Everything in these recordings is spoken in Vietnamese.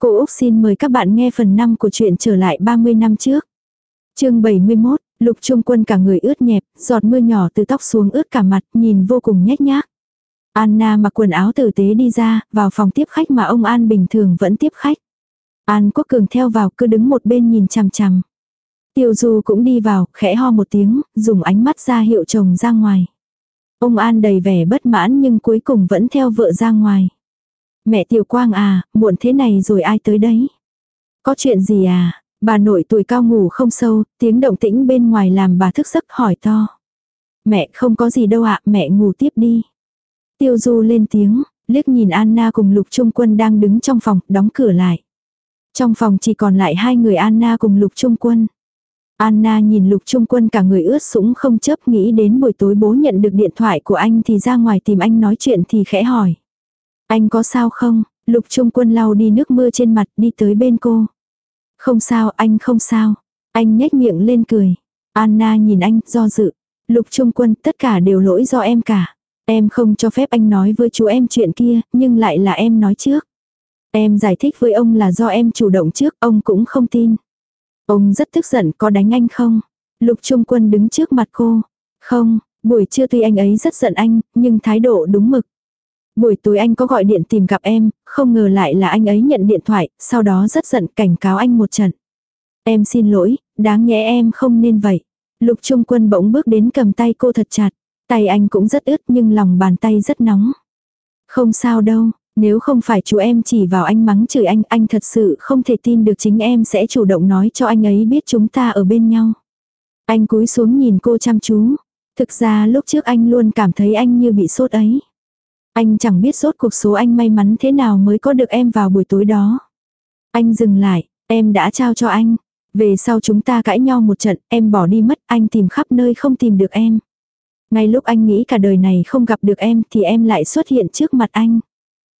Cô Úc xin mời các bạn nghe phần 5 của chuyện trở lại 30 năm trước. chương 71, Lục Trung Quân cả người ướt nhẹp, giọt mưa nhỏ từ tóc xuống ướt cả mặt, nhìn vô cùng nhếch nhác. Anna mặc quần áo tử tế đi ra, vào phòng tiếp khách mà ông An bình thường vẫn tiếp khách. An Quốc Cường theo vào cứ đứng một bên nhìn chằm chằm. Tiêu Du cũng đi vào, khẽ ho một tiếng, dùng ánh mắt ra hiệu chồng ra ngoài. Ông An đầy vẻ bất mãn nhưng cuối cùng vẫn theo vợ ra ngoài. Mẹ Tiểu Quang à, muộn thế này rồi ai tới đấy? Có chuyện gì à? Bà nội tuổi cao ngủ không sâu, tiếng động tĩnh bên ngoài làm bà thức giấc hỏi to. Mẹ không có gì đâu ạ, mẹ ngủ tiếp đi. Tiêu Du lên tiếng, liếc nhìn Anna cùng Lục Trung Quân đang đứng trong phòng, đóng cửa lại. Trong phòng chỉ còn lại hai người Anna cùng Lục Trung Quân. Anna nhìn Lục Trung Quân cả người ướt sũng không chấp nghĩ đến buổi tối bố nhận được điện thoại của anh thì ra ngoài tìm anh nói chuyện thì khẽ hỏi. Anh có sao không? Lục Trung Quân lau đi nước mưa trên mặt đi tới bên cô. Không sao, anh không sao. Anh nhếch miệng lên cười. Anna nhìn anh, do dự. Lục Trung Quân, tất cả đều lỗi do em cả. Em không cho phép anh nói với chú em chuyện kia, nhưng lại là em nói trước. Em giải thích với ông là do em chủ động trước, ông cũng không tin. Ông rất tức giận, có đánh anh không? Lục Trung Quân đứng trước mặt cô. Không, buổi trưa tuy anh ấy rất giận anh, nhưng thái độ đúng mực. Buổi tối anh có gọi điện tìm gặp em, không ngờ lại là anh ấy nhận điện thoại, sau đó rất giận cảnh cáo anh một trận. Em xin lỗi, đáng nhẽ em không nên vậy. Lục Trung Quân bỗng bước đến cầm tay cô thật chặt. Tay anh cũng rất ướt nhưng lòng bàn tay rất nóng. Không sao đâu, nếu không phải chú em chỉ vào anh mắng chửi anh, anh thật sự không thể tin được chính em sẽ chủ động nói cho anh ấy biết chúng ta ở bên nhau. Anh cúi xuống nhìn cô chăm chú. Thực ra lúc trước anh luôn cảm thấy anh như bị sốt ấy. Anh chẳng biết rốt cuộc số anh may mắn thế nào mới có được em vào buổi tối đó. Anh dừng lại, em đã trao cho anh. Về sau chúng ta cãi nhau một trận, em bỏ đi mất, anh tìm khắp nơi không tìm được em. Ngay lúc anh nghĩ cả đời này không gặp được em thì em lại xuất hiện trước mặt anh.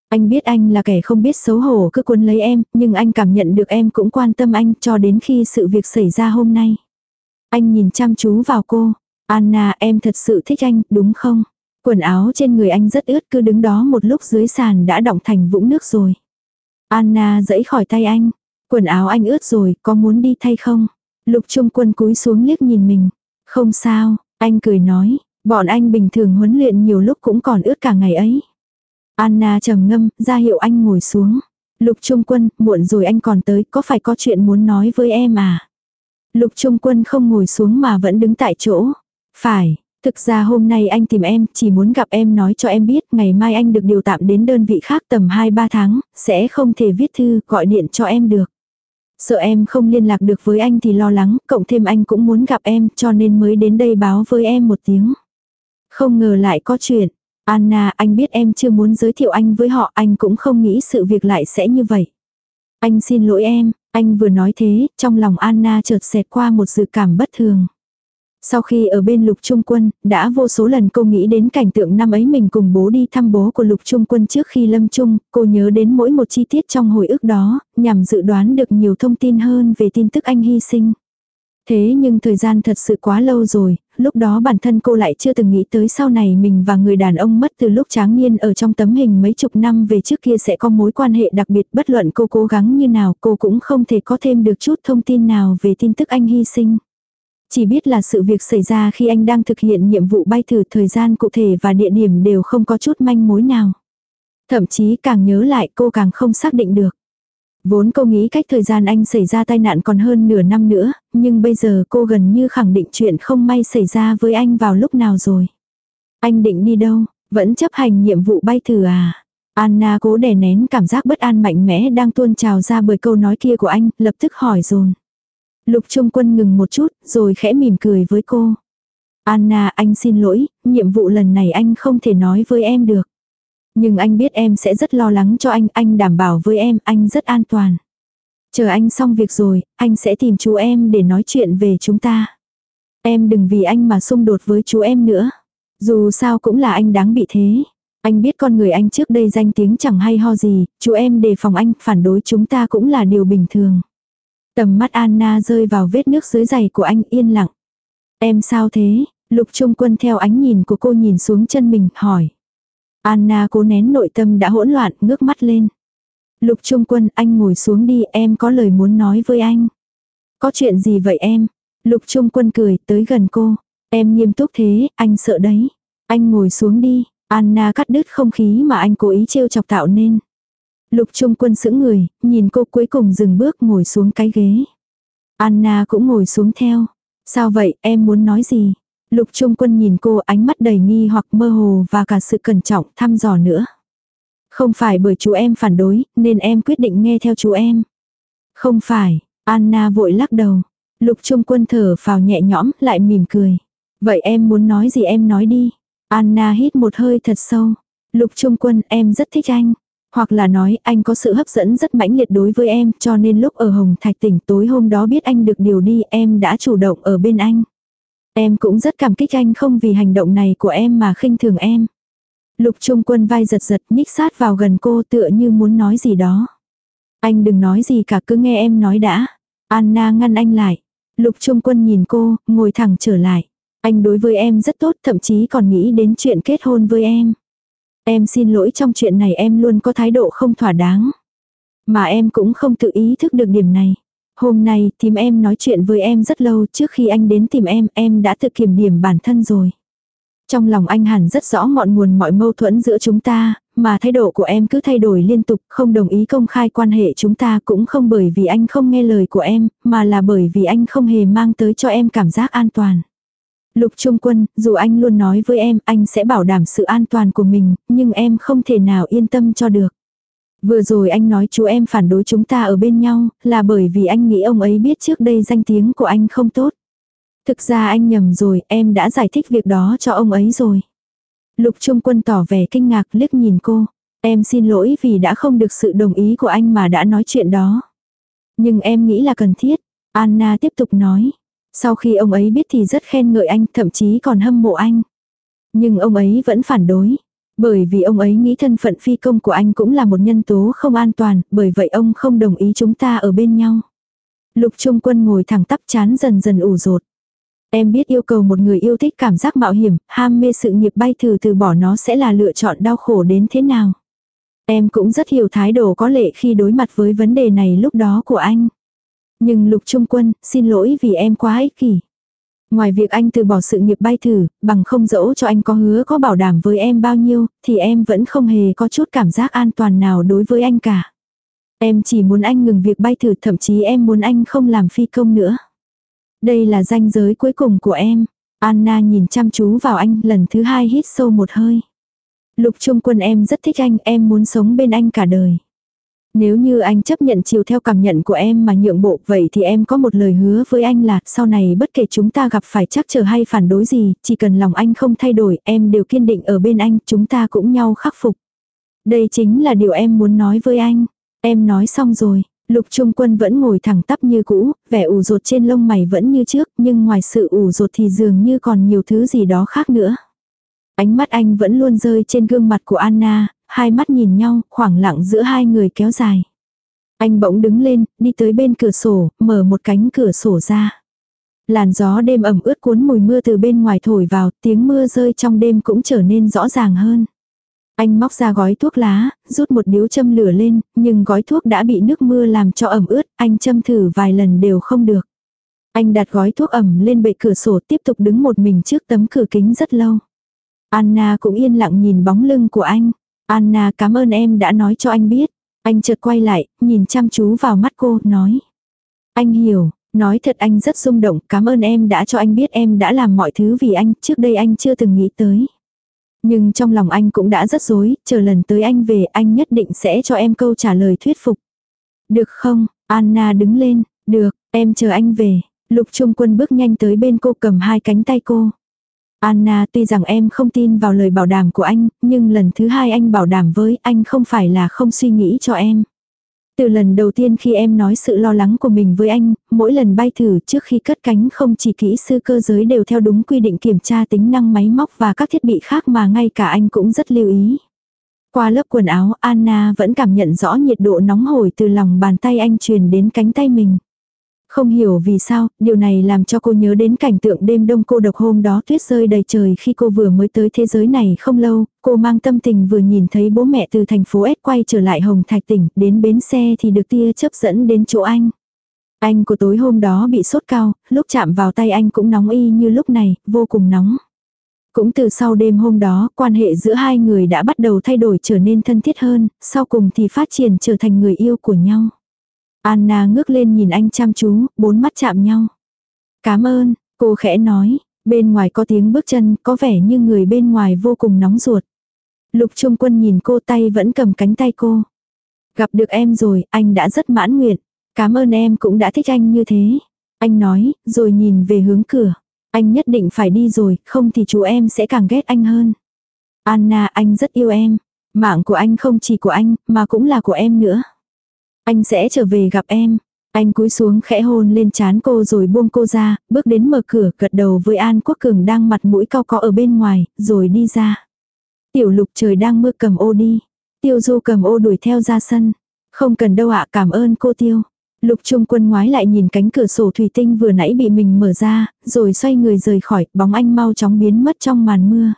Anh biết anh là kẻ không biết xấu hổ cứ cuốn lấy em, nhưng anh cảm nhận được em cũng quan tâm anh cho đến khi sự việc xảy ra hôm nay. Anh nhìn chăm chú vào cô. Anna em thật sự thích anh, đúng không? Quần áo trên người anh rất ướt cứ đứng đó một lúc dưới sàn đã đọng thành vũng nước rồi. Anna dẫy khỏi tay anh. Quần áo anh ướt rồi, có muốn đi thay không? Lục trung quân cúi xuống liếc nhìn mình. Không sao, anh cười nói, bọn anh bình thường huấn luyện nhiều lúc cũng còn ướt cả ngày ấy. Anna trầm ngâm, ra hiệu anh ngồi xuống. Lục Trung Quân, muộn rồi anh còn tới, có phải có chuyện muốn nói với em à? Lục Trung Quân không ngồi xuống mà vẫn đứng tại chỗ. Phải, thực ra hôm nay anh tìm em, chỉ muốn gặp em nói cho em biết, ngày mai anh được điều tạm đến đơn vị khác tầm 2-3 tháng, sẽ không thể viết thư, gọi điện cho em được. Sợ em không liên lạc được với anh thì lo lắng, cộng thêm anh cũng muốn gặp em, cho nên mới đến đây báo với em một tiếng. Không ngờ lại có chuyện. Anna, anh biết em chưa muốn giới thiệu anh với họ, anh cũng không nghĩ sự việc lại sẽ như vậy. Anh xin lỗi em, anh vừa nói thế, trong lòng Anna chợt xẹt qua một dự cảm bất thường. Sau khi ở bên lục trung quân, đã vô số lần cô nghĩ đến cảnh tượng năm ấy mình cùng bố đi thăm bố của lục trung quân trước khi lâm trung, cô nhớ đến mỗi một chi tiết trong hồi ức đó, nhằm dự đoán được nhiều thông tin hơn về tin tức anh hy sinh. Thế nhưng thời gian thật sự quá lâu rồi, lúc đó bản thân cô lại chưa từng nghĩ tới sau này mình và người đàn ông mất từ lúc tráng niên ở trong tấm hình mấy chục năm về trước kia sẽ có mối quan hệ đặc biệt bất luận cô cố gắng như nào cô cũng không thể có thêm được chút thông tin nào về tin tức anh hy sinh. Chỉ biết là sự việc xảy ra khi anh đang thực hiện nhiệm vụ bay thử thời gian cụ thể và địa điểm đều không có chút manh mối nào. Thậm chí càng nhớ lại cô càng không xác định được. Vốn cô nghĩ cách thời gian anh xảy ra tai nạn còn hơn nửa năm nữa, nhưng bây giờ cô gần như khẳng định chuyện không may xảy ra với anh vào lúc nào rồi. Anh định đi đâu, vẫn chấp hành nhiệm vụ bay thử à? Anna cố đè nén cảm giác bất an mạnh mẽ đang tuôn trào ra bởi câu nói kia của anh, lập tức hỏi dồn. Lục Trung Quân ngừng một chút, rồi khẽ mỉm cười với cô. Anna, anh xin lỗi, nhiệm vụ lần này anh không thể nói với em được. Nhưng anh biết em sẽ rất lo lắng cho anh, anh đảm bảo với em, anh rất an toàn. Chờ anh xong việc rồi, anh sẽ tìm chú em để nói chuyện về chúng ta. Em đừng vì anh mà xung đột với chú em nữa. Dù sao cũng là anh đáng bị thế. Anh biết con người anh trước đây danh tiếng chẳng hay ho gì, chú em đề phòng anh, phản đối chúng ta cũng là điều bình thường. Tầm mắt Anna rơi vào vết nước dưới giày của anh yên lặng. Em sao thế? Lục Trung Quân theo ánh nhìn của cô nhìn xuống chân mình, hỏi. Anna cố nén nội tâm đã hỗn loạn, ngước mắt lên. Lục Trung Quân, anh ngồi xuống đi, em có lời muốn nói với anh. Có chuyện gì vậy em? Lục Trung Quân cười, tới gần cô. Em nghiêm túc thế, anh sợ đấy. Anh ngồi xuống đi. Anna cắt đứt không khí mà anh cố ý trêu chọc tạo nên. Lục Trung Quân sững người, nhìn cô cuối cùng dừng bước ngồi xuống cái ghế. Anna cũng ngồi xuống theo. Sao vậy, em muốn nói gì? Lục Trung Quân nhìn cô ánh mắt đầy nghi hoặc mơ hồ và cả sự cẩn trọng thăm dò nữa. Không phải bởi chú em phản đối, nên em quyết định nghe theo chú em. Không phải, Anna vội lắc đầu. Lục Trung Quân thở phào nhẹ nhõm, lại mỉm cười. Vậy em muốn nói gì em nói đi. Anna hít một hơi thật sâu. Lục Trung Quân em rất thích anh. Hoặc là nói anh có sự hấp dẫn rất mãnh liệt đối với em cho nên lúc ở Hồng Thạch tỉnh tối hôm đó biết anh được điều đi em đã chủ động ở bên anh. Em cũng rất cảm kích anh không vì hành động này của em mà khinh thường em. Lục Trung Quân vai giật giật nhích sát vào gần cô tựa như muốn nói gì đó. Anh đừng nói gì cả cứ nghe em nói đã. Anna ngăn anh lại. Lục Trung Quân nhìn cô, ngồi thẳng trở lại. Anh đối với em rất tốt thậm chí còn nghĩ đến chuyện kết hôn với em. Em xin lỗi trong chuyện này em luôn có thái độ không thỏa đáng. Mà em cũng không tự ý thức được điểm này. Hôm nay tìm em nói chuyện với em rất lâu trước khi anh đến tìm em em đã tự kiểm điểm bản thân rồi. Trong lòng anh hẳn rất rõ ngọn nguồn mọi mâu thuẫn giữa chúng ta, mà thái độ của em cứ thay đổi liên tục, không đồng ý công khai quan hệ chúng ta cũng không bởi vì anh không nghe lời của em, mà là bởi vì anh không hề mang tới cho em cảm giác an toàn. Lục Trung Quân, dù anh luôn nói với em anh sẽ bảo đảm sự an toàn của mình, nhưng em không thể nào yên tâm cho được. Vừa rồi anh nói chú em phản đối chúng ta ở bên nhau, là bởi vì anh nghĩ ông ấy biết trước đây danh tiếng của anh không tốt. Thực ra anh nhầm rồi, em đã giải thích việc đó cho ông ấy rồi. Lục Trung Quân tỏ vẻ kinh ngạc liếc nhìn cô. Em xin lỗi vì đã không được sự đồng ý của anh mà đã nói chuyện đó. Nhưng em nghĩ là cần thiết. Anna tiếp tục nói. Sau khi ông ấy biết thì rất khen ngợi anh, thậm chí còn hâm mộ anh. Nhưng ông ấy vẫn phản đối. Bởi vì ông ấy nghĩ thân phận phi công của anh cũng là một nhân tố không an toàn, bởi vậy ông không đồng ý chúng ta ở bên nhau. Lục Trung Quân ngồi thẳng tắp chán dần dần ủ rột. Em biết yêu cầu một người yêu thích cảm giác mạo hiểm, ham mê sự nghiệp bay thử từ bỏ nó sẽ là lựa chọn đau khổ đến thế nào. Em cũng rất hiểu thái độ có lệ khi đối mặt với vấn đề này lúc đó của anh. Nhưng Lục Trung Quân, xin lỗi vì em quá ích kỷ. Ngoài việc anh từ bỏ sự nghiệp bay thử, bằng không dẫu cho anh có hứa có bảo đảm với em bao nhiêu, thì em vẫn không hề có chút cảm giác an toàn nào đối với anh cả. Em chỉ muốn anh ngừng việc bay thử, thậm chí em muốn anh không làm phi công nữa. Đây là ranh giới cuối cùng của em. Anna nhìn chăm chú vào anh lần thứ hai hít sâu một hơi. Lục Trung Quân em rất thích anh, em muốn sống bên anh cả đời. Nếu như anh chấp nhận chiều theo cảm nhận của em mà nhượng bộ vậy thì em có một lời hứa với anh là sau này bất kể chúng ta gặp phải chắc chờ hay phản đối gì, chỉ cần lòng anh không thay đổi em đều kiên định ở bên anh, chúng ta cũng nhau khắc phục. Đây chính là điều em muốn nói với anh. Em nói xong rồi, lục trung quân vẫn ngồi thẳng tắp như cũ, vẻ ủ rột trên lông mày vẫn như trước, nhưng ngoài sự ủ rột thì dường như còn nhiều thứ gì đó khác nữa. Ánh mắt anh vẫn luôn rơi trên gương mặt của Anna, hai mắt nhìn nhau, khoảng lặng giữa hai người kéo dài. Anh bỗng đứng lên, đi tới bên cửa sổ, mở một cánh cửa sổ ra. Làn gió đêm ẩm ướt cuốn mùi mưa từ bên ngoài thổi vào, tiếng mưa rơi trong đêm cũng trở nên rõ ràng hơn. Anh móc ra gói thuốc lá, rút một điếu châm lửa lên, nhưng gói thuốc đã bị nước mưa làm cho ẩm ướt, anh châm thử vài lần đều không được. Anh đặt gói thuốc ẩm lên bệ cửa sổ tiếp tục đứng một mình trước tấm cửa kính rất lâu. Anna cũng yên lặng nhìn bóng lưng của anh. Anna cảm ơn em đã nói cho anh biết. Anh chợt quay lại, nhìn chăm chú vào mắt cô, nói. Anh hiểu, nói thật anh rất rung động, cảm ơn em đã cho anh biết em đã làm mọi thứ vì anh, trước đây anh chưa từng nghĩ tới. Nhưng trong lòng anh cũng đã rất dối, chờ lần tới anh về anh nhất định sẽ cho em câu trả lời thuyết phục. Được không? Anna đứng lên, được, em chờ anh về. Lục Trung Quân bước nhanh tới bên cô cầm hai cánh tay cô. Anna tuy rằng em không tin vào lời bảo đảm của anh, nhưng lần thứ hai anh bảo đảm với anh không phải là không suy nghĩ cho em. Từ lần đầu tiên khi em nói sự lo lắng của mình với anh, mỗi lần bay thử trước khi cất cánh không chỉ kỹ sư cơ giới đều theo đúng quy định kiểm tra tính năng máy móc và các thiết bị khác mà ngay cả anh cũng rất lưu ý. Qua lớp quần áo, Anna vẫn cảm nhận rõ nhiệt độ nóng hổi từ lòng bàn tay anh truyền đến cánh tay mình. Không hiểu vì sao, điều này làm cho cô nhớ đến cảnh tượng đêm đông cô độc hôm đó tuyết rơi đầy trời khi cô vừa mới tới thế giới này không lâu, cô mang tâm tình vừa nhìn thấy bố mẹ từ thành phố S quay trở lại Hồng Thạch tỉnh, đến bến xe thì được tia chấp dẫn đến chỗ anh. Anh của tối hôm đó bị sốt cao, lúc chạm vào tay anh cũng nóng y như lúc này, vô cùng nóng. Cũng từ sau đêm hôm đó, quan hệ giữa hai người đã bắt đầu thay đổi trở nên thân thiết hơn, sau cùng thì phát triển trở thành người yêu của nhau. Anna ngước lên nhìn anh chăm chú, bốn mắt chạm nhau. Cảm ơn, cô khẽ nói, bên ngoài có tiếng bước chân, có vẻ như người bên ngoài vô cùng nóng ruột. Lục Trung Quân nhìn cô tay vẫn cầm cánh tay cô. Gặp được em rồi, anh đã rất mãn nguyện. Cảm ơn em cũng đã thích anh như thế. Anh nói, rồi nhìn về hướng cửa. Anh nhất định phải đi rồi, không thì chú em sẽ càng ghét anh hơn. Anna, anh rất yêu em. Mạng của anh không chỉ của anh, mà cũng là của em nữa. Anh sẽ trở về gặp em. Anh cúi xuống khẽ hôn lên chán cô rồi buông cô ra, bước đến mở cửa gật đầu với An Quốc Cường đang mặt mũi cao có ở bên ngoài, rồi đi ra. Tiểu lục trời đang mưa cầm ô đi. Tiêu du cầm ô đuổi theo ra sân. Không cần đâu ạ cảm ơn cô Tiêu. Lục Trung Quân ngoái lại nhìn cánh cửa sổ thủy tinh vừa nãy bị mình mở ra, rồi xoay người rời khỏi, bóng anh mau chóng biến mất trong màn mưa.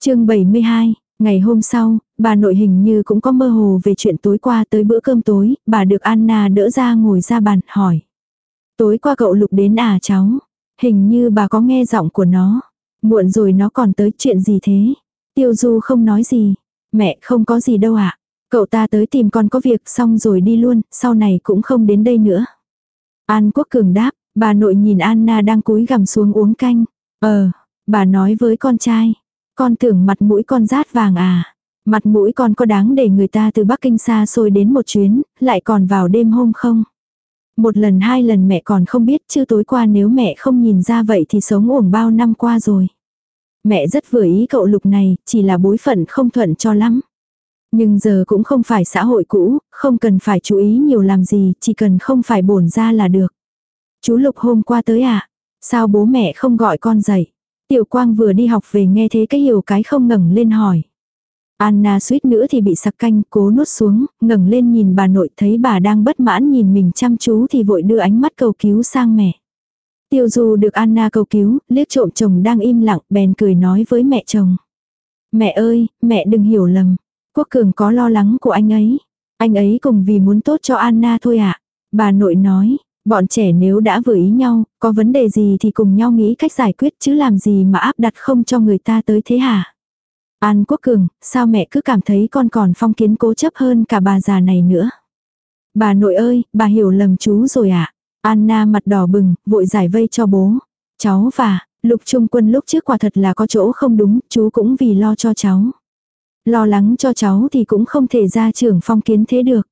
chương 72, ngày hôm sau, bà nội hình như cũng có mơ hồ về chuyện tối qua tới bữa cơm tối, bà được Anna đỡ ra ngồi ra bàn, hỏi. Tối qua cậu Lục đến à cháu? Hình như bà có nghe giọng của nó. Muộn rồi nó còn tới chuyện gì thế? Tiêu Du không nói gì. Mẹ không có gì đâu ạ. À? Cậu ta tới tìm con có việc xong rồi đi luôn, sau này cũng không đến đây nữa. An Quốc Cường đáp, bà nội nhìn Anna đang cúi gằm xuống uống canh. Ờ, bà nói với con trai. Con tưởng mặt mũi con rát vàng à. Mặt mũi con có đáng để người ta từ Bắc Kinh xa xôi đến một chuyến, lại còn vào đêm hôm không? Một lần hai lần mẹ còn không biết chứ tối qua nếu mẹ không nhìn ra vậy thì sống uổng bao năm qua rồi. Mẹ rất vừa ý cậu lục này, chỉ là bối phận không thuận cho lắm. Nhưng giờ cũng không phải xã hội cũ, không cần phải chú ý nhiều làm gì, chỉ cần không phải bổn ra là được. Chú Lục hôm qua tới à? Sao bố mẹ không gọi con dậy? Tiểu Quang vừa đi học về nghe thế cái hiểu cái không ngẩng lên hỏi. Anna suýt nữa thì bị sặc canh, cố nuốt xuống, ngẩng lên nhìn bà nội thấy bà đang bất mãn nhìn mình chăm chú thì vội đưa ánh mắt cầu cứu sang mẹ. Tiêu Du được Anna cầu cứu, liếc trộm chồng đang im lặng, bèn cười nói với mẹ chồng. Mẹ ơi, mẹ đừng hiểu lầm, Quốc Cường có lo lắng của anh ấy. Anh ấy cùng vì muốn tốt cho Anna thôi ạ. À? Bà nội nói, bọn trẻ nếu đã vừa ý nhau, có vấn đề gì thì cùng nhau nghĩ cách giải quyết chứ làm gì mà áp đặt không cho người ta tới thế hả? An Quốc Cường, sao mẹ cứ cảm thấy con còn phong kiến cố chấp hơn cả bà già này nữa? Bà nội ơi, bà hiểu lầm chú rồi ạ. À? Anna mặt đỏ bừng, vội giải vây cho bố. Cháu và, lục trung quân lúc trước quả thật là có chỗ không đúng, chú cũng vì lo cho cháu. Lo lắng cho cháu thì cũng không thể ra trưởng phong kiến thế được.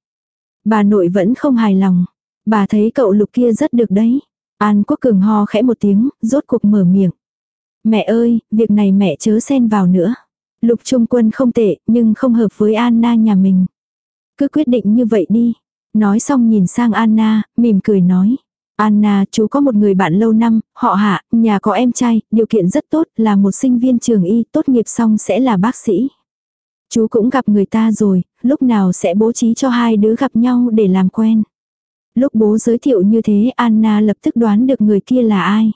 Bà nội vẫn không hài lòng. Bà thấy cậu lục kia rất được đấy. An Quốc Cường ho khẽ một tiếng, rốt cuộc mở miệng. Mẹ ơi, việc này mẹ chớ xen vào nữa. Lục Trung Quân không tệ, nhưng không hợp với Anna nhà mình. Cứ quyết định như vậy đi. Nói xong nhìn sang Anna, mỉm cười nói. Anna, chú có một người bạn lâu năm, họ hạ, nhà có em trai, điều kiện rất tốt, là một sinh viên trường y, tốt nghiệp xong sẽ là bác sĩ. Chú cũng gặp người ta rồi, lúc nào sẽ bố trí cho hai đứa gặp nhau để làm quen. Lúc bố giới thiệu như thế Anna lập tức đoán được người kia là ai.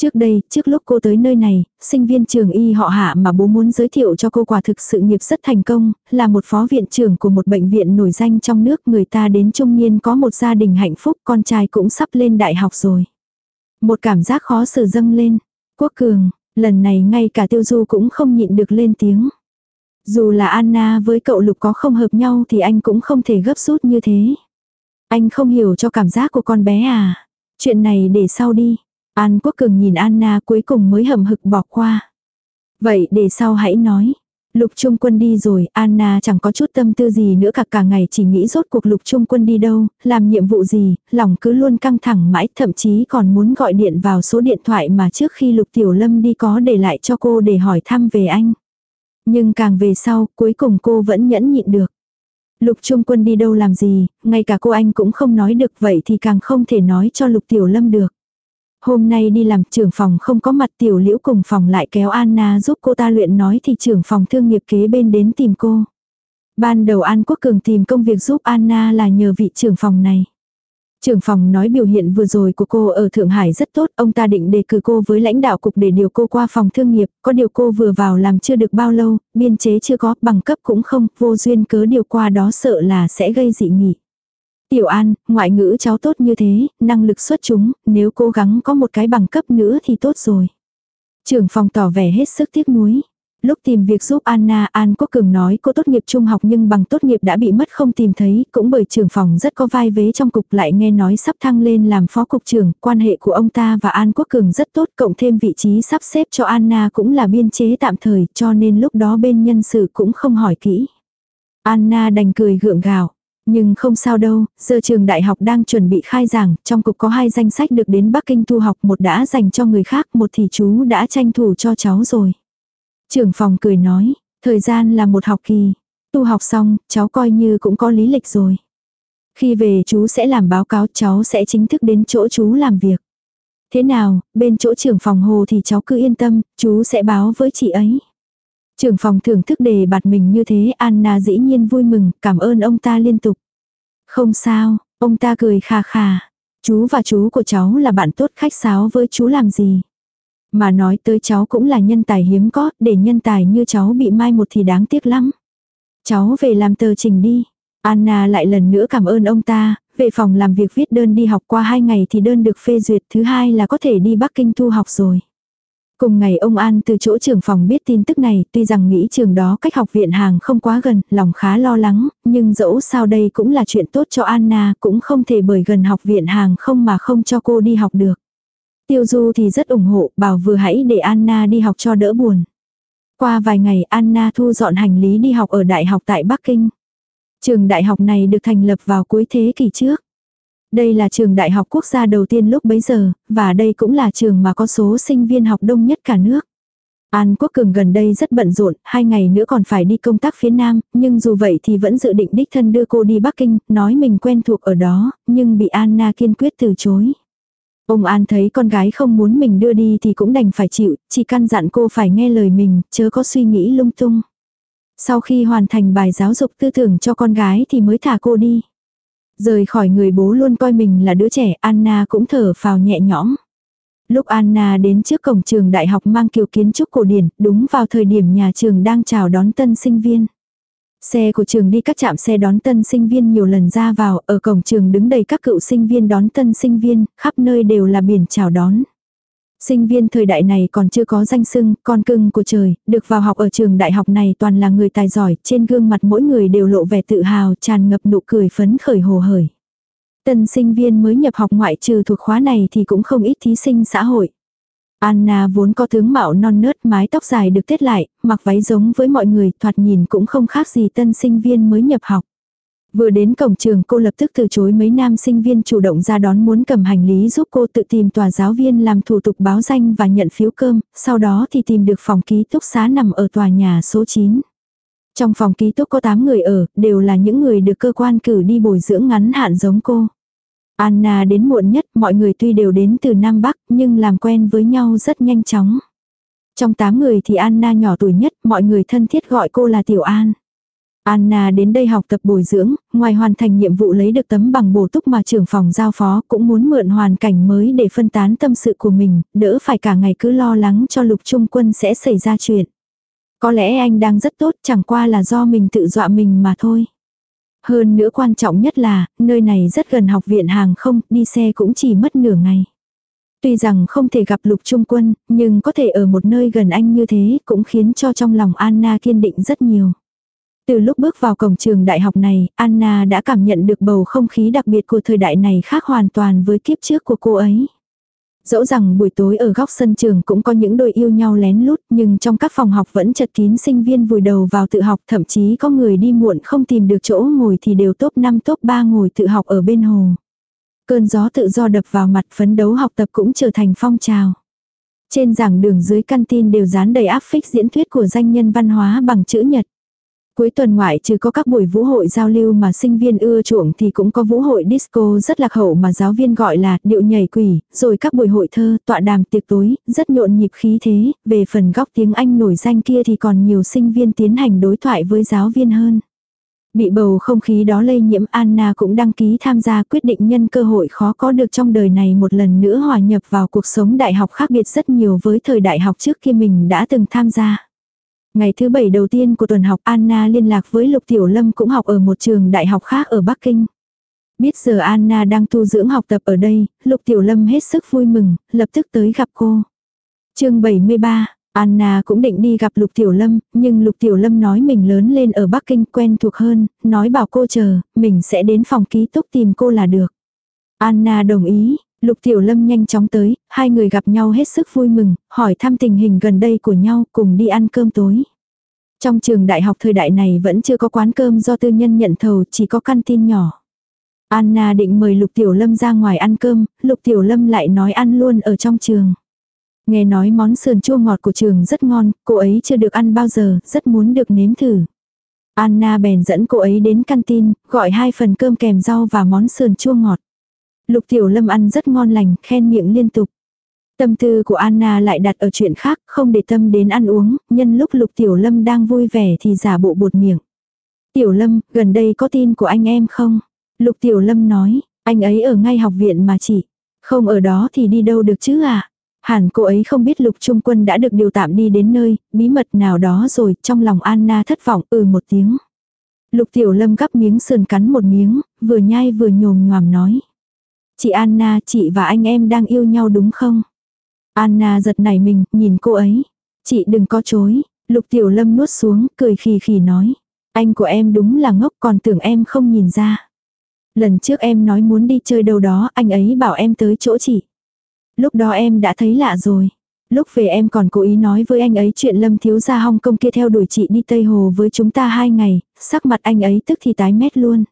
Trước đây, trước lúc cô tới nơi này, sinh viên trường y họ hạ mà bố muốn giới thiệu cho cô quả thực sự nghiệp rất thành công, là một phó viện trưởng của một bệnh viện nổi danh trong nước người ta đến trung niên có một gia đình hạnh phúc con trai cũng sắp lên đại học rồi. Một cảm giác khó xử dâng lên. Quốc cường, lần này ngay cả tiêu du cũng không nhịn được lên tiếng. Dù là Anna với cậu Lục có không hợp nhau thì anh cũng không thể gấp rút như thế. Anh không hiểu cho cảm giác của con bé à. Chuyện này để sau đi. An Quốc Cường nhìn Anna cuối cùng mới hầm hực bỏ qua. Vậy để sau hãy nói. Lục Trung Quân đi rồi, Anna chẳng có chút tâm tư gì nữa cả cả ngày chỉ nghĩ rốt cuộc Lục Trung Quân đi đâu, làm nhiệm vụ gì, lòng cứ luôn căng thẳng mãi, thậm chí còn muốn gọi điện vào số điện thoại mà trước khi Lục Tiểu Lâm đi có để lại cho cô để hỏi thăm về anh. Nhưng càng về sau, cuối cùng cô vẫn nhẫn nhịn được. Lục Trung Quân đi đâu làm gì, ngay cả cô anh cũng không nói được vậy thì càng không thể nói cho Lục Tiểu Lâm được. Hôm nay đi làm trưởng phòng không có mặt Tiểu Liễu cùng phòng lại kéo Anna giúp cô ta luyện nói thì trưởng phòng thương nghiệp kế bên đến tìm cô. Ban đầu An Quốc Cường tìm công việc giúp Anna là nhờ vị trưởng phòng này. Trưởng phòng nói biểu hiện vừa rồi của cô ở Thượng Hải rất tốt, ông ta định đề cử cô với lãnh đạo cục để điều cô qua phòng thương nghiệp, có điều cô vừa vào làm chưa được bao lâu, biên chế chưa có, bằng cấp cũng không, vô duyên cớ điều qua đó sợ là sẽ gây dị nghị. Tiểu An, ngoại ngữ cháu tốt như thế, năng lực xuất chúng, nếu cố gắng có một cái bằng cấp nữa thì tốt rồi. Trưởng phòng tỏ vẻ hết sức tiếc nuối. Lúc tìm việc giúp Anna, An Quốc Cường nói cô tốt nghiệp trung học nhưng bằng tốt nghiệp đã bị mất không tìm thấy, cũng bởi trưởng phòng rất có vai vế trong cục lại nghe nói sắp thăng lên làm phó cục trưởng, quan hệ của ông ta và An Quốc Cường rất tốt, cộng thêm vị trí sắp xếp cho Anna cũng là biên chế tạm thời, cho nên lúc đó bên nhân sự cũng không hỏi kỹ. Anna đành cười gượng gạo. Nhưng không sao đâu, giờ trường đại học đang chuẩn bị khai giảng, trong cục có hai danh sách được đến Bắc Kinh tu học, một đã dành cho người khác, một thì chú đã tranh thủ cho cháu rồi. Trưởng phòng cười nói, thời gian là một học kỳ. Tu học xong, cháu coi như cũng có lý lịch rồi. Khi về chú sẽ làm báo cáo cháu sẽ chính thức đến chỗ chú làm việc. Thế nào, bên chỗ trưởng phòng hồ thì cháu cứ yên tâm, chú sẽ báo với chị ấy. Trưởng phòng thưởng thức đề bạt mình như thế Anna dĩ nhiên vui mừng, cảm ơn ông ta liên tục. Không sao, ông ta cười khà khà. Chú và chú của cháu là bạn tốt khách sáo với chú làm gì. Mà nói tới cháu cũng là nhân tài hiếm có, để nhân tài như cháu bị mai một thì đáng tiếc lắm. Cháu về làm tờ trình đi. Anna lại lần nữa cảm ơn ông ta, về phòng làm việc viết đơn đi học qua hai ngày thì đơn được phê duyệt, thứ hai là có thể đi Bắc Kinh thu học rồi. Cùng ngày ông An từ chỗ trưởng phòng biết tin tức này, tuy rằng nghĩ trường đó cách học viện hàng không quá gần, lòng khá lo lắng, nhưng dẫu sao đây cũng là chuyện tốt cho Anna, cũng không thể bởi gần học viện hàng không mà không cho cô đi học được. Tiêu Du thì rất ủng hộ, bảo vừa hãy để Anna đi học cho đỡ buồn. Qua vài ngày Anna thu dọn hành lý đi học ở đại học tại Bắc Kinh. Trường đại học này được thành lập vào cuối thế kỷ trước. Đây là trường đại học quốc gia đầu tiên lúc bấy giờ, và đây cũng là trường mà có số sinh viên học đông nhất cả nước. An Quốc Cường gần đây rất bận rộn, hai ngày nữa còn phải đi công tác phía Nam, nhưng dù vậy thì vẫn dự định đích thân đưa cô đi Bắc Kinh, nói mình quen thuộc ở đó, nhưng bị Anna kiên quyết từ chối. Ông An thấy con gái không muốn mình đưa đi thì cũng đành phải chịu, chỉ căn dặn cô phải nghe lời mình, chớ có suy nghĩ lung tung. Sau khi hoàn thành bài giáo dục tư tưởng cho con gái thì mới thả cô đi. Rời khỏi người bố luôn coi mình là đứa trẻ, Anna cũng thở phào nhẹ nhõm. Lúc Anna đến trước cổng trường đại học mang kiểu kiến trúc cổ điển, đúng vào thời điểm nhà trường đang chào đón tân sinh viên. Xe của trường đi các trạm xe đón tân sinh viên nhiều lần ra vào, ở cổng trường đứng đầy các cựu sinh viên đón tân sinh viên, khắp nơi đều là biển chào đón. Sinh viên thời đại này còn chưa có danh sưng, con cưng của trời, được vào học ở trường đại học này toàn là người tài giỏi, trên gương mặt mỗi người đều lộ vẻ tự hào, tràn ngập nụ cười phấn khởi hồ hởi. Tân sinh viên mới nhập học ngoại trừ thuộc khóa này thì cũng không ít thí sinh xã hội. Anna vốn có tướng mạo non nớt mái tóc dài được tết lại, mặc váy giống với mọi người, thoạt nhìn cũng không khác gì tân sinh viên mới nhập học. Vừa đến cổng trường cô lập tức từ chối mấy nam sinh viên chủ động ra đón muốn cầm hành lý giúp cô tự tìm tòa giáo viên làm thủ tục báo danh và nhận phiếu cơm, sau đó thì tìm được phòng ký túc xá nằm ở tòa nhà số 9. Trong phòng ký túc có 8 người ở, đều là những người được cơ quan cử đi bồi dưỡng ngắn hạn giống cô. Anna đến muộn nhất, mọi người tuy đều đến từ Nam Bắc, nhưng làm quen với nhau rất nhanh chóng. Trong 8 người thì Anna nhỏ tuổi nhất, mọi người thân thiết gọi cô là Tiểu An. Anna đến đây học tập bồi dưỡng, ngoài hoàn thành nhiệm vụ lấy được tấm bằng bổ túc mà trưởng phòng giao phó cũng muốn mượn hoàn cảnh mới để phân tán tâm sự của mình, đỡ phải cả ngày cứ lo lắng cho lục trung quân sẽ xảy ra chuyện. Có lẽ anh đang rất tốt chẳng qua là do mình tự dọa mình mà thôi. Hơn nữa quan trọng nhất là, nơi này rất gần học viện hàng không, đi xe cũng chỉ mất nửa ngày. Tuy rằng không thể gặp lục trung quân, nhưng có thể ở một nơi gần anh như thế cũng khiến cho trong lòng Anna kiên định rất nhiều. Từ lúc bước vào cổng trường đại học này, Anna đã cảm nhận được bầu không khí đặc biệt của thời đại này khác hoàn toàn với kiếp trước của cô ấy. Dẫu rằng buổi tối ở góc sân trường cũng có những đôi yêu nhau lén lút nhưng trong các phòng học vẫn chật kín sinh viên vùi đầu vào tự học thậm chí có người đi muộn không tìm được chỗ ngồi thì đều top 5 top 3 ngồi tự học ở bên hồ. Cơn gió tự do đập vào mặt phấn đấu học tập cũng trở thành phong trào. Trên giảng đường dưới căn tin đều dán đầy áp phích diễn thuyết của danh nhân văn hóa bằng chữ nhật. Cuối tuần ngoại trừ có các buổi vũ hội giao lưu mà sinh viên ưa chuộng thì cũng có vũ hội disco rất lạc hậu mà giáo viên gọi là điệu nhảy quỷ, rồi các buổi hội thơ, tọa đàm tiệc tối, rất nhộn nhịp khí thế, về phần góc tiếng Anh nổi danh kia thì còn nhiều sinh viên tiến hành đối thoại với giáo viên hơn. Bị bầu không khí đó lây nhiễm Anna cũng đăng ký tham gia quyết định nhân cơ hội khó có được trong đời này một lần nữa hòa nhập vào cuộc sống đại học khác biệt rất nhiều với thời đại học trước khi mình đã từng tham gia. Ngày thứ bảy đầu tiên của tuần học Anna liên lạc với Lục Tiểu Lâm cũng học ở một trường đại học khác ở Bắc Kinh. Biết giờ Anna đang tu dưỡng học tập ở đây, Lục Tiểu Lâm hết sức vui mừng, lập tức tới gặp cô. chương 73, Anna cũng định đi gặp Lục Tiểu Lâm, nhưng Lục Tiểu Lâm nói mình lớn lên ở Bắc Kinh quen thuộc hơn, nói bảo cô chờ, mình sẽ đến phòng ký túc tìm cô là được. Anna đồng ý, Lục Tiểu Lâm nhanh chóng tới, hai người gặp nhau hết sức vui mừng, hỏi thăm tình hình gần đây của nhau cùng đi ăn cơm tối. Trong trường đại học thời đại này vẫn chưa có quán cơm do tư nhân nhận thầu, chỉ có căn tin nhỏ. Anna định mời Lục Tiểu Lâm ra ngoài ăn cơm, Lục Tiểu Lâm lại nói ăn luôn ở trong trường. Nghe nói món sườn chua ngọt của trường rất ngon, cô ấy chưa được ăn bao giờ, rất muốn được nếm thử. Anna bèn dẫn cô ấy đến căn tin, gọi hai phần cơm kèm rau và món sườn chua ngọt. Lục Tiểu Lâm ăn rất ngon lành, khen miệng liên tục. Tâm tư của Anna lại đặt ở chuyện khác, không để tâm đến ăn uống, nhân lúc Lục Tiểu Lâm đang vui vẻ thì giả bộ bột miệng. Tiểu Lâm, gần đây có tin của anh em không? Lục Tiểu Lâm nói, anh ấy ở ngay học viện mà chị. Không ở đó thì đi đâu được chứ à? Hẳn cô ấy không biết Lục Trung Quân đã được điều tạm đi đến nơi, bí mật nào đó rồi, trong lòng Anna thất vọng ừ một tiếng. Lục Tiểu Lâm gắp miếng sườn cắn một miếng, vừa nhai vừa nhồm nhòm nói. Chị Anna, chị và anh em đang yêu nhau đúng không? Anna giật nảy mình, nhìn cô ấy. Chị đừng có chối. Lục Tiểu Lâm nuốt xuống, cười khì khì nói. Anh của em đúng là ngốc còn tưởng em không nhìn ra. Lần trước em nói muốn đi chơi đâu đó, anh ấy bảo em tới chỗ chị. Lúc đó em đã thấy lạ rồi. Lúc về em còn cố ý nói với anh ấy chuyện Lâm thiếu gia Hong Kong kia theo đuổi chị đi Tây Hồ với chúng ta hai ngày, sắc mặt anh ấy tức thì tái mét luôn.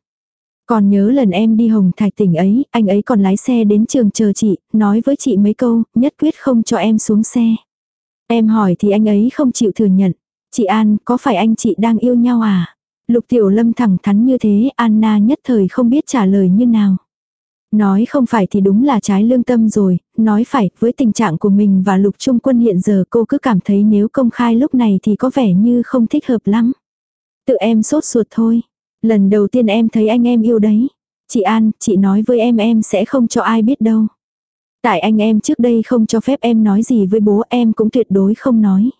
Còn nhớ lần em đi Hồng Thạch tỉnh ấy, anh ấy còn lái xe đến trường chờ chị, nói với chị mấy câu, nhất quyết không cho em xuống xe. Em hỏi thì anh ấy không chịu thừa nhận. Chị An, có phải anh chị đang yêu nhau à? Lục Tiểu Lâm thẳng thắn như thế, Anna nhất thời không biết trả lời như nào. Nói không phải thì đúng là trái lương tâm rồi, nói phải, với tình trạng của mình và Lục Trung Quân hiện giờ cô cứ cảm thấy nếu công khai lúc này thì có vẻ như không thích hợp lắm. Tự em sốt ruột thôi. Lần đầu tiên em thấy anh em yêu đấy. Chị An, chị nói với em em sẽ không cho ai biết đâu. Tại anh em trước đây không cho phép em nói gì với bố em cũng tuyệt đối không nói.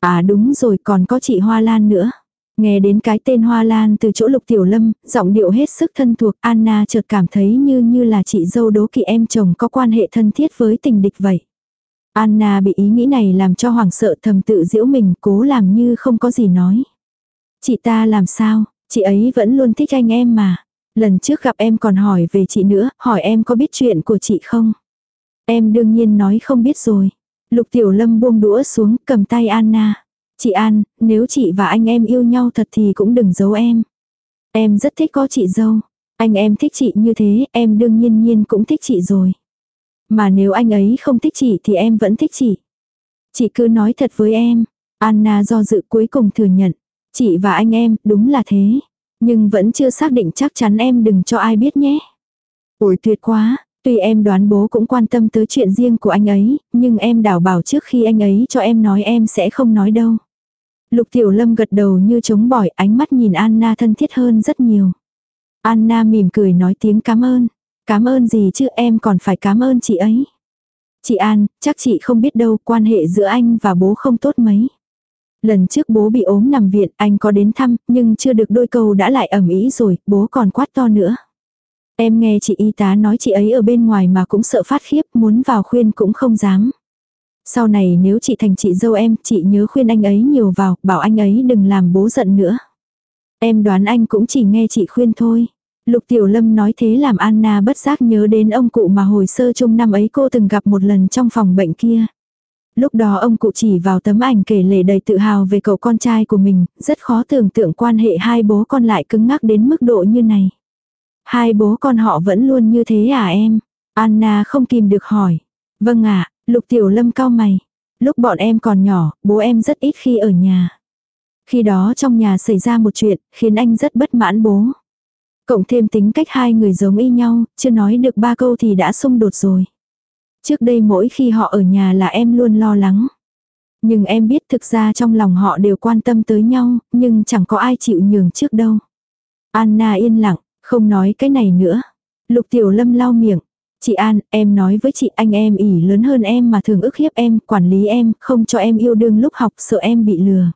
À đúng rồi còn có chị Hoa Lan nữa. Nghe đến cái tên Hoa Lan từ chỗ Lục Tiểu Lâm, giọng điệu hết sức thân thuộc, Anna chợt cảm thấy như như là chị dâu đố kỵ em chồng có quan hệ thân thiết với tình địch vậy. Anna bị ý nghĩ này làm cho hoảng sợ thầm tự giễu mình cố làm như không có gì nói. Chị ta làm sao, chị ấy vẫn luôn thích anh em mà. Lần trước gặp em còn hỏi về chị nữa, hỏi em có biết chuyện của chị không? Em đương nhiên nói không biết rồi. Lục Tiểu Lâm buông đũa xuống cầm tay Anna. Chị An, nếu chị và anh em yêu nhau thật thì cũng đừng giấu em. Em rất thích có chị dâu. Anh em thích chị như thế, em đương nhiên nhiên cũng thích chị rồi. Mà nếu anh ấy không thích chị thì em vẫn thích chị. Chị cứ nói thật với em. Anna do dự cuối cùng thừa nhận. Chị và anh em, đúng là thế. Nhưng vẫn chưa xác định chắc chắn em đừng cho ai biết nhé. Ủi tuyệt quá, tuy em đoán bố cũng quan tâm tới chuyện riêng của anh ấy, nhưng em đảo bảo trước khi anh ấy cho em nói em sẽ không nói đâu. Lục Tiểu Lâm gật đầu như chống bỏi ánh mắt nhìn Anna thân thiết hơn rất nhiều. Anna mỉm cười nói tiếng cảm ơn. Cảm ơn gì chứ em còn phải cảm ơn chị ấy. Chị An, chắc chị không biết đâu quan hệ giữa anh và bố không tốt mấy. Lần trước bố bị ốm nằm viện anh có đến thăm nhưng chưa được đôi câu đã lại ẩm ý rồi, bố còn quát to nữa. Em nghe chị y tá nói chị ấy ở bên ngoài mà cũng sợ phát khiếp muốn vào khuyên cũng không dám. Sau này nếu chị thành chị dâu em, chị nhớ khuyên anh ấy nhiều vào, bảo anh ấy đừng làm bố giận nữa. Em đoán anh cũng chỉ nghe chị khuyên thôi. Lục Tiểu Lâm nói thế làm Anna bất giác nhớ đến ông cụ mà hồi sơ chung năm ấy cô từng gặp một lần trong phòng bệnh kia. Lúc đó ông cụ chỉ vào tấm ảnh kể lể đầy tự hào về cậu con trai của mình, rất khó tưởng tượng quan hệ hai bố con lại cứng ngắc đến mức độ như này. Hai bố con họ vẫn luôn như thế à em? Anna không kìm được hỏi. Vâng ạ, Lục Tiểu Lâm cao mày. Lúc bọn em còn nhỏ, bố em rất ít khi ở nhà. Khi đó trong nhà xảy ra một chuyện, khiến anh rất bất mãn bố. Cộng thêm tính cách hai người giống y nhau, chưa nói được ba câu thì đã xung đột rồi. Trước đây mỗi khi họ ở nhà là em luôn lo lắng. Nhưng em biết thực ra trong lòng họ đều quan tâm tới nhau, nhưng chẳng có ai chịu nhường trước đâu. Anna yên lặng, không nói cái này nữa. Lục Tiểu Lâm lau miệng. Chị An, em nói với chị anh em ỉ lớn hơn em mà thường ức hiếp em, quản lý em, không cho em yêu đương lúc học sợ em bị lừa.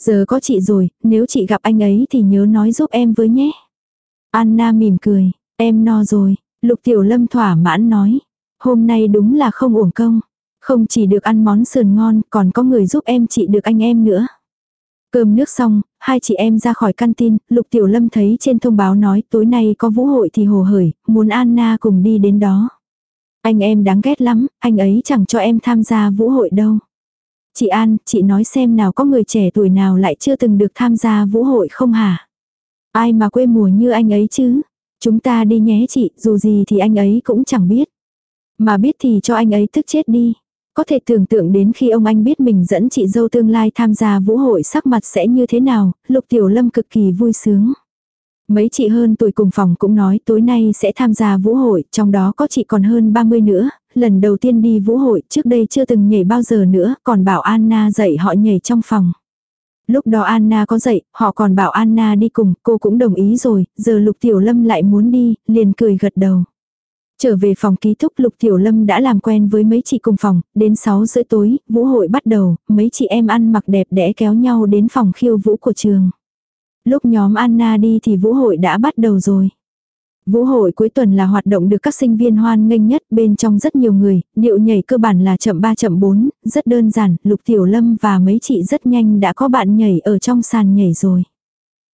Giờ có chị rồi, nếu chị gặp anh ấy thì nhớ nói giúp em với nhé. Anna mỉm cười, em no rồi, Lục Tiểu Lâm thỏa mãn nói. Hôm nay đúng là không uổng công. Không chỉ được ăn món sườn ngon, còn có người giúp em chị được anh em nữa. Cơm nước xong, hai chị em ra khỏi căn tin, Lục Tiểu Lâm thấy trên thông báo nói tối nay có vũ hội thì hồ hởi, muốn Anna cùng đi đến đó. Anh em đáng ghét lắm, anh ấy chẳng cho em tham gia vũ hội đâu. Chị An, chị nói xem nào có người trẻ tuổi nào lại chưa từng được tham gia vũ hội không hả? Ai mà quê mùa như anh ấy chứ? Chúng ta đi nhé chị, dù gì thì anh ấy cũng chẳng biết. Mà biết thì cho anh ấy tức chết đi. Có thể tưởng tượng đến khi ông anh biết mình dẫn chị dâu tương lai tham gia vũ hội sắc mặt sẽ như thế nào, Lục Tiểu Lâm cực kỳ vui sướng. Mấy chị hơn tuổi cùng phòng cũng nói tối nay sẽ tham gia vũ hội, trong đó có chị còn hơn 30 nữa, lần đầu tiên đi vũ hội, trước đây chưa từng nhảy bao giờ nữa, còn bảo Anna dạy họ nhảy trong phòng. Lúc đó Anna có dạy, họ còn bảo Anna đi cùng, cô cũng đồng ý rồi, giờ Lục Tiểu Lâm lại muốn đi, liền cười gật đầu. Trở về phòng ký túc Lục Tiểu Lâm đã làm quen với mấy chị cùng phòng, đến 6 rưỡi tối, vũ hội bắt đầu, mấy chị em ăn mặc đẹp đẽ kéo nhau đến phòng khiêu vũ của trường. Lúc nhóm Anna đi thì vũ hội đã bắt đầu rồi. Vũ hội cuối tuần là hoạt động được các sinh viên hoan nghênh nhất bên trong rất nhiều người, điệu nhảy cơ bản là chậm 3 chậm 4, rất đơn giản, Lục Tiểu Lâm và mấy chị rất nhanh đã có bạn nhảy ở trong sàn nhảy rồi.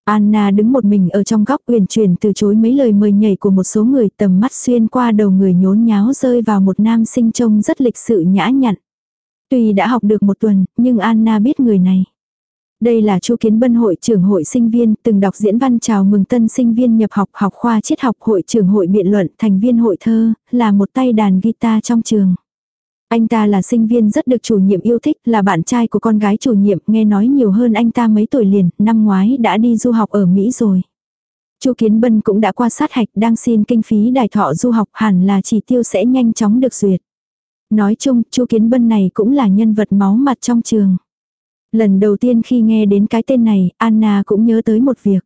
Anna đứng một mình ở trong góc uyển chuyển từ chối mấy lời mời nhảy của một số người tầm mắt xuyên qua đầu người nhốn nháo rơi vào một nam sinh trông rất lịch sự nhã nhặn. Tuy đã học được một tuần, nhưng Anna biết người này. Đây là Chu Kiến Bân hội trưởng hội sinh viên, từng đọc diễn văn chào mừng tân sinh viên nhập học học khoa triết học hội trưởng hội biện luận, thành viên hội thơ, là một tay đàn guitar trong trường. Anh ta là sinh viên rất được chủ nhiệm yêu thích, là bạn trai của con gái chủ nhiệm, nghe nói nhiều hơn anh ta mấy tuổi liền, năm ngoái đã đi du học ở Mỹ rồi. Chu Kiến Bân cũng đã qua sát hạch đang xin kinh phí đài thọ du học hẳn là chỉ tiêu sẽ nhanh chóng được duyệt. Nói chung, Chu Kiến Bân này cũng là nhân vật máu mặt trong trường. Lần đầu tiên khi nghe đến cái tên này, Anna cũng nhớ tới một việc.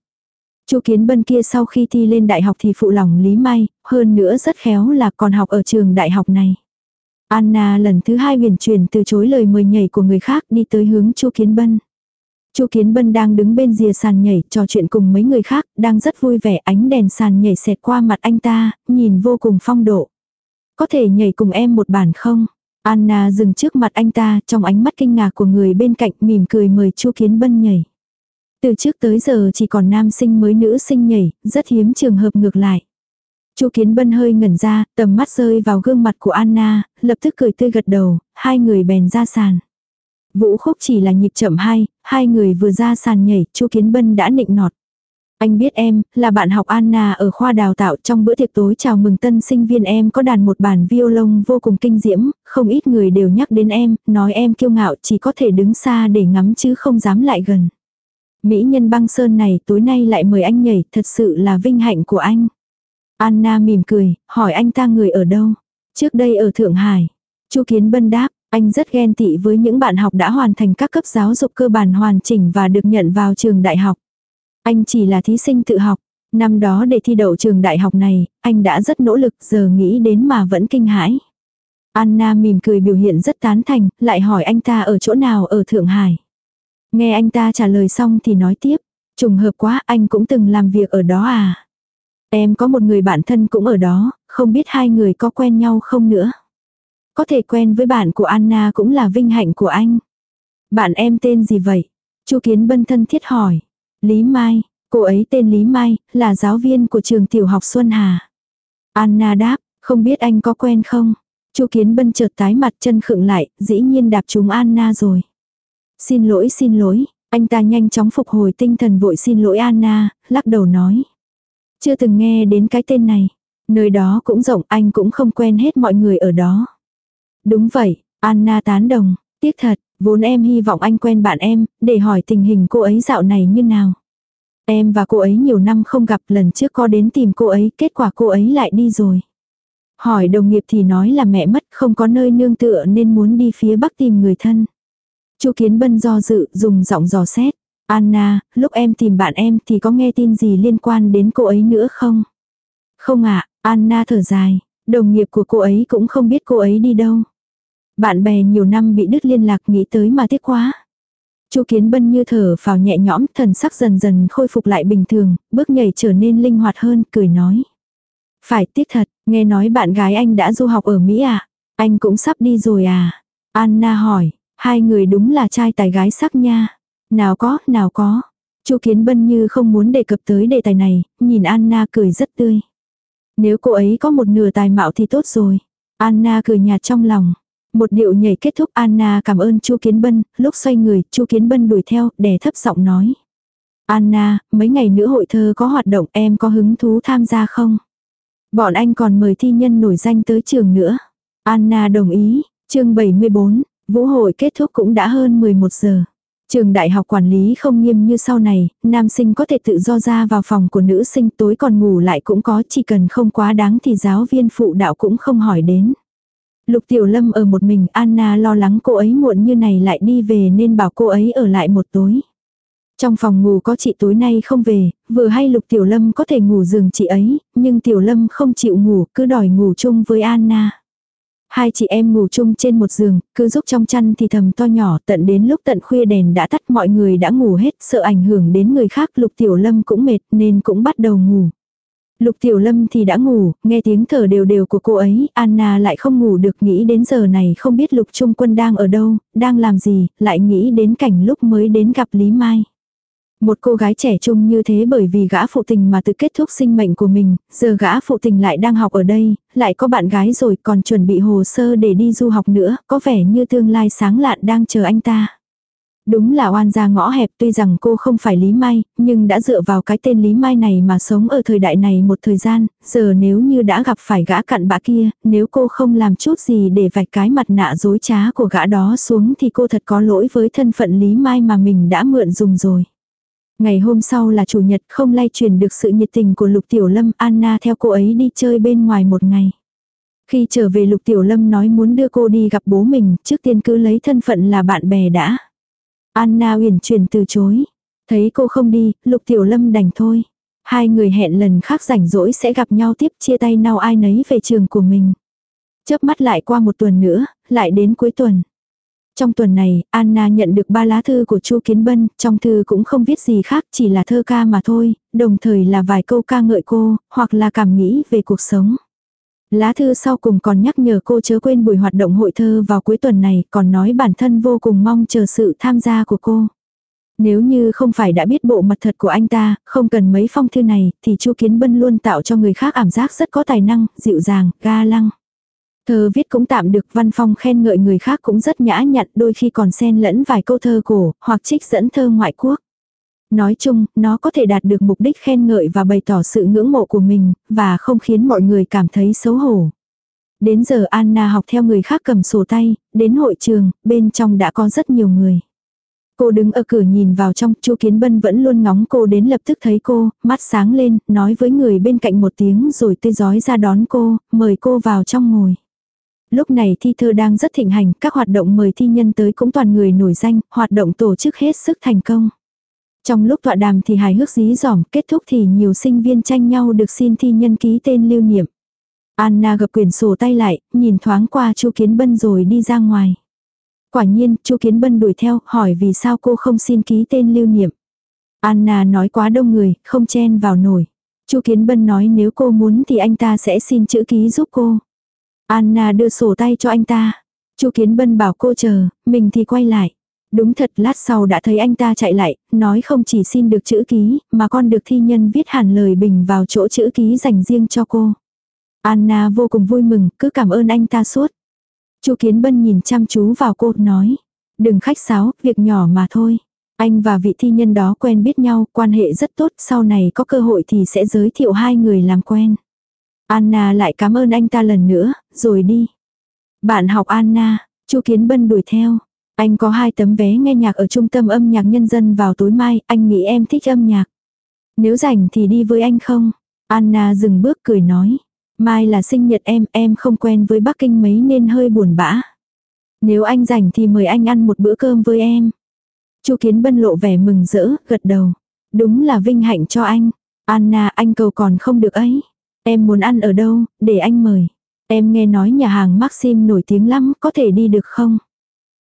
Chu Kiến Bân kia sau khi thi lên đại học thì phụ lòng Lý Mai, hơn nữa rất khéo là còn học ở trường đại học này. Anna lần thứ hai huyền chuyển từ chối lời mời nhảy của người khác đi tới hướng Chu Kiến Bân. Chu Kiến Bân đang đứng bên rìa sàn nhảy trò chuyện cùng mấy người khác, đang rất vui vẻ ánh đèn sàn nhảy xẹt qua mặt anh ta, nhìn vô cùng phong độ. Có thể nhảy cùng em một bản không? Anna dừng trước mặt anh ta trong ánh mắt kinh ngạc của người bên cạnh mỉm cười mời Chu Kiến Bân nhảy. Từ trước tới giờ chỉ còn nam sinh mới nữ sinh nhảy, rất hiếm trường hợp ngược lại. Chu Kiến Bân hơi ngẩn ra, tầm mắt rơi vào gương mặt của Anna, lập tức cười tươi gật đầu, hai người bèn ra sàn. Vũ khúc chỉ là nhịp chậm hai, hai người vừa ra sàn nhảy, Chu Kiến Bân đã nịnh nọt. Anh biết em, là bạn học Anna ở khoa đào tạo trong bữa tiệc tối chào mừng tân sinh viên em có đàn một bản violon vô cùng kinh diễm, không ít người đều nhắc đến em, nói em kiêu ngạo chỉ có thể đứng xa để ngắm chứ không dám lại gần. Mỹ nhân băng sơn này tối nay lại mời anh nhảy, thật sự là vinh hạnh của anh. Anna mỉm cười, hỏi anh ta người ở đâu. Trước đây ở Thượng Hải. Chu Kiến Bân đáp, anh rất ghen tị với những bạn học đã hoàn thành các cấp giáo dục cơ bản hoàn chỉnh và được nhận vào trường đại học. Anh chỉ là thí sinh tự học. Năm đó để thi đậu trường đại học này, anh đã rất nỗ lực giờ nghĩ đến mà vẫn kinh hãi. Anna mỉm cười biểu hiện rất tán thành, lại hỏi anh ta ở chỗ nào ở Thượng Hải. Nghe anh ta trả lời xong thì nói tiếp, trùng hợp quá anh cũng từng làm việc ở đó à. Em có một người bạn thân cũng ở đó, không biết hai người có quen nhau không nữa. Có thể quen với bạn của Anna cũng là vinh hạnh của anh. Bạn em tên gì vậy? Chu Kiến Bân thân thiết hỏi. Lý Mai, cô ấy tên Lý Mai, là giáo viên của trường tiểu học Xuân Hà. Anna đáp, không biết anh có quen không? Chu Kiến Bân chợt tái mặt chân khựng lại, dĩ nhiên đạp trúng Anna rồi. Xin lỗi xin lỗi, anh ta nhanh chóng phục hồi tinh thần vội xin lỗi Anna, lắc đầu nói. Chưa từng nghe đến cái tên này. Nơi đó cũng rộng anh cũng không quen hết mọi người ở đó. Đúng vậy, Anna tán đồng, tiếc thật, vốn em hy vọng anh quen bạn em, để hỏi tình hình cô ấy dạo này như nào. Em và cô ấy nhiều năm không gặp lần trước có đến tìm cô ấy, kết quả cô ấy lại đi rồi. Hỏi đồng nghiệp thì nói là mẹ mất không có nơi nương tựa nên muốn đi phía bắc tìm người thân. Chu Kiến Bân do dự dùng giọng dò xét. Anna, lúc em tìm bạn em thì có nghe tin gì liên quan đến cô ấy nữa không? Không ạ, Anna thở dài, đồng nghiệp của cô ấy cũng không biết cô ấy đi đâu. Bạn bè nhiều năm bị đứt liên lạc nghĩ tới mà tiếc quá. Chu Kiến Bân như thở vào nhẹ nhõm, thần sắc dần dần khôi phục lại bình thường, bước nhảy trở nên linh hoạt hơn, cười nói. Phải tiếc thật, nghe nói bạn gái anh đã du học ở Mỹ à? Anh cũng sắp đi rồi à? Anna hỏi, hai người đúng là trai tài gái sắc nha. Nào có, nào có. Chu Kiến Bân như không muốn đề cập tới đề tài này, nhìn Anna cười rất tươi. Nếu cô ấy có một nửa tài mạo thì tốt rồi. Anna cười nhạt trong lòng. Một điệu nhảy kết thúc Anna cảm ơn Chu Kiến Bân, lúc xoay người, Chu Kiến Bân đuổi theo, đè thấp giọng nói. Anna, mấy ngày nữa hội thơ có hoạt động em có hứng thú tham gia không? Bọn anh còn mời thi nhân nổi danh tới trường nữa. Anna đồng ý, chương 74, vũ hội kết thúc cũng đã hơn 11 giờ. Trường đại học quản lý không nghiêm như sau này, nam sinh có thể tự do ra vào phòng của nữ sinh tối còn ngủ lại cũng có, chỉ cần không quá đáng thì giáo viên phụ đạo cũng không hỏi đến. Lục Tiểu Lâm ở một mình, Anna lo lắng cô ấy muộn như này lại đi về nên bảo cô ấy ở lại một tối. Trong phòng ngủ có chị tối nay không về, vừa hay Lục Tiểu Lâm có thể ngủ giường chị ấy, nhưng Tiểu Lâm không chịu ngủ, cứ đòi ngủ chung với Anna. Hai chị em ngủ chung trên một giường, cứ giúp trong chăn thì thầm to nhỏ tận đến lúc tận khuya đèn đã tắt mọi người đã ngủ hết, sợ ảnh hưởng đến người khác Lục Tiểu Lâm cũng mệt nên cũng bắt đầu ngủ. Lục Tiểu Lâm thì đã ngủ, nghe tiếng thở đều đều của cô ấy, Anna lại không ngủ được nghĩ đến giờ này không biết Lục Trung Quân đang ở đâu, đang làm gì, lại nghĩ đến cảnh lúc mới đến gặp Lý Mai. Một cô gái trẻ trung như thế bởi vì gã phụ tình mà tự kết thúc sinh mệnh của mình, giờ gã phụ tình lại đang học ở đây, lại có bạn gái rồi còn chuẩn bị hồ sơ để đi du học nữa, có vẻ như tương lai sáng lạn đang chờ anh ta. Đúng là oan gia ngõ hẹp tuy rằng cô không phải Lý Mai, nhưng đã dựa vào cái tên Lý Mai này mà sống ở thời đại này một thời gian, giờ nếu như đã gặp phải gã cặn bã kia, nếu cô không làm chút gì để vạch cái mặt nạ dối trá của gã đó xuống thì cô thật có lỗi với thân phận Lý Mai mà mình đã mượn dùng rồi. Ngày hôm sau là chủ nhật không lay truyền được sự nhiệt tình của Lục Tiểu Lâm Anna theo cô ấy đi chơi bên ngoài một ngày. Khi trở về Lục Tiểu Lâm nói muốn đưa cô đi gặp bố mình, trước tiên cứ lấy thân phận là bạn bè đã. Anna uyển chuyển từ chối. Thấy cô không đi, Lục Tiểu Lâm đành thôi. Hai người hẹn lần khác rảnh rỗi sẽ gặp nhau tiếp chia tay nào ai nấy về trường của mình. Chớp mắt lại qua một tuần nữa, lại đến cuối tuần. Trong tuần này, Anna nhận được ba lá thư của Chu Kiến Bân, trong thư cũng không viết gì khác, chỉ là thơ ca mà thôi, đồng thời là vài câu ca ngợi cô, hoặc là cảm nghĩ về cuộc sống. Lá thư sau cùng còn nhắc nhở cô chớ quên buổi hoạt động hội thơ vào cuối tuần này, còn nói bản thân vô cùng mong chờ sự tham gia của cô. Nếu như không phải đã biết bộ mặt thật của anh ta, không cần mấy phong thư này, thì Chu Kiến Bân luôn tạo cho người khác ảm giác rất có tài năng, dịu dàng, ga lăng. Thơ viết cũng tạm được văn phong khen ngợi người khác cũng rất nhã nhặn đôi khi còn xen lẫn vài câu thơ cổ, hoặc trích dẫn thơ ngoại quốc. Nói chung, nó có thể đạt được mục đích khen ngợi và bày tỏ sự ngưỡng mộ của mình, và không khiến mọi người cảm thấy xấu hổ. Đến giờ Anna học theo người khác cầm sổ tay, đến hội trường, bên trong đã có rất nhiều người. Cô đứng ở cửa nhìn vào trong, Chu Kiến Bân vẫn luôn ngóng cô đến lập tức thấy cô, mắt sáng lên, nói với người bên cạnh một tiếng rồi tươi giói ra đón cô, mời cô vào trong ngồi. Lúc này thi thơ đang rất thịnh hành, các hoạt động mời thi nhân tới cũng toàn người nổi danh, hoạt động tổ chức hết sức thành công. Trong lúc tọa đàm thì hài hước dí dỏm, kết thúc thì nhiều sinh viên tranh nhau được xin thi nhân ký tên lưu niệm. Anna gập quyển sổ tay lại, nhìn thoáng qua Chu Kiến Bân rồi đi ra ngoài. Quả nhiên, Chu Kiến Bân đuổi theo, hỏi vì sao cô không xin ký tên lưu niệm. Anna nói quá đông người, không chen vào nổi. Chu Kiến Bân nói nếu cô muốn thì anh ta sẽ xin chữ ký giúp cô. Anna đưa sổ tay cho anh ta. Chu Kiến Bân bảo cô chờ, mình thì quay lại. Đúng thật lát sau đã thấy anh ta chạy lại, nói không chỉ xin được chữ ký, mà còn được thi nhân viết hẳn lời bình vào chỗ chữ ký dành riêng cho cô. Anna vô cùng vui mừng, cứ cảm ơn anh ta suốt. Chu Kiến Bân nhìn chăm chú vào cô, nói. Đừng khách sáo, việc nhỏ mà thôi. Anh và vị thi nhân đó quen biết nhau, quan hệ rất tốt, sau này có cơ hội thì sẽ giới thiệu hai người làm quen. Anna lại cảm ơn anh ta lần nữa, rồi đi. Bạn học Anna, Chu Kiến Bân đuổi theo. Anh có hai tấm vé nghe nhạc ở trung tâm âm nhạc nhân dân vào tối mai, anh nghĩ em thích âm nhạc. Nếu rảnh thì đi với anh không? Anna dừng bước cười nói. Mai là sinh nhật em, em không quen với Bắc Kinh mấy nên hơi buồn bã. Nếu anh rảnh thì mời anh ăn một bữa cơm với em. Chu Kiến Bân lộ vẻ mừng rỡ, gật đầu. Đúng là vinh hạnh cho anh. Anna anh cầu còn không được ấy. Em muốn ăn ở đâu, để anh mời. Em nghe nói nhà hàng Maxim nổi tiếng lắm, có thể đi được không?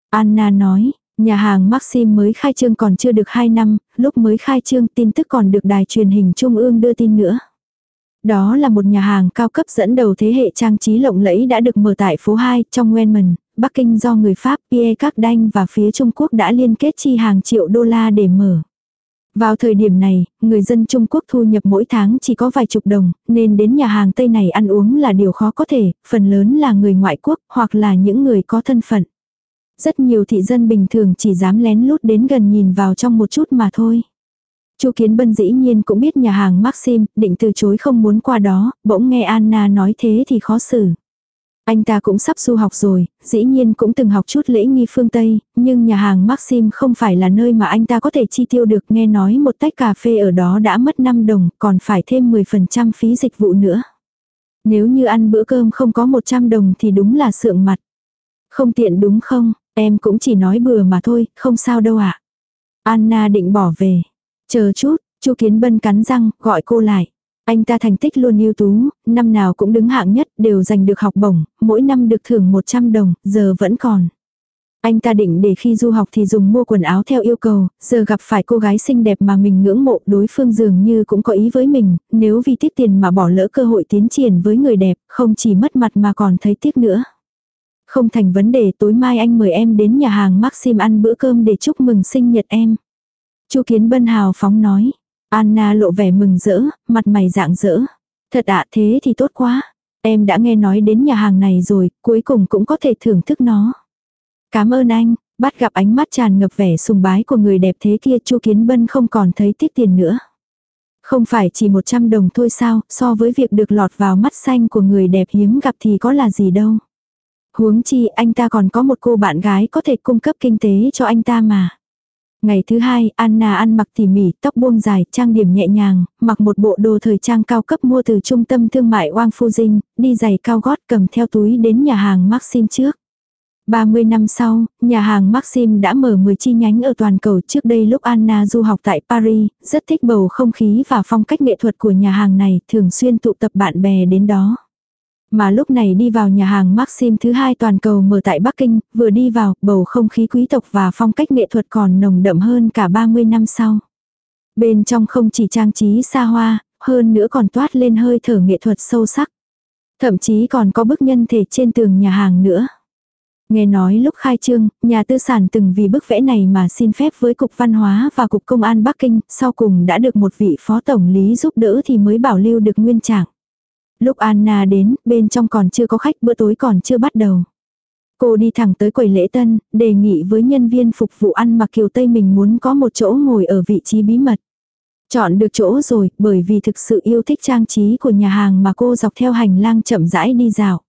Anna nói, nhà hàng Maxim mới khai trương còn chưa được 2 năm, lúc mới khai trương tin tức còn được đài truyền hình trung ương đưa tin nữa. Đó là một nhà hàng cao cấp dẫn đầu thế hệ trang trí lộng lẫy đã được mở tại phố 2 trong Wenman, Bắc Kinh do người Pháp Pierre Cardin và phía Trung Quốc đã liên kết chi hàng triệu đô la để mở. Vào thời điểm này, người dân Trung Quốc thu nhập mỗi tháng chỉ có vài chục đồng, nên đến nhà hàng Tây này ăn uống là điều khó có thể, phần lớn là người ngoại quốc hoặc là những người có thân phận. Rất nhiều thị dân bình thường chỉ dám lén lút đến gần nhìn vào trong một chút mà thôi. Chu Kiến Bân dĩ nhiên cũng biết nhà hàng Maxim, định từ chối không muốn qua đó, bỗng nghe Anna nói thế thì khó xử. Anh ta cũng sắp du học rồi, dĩ nhiên cũng từng học chút lễ nghi phương Tây, nhưng nhà hàng Maxim không phải là nơi mà anh ta có thể chi tiêu được nghe nói một tách cà phê ở đó đã mất 5 đồng, còn phải thêm 10% phí dịch vụ nữa. Nếu như ăn bữa cơm không có 100 đồng thì đúng là sượng mặt. Không tiện đúng không, em cũng chỉ nói bừa mà thôi, không sao đâu ạ. À. Anna định bỏ về. Chờ chút, chu Kiến Bân cắn răng, gọi cô lại. Anh ta thành tích luôn ưu tú, năm nào cũng đứng hạng nhất, đều giành được học bổng, mỗi năm được thưởng 100 đồng, giờ vẫn còn. Anh ta định để khi du học thì dùng mua quần áo theo yêu cầu, giờ gặp phải cô gái xinh đẹp mà mình ngưỡng mộ đối phương dường như cũng có ý với mình, nếu vì tiếc tiền mà bỏ lỡ cơ hội tiến triển với người đẹp, không chỉ mất mặt mà còn thấy tiếc nữa. Không thành vấn đề tối mai anh mời em đến nhà hàng Maxim ăn bữa cơm để chúc mừng sinh nhật em. Chu Kiến Bân hào phóng nói. Anna lộ vẻ mừng rỡ, mặt mày dạng dỡ. Thật ạ thế thì tốt quá. Em đã nghe nói đến nhà hàng này rồi, cuối cùng cũng có thể thưởng thức nó. Cảm ơn anh, bắt gặp ánh mắt tràn ngập vẻ sùng bái của người đẹp thế kia Chu Kiến Bân không còn thấy tiếc tiền nữa. Không phải chỉ 100 đồng thôi sao, so với việc được lọt vào mắt xanh của người đẹp hiếm gặp thì có là gì đâu. Huống chi anh ta còn có một cô bạn gái có thể cung cấp kinh tế cho anh ta mà. Ngày thứ hai, Anna ăn mặc tỉ mỉ, tóc buông dài, trang điểm nhẹ nhàng, mặc một bộ đồ thời trang cao cấp mua từ trung tâm thương mại Wang Fujing, đi giày cao gót cầm theo túi đến nhà hàng Maxim trước. 30 năm sau, nhà hàng Maxim đã mở 10 chi nhánh ở toàn cầu trước đây lúc Anna du học tại Paris, rất thích bầu không khí và phong cách nghệ thuật của nhà hàng này, thường xuyên tụ tập bạn bè đến đó. Mà lúc này đi vào nhà hàng Maxim thứ hai toàn cầu mở tại Bắc Kinh, vừa đi vào, bầu không khí quý tộc và phong cách nghệ thuật còn nồng đậm hơn cả 30 năm sau. Bên trong không chỉ trang trí xa hoa, hơn nữa còn toát lên hơi thở nghệ thuật sâu sắc. Thậm chí còn có bức nhân thể trên tường nhà hàng nữa. Nghe nói lúc khai trương, nhà tư sản từng vì bức vẽ này mà xin phép với Cục Văn hóa và Cục Công an Bắc Kinh, sau cùng đã được một vị phó tổng lý giúp đỡ thì mới bảo lưu được nguyên trạng. Lúc Anna đến, bên trong còn chưa có khách bữa tối còn chưa bắt đầu. Cô đi thẳng tới quầy lễ tân, đề nghị với nhân viên phục vụ ăn mặc kiều Tây mình muốn có một chỗ ngồi ở vị trí bí mật. Chọn được chỗ rồi, bởi vì thực sự yêu thích trang trí của nhà hàng mà cô dọc theo hành lang chậm rãi đi dạo.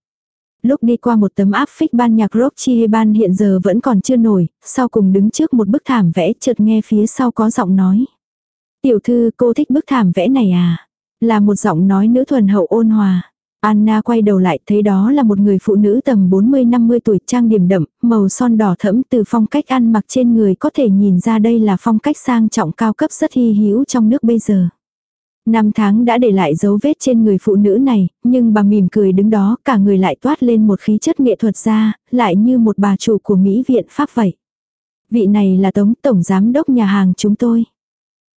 Lúc đi qua một tấm áp phích ban nhạc rock chi ban hiện giờ vẫn còn chưa nổi, sau cùng đứng trước một bức thảm vẽ chợt nghe phía sau có giọng nói. Tiểu thư cô thích bức thảm vẽ này à? Là một giọng nói nữ thuần hậu ôn hòa. Anna quay đầu lại thấy đó là một người phụ nữ tầm 40-50 tuổi trang điểm đậm, màu son đỏ thẫm từ phong cách ăn mặc trên người có thể nhìn ra đây là phong cách sang trọng cao cấp rất hy hữu trong nước bây giờ. Năm tháng đã để lại dấu vết trên người phụ nữ này, nhưng bà mỉm cười đứng đó cả người lại toát lên một khí chất nghệ thuật ra, lại như một bà chủ của Mỹ viện Pháp vậy. Vị này là Tống Tổng Giám đốc nhà hàng chúng tôi.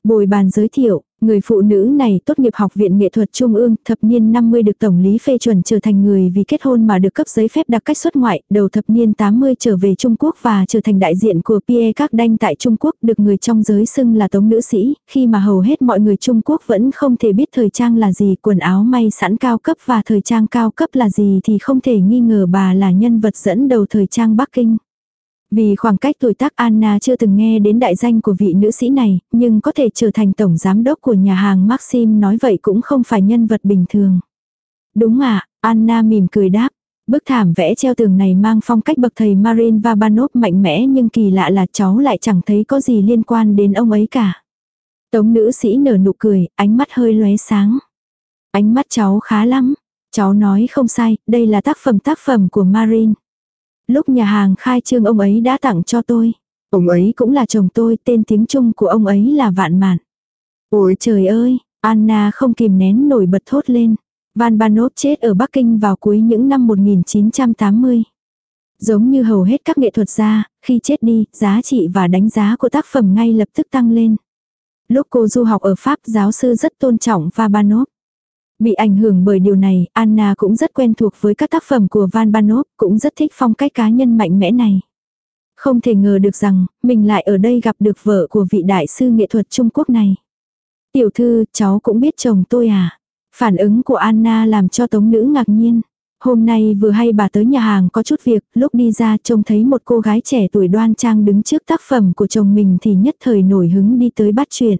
Bồi bàn giới thiệu, Người phụ nữ này tốt nghiệp học viện nghệ thuật trung ương, thập niên 50 được tổng lý phê chuẩn trở thành người vì kết hôn mà được cấp giấy phép đặc cách xuất ngoại, đầu thập niên 80 trở về Trung Quốc và trở thành đại diện của Pierre Các Đanh tại Trung Quốc, được người trong giới xưng là tống nữ sĩ, khi mà hầu hết mọi người Trung Quốc vẫn không thể biết thời trang là gì, quần áo may sẵn cao cấp và thời trang cao cấp là gì thì không thể nghi ngờ bà là nhân vật dẫn đầu thời trang Bắc Kinh. Vì khoảng cách tuổi tác Anna chưa từng nghe đến đại danh của vị nữ sĩ này, nhưng có thể trở thành tổng giám đốc của nhà hàng Maxim nói vậy cũng không phải nhân vật bình thường. Đúng ạ, Anna mỉm cười đáp. Bức thảm vẽ treo tường này mang phong cách bậc thầy Marin Vabanov mạnh mẽ nhưng kỳ lạ là cháu lại chẳng thấy có gì liên quan đến ông ấy cả. Tống nữ sĩ nở nụ cười, ánh mắt hơi lóe sáng. Ánh mắt cháu khá lắm. Cháu nói không sai, đây là tác phẩm tác phẩm của Marin. Lúc nhà hàng khai trương ông ấy đã tặng cho tôi. Ông ấy cũng là chồng tôi, tên tiếng Trung của ông ấy là Vạn Mạn. Ôi trời ơi, Anna không kìm nén nổi bật thốt lên. Van Banov chết ở Bắc Kinh vào cuối những năm 1980. Giống như hầu hết các nghệ thuật gia, khi chết đi, giá trị và đánh giá của tác phẩm ngay lập tức tăng lên. Lúc cô du học ở Pháp, giáo sư rất tôn trọng Vabanov. Bị ảnh hưởng bởi điều này, Anna cũng rất quen thuộc với các tác phẩm của Van Banov, cũng rất thích phong cách cá nhân mạnh mẽ này. Không thể ngờ được rằng, mình lại ở đây gặp được vợ của vị đại sư nghệ thuật Trung Quốc này. Tiểu thư, cháu cũng biết chồng tôi à? Phản ứng của Anna làm cho tống nữ ngạc nhiên. Hôm nay vừa hay bà tới nhà hàng có chút việc, lúc đi ra trông thấy một cô gái trẻ tuổi đoan trang đứng trước tác phẩm của chồng mình thì nhất thời nổi hứng đi tới bắt chuyện.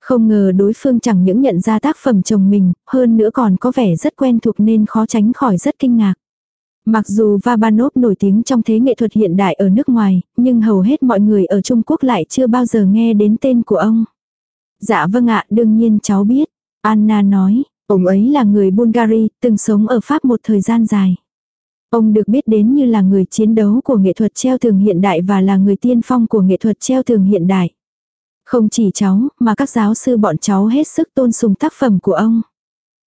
Không ngờ đối phương chẳng những nhận ra tác phẩm chồng mình, hơn nữa còn có vẻ rất quen thuộc nên khó tránh khỏi rất kinh ngạc. Mặc dù Vabanov nổi tiếng trong thế nghệ thuật hiện đại ở nước ngoài, nhưng hầu hết mọi người ở Trung Quốc lại chưa bao giờ nghe đến tên của ông. Dạ vâng ạ, đương nhiên cháu biết. Anna nói, ông ấy là người Bulgari, từng sống ở Pháp một thời gian dài. Ông được biết đến như là người chiến đấu của nghệ thuật treo tường hiện đại và là người tiên phong của nghệ thuật treo tường hiện đại. Không chỉ cháu, mà các giáo sư bọn cháu hết sức tôn sùng tác phẩm của ông.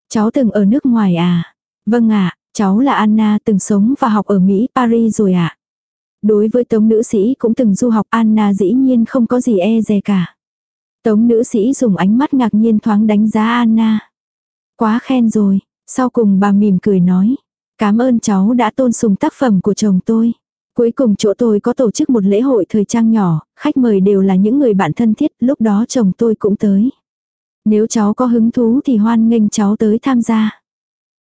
Cháu từng ở nước ngoài à? Vâng ạ, cháu là Anna từng sống và học ở Mỹ, Paris rồi ạ. Đối với tống nữ sĩ cũng từng du học Anna dĩ nhiên không có gì e dè cả. Tống nữ sĩ dùng ánh mắt ngạc nhiên thoáng đánh giá Anna. Quá khen rồi, sau cùng bà mỉm cười nói. Cảm ơn cháu đã tôn sùng tác phẩm của chồng tôi. Cuối cùng chỗ tôi có tổ chức một lễ hội thời trang nhỏ, khách mời đều là những người bạn thân thiết, lúc đó chồng tôi cũng tới. Nếu cháu có hứng thú thì hoan nghênh cháu tới tham gia.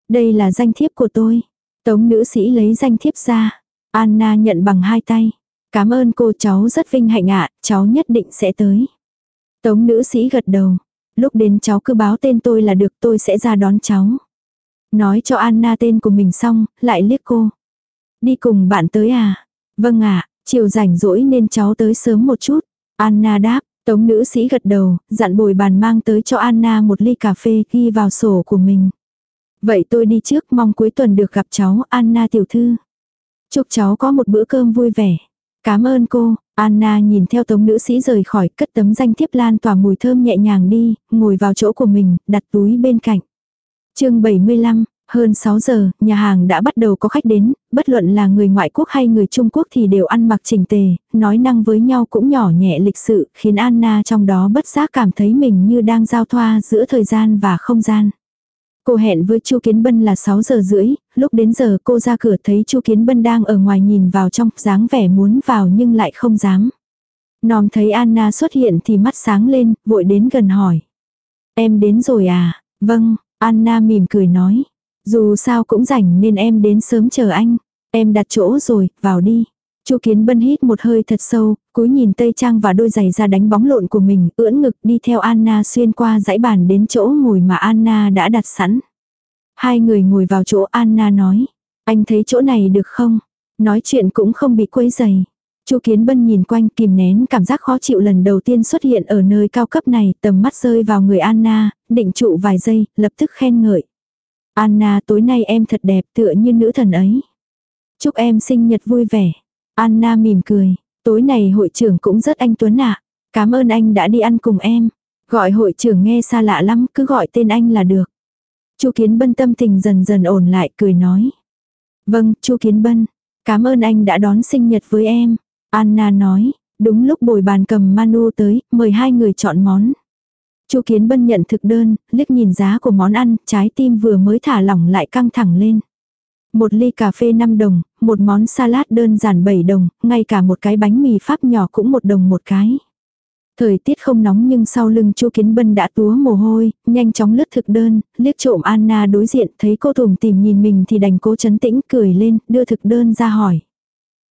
Đây là danh thiếp của tôi. Tống nữ sĩ lấy danh thiếp ra. Anna nhận bằng hai tay. Cảm ơn cô cháu rất vinh hạnh ạ, cháu nhất định sẽ tới. Tống nữ sĩ gật đầu. Lúc đến cháu cứ báo tên tôi là được tôi sẽ ra đón cháu. Nói cho Anna tên của mình xong, lại liếc cô. Đi cùng bạn tới à? Vâng ạ, chiều rảnh rỗi nên cháu tới sớm một chút. Anna đáp, tống nữ sĩ gật đầu, dặn bồi bàn mang tới cho Anna một ly cà phê ghi vào sổ của mình. Vậy tôi đi trước mong cuối tuần được gặp cháu Anna tiểu thư. Chúc cháu có một bữa cơm vui vẻ. Cảm ơn cô, Anna nhìn theo tống nữ sĩ rời khỏi cất tấm danh thiếp lan tỏa mùi thơm nhẹ nhàng đi, ngồi vào chỗ của mình, đặt túi bên cạnh. chương 75, hơn 6 giờ, nhà hàng đã bắt đầu có khách đến, bất luận là người ngoại quốc hay người Trung Quốc thì đều ăn mặc chỉnh tề, nói năng với nhau cũng nhỏ nhẹ lịch sự, khiến Anna trong đó bất giác cảm thấy mình như đang giao thoa giữa thời gian và không gian. Cô hẹn với Chu Kiến Bân là 6 giờ rưỡi, lúc đến giờ cô ra cửa thấy Chu Kiến Bân đang ở ngoài nhìn vào trong, dáng vẻ muốn vào nhưng lại không dám. Nòm thấy Anna xuất hiện thì mắt sáng lên, vội đến gần hỏi. Em đến rồi à? Vâng, Anna mỉm cười nói. Dù sao cũng rảnh nên em đến sớm chờ anh. Em đặt chỗ rồi, vào đi. Chu Kiến Bân hít một hơi thật sâu, cúi nhìn Tây Trang và đôi giày ra đánh bóng lộn của mình, ưỡn ngực đi theo Anna xuyên qua dãy bàn đến chỗ ngồi mà Anna đã đặt sẵn. Hai người ngồi vào chỗ Anna nói, anh thấy chỗ này được không? Nói chuyện cũng không bị quấy giày. Chu Kiến Bân nhìn quanh kìm nén cảm giác khó chịu lần đầu tiên xuất hiện ở nơi cao cấp này, tầm mắt rơi vào người Anna, định trụ vài giây, lập tức khen ngợi. Anna tối nay em thật đẹp tựa như nữ thần ấy. Chúc em sinh nhật vui vẻ. Anna mỉm cười. Tối này hội trưởng cũng rất anh Tuấn ạ. Cảm ơn anh đã đi ăn cùng em. Gọi hội trưởng nghe xa lạ lắm, cứ gọi tên anh là được. Chu Kiến Bân tâm tình dần dần ổn lại, cười nói. Vâng, Chu Kiến Bân. Cảm ơn anh đã đón sinh nhật với em. Anna nói, đúng lúc bồi bàn cầm Manu tới, mời hai người chọn món. Chu Kiến Bân nhận thực đơn, liếc nhìn giá của món ăn, trái tim vừa mới thả lỏng lại căng thẳng lên. Một ly cà phê 5 đồng, một món salad đơn giản 7 đồng, ngay cả một cái bánh mì pháp nhỏ cũng một đồng một cái. Thời tiết không nóng nhưng sau lưng Chu Kiến Bân đã túa mồ hôi, nhanh chóng lướt thực đơn, liếc trộm Anna đối diện, thấy cô thùm tìm nhìn mình thì đành cố chấn tĩnh cười lên, đưa thực đơn ra hỏi.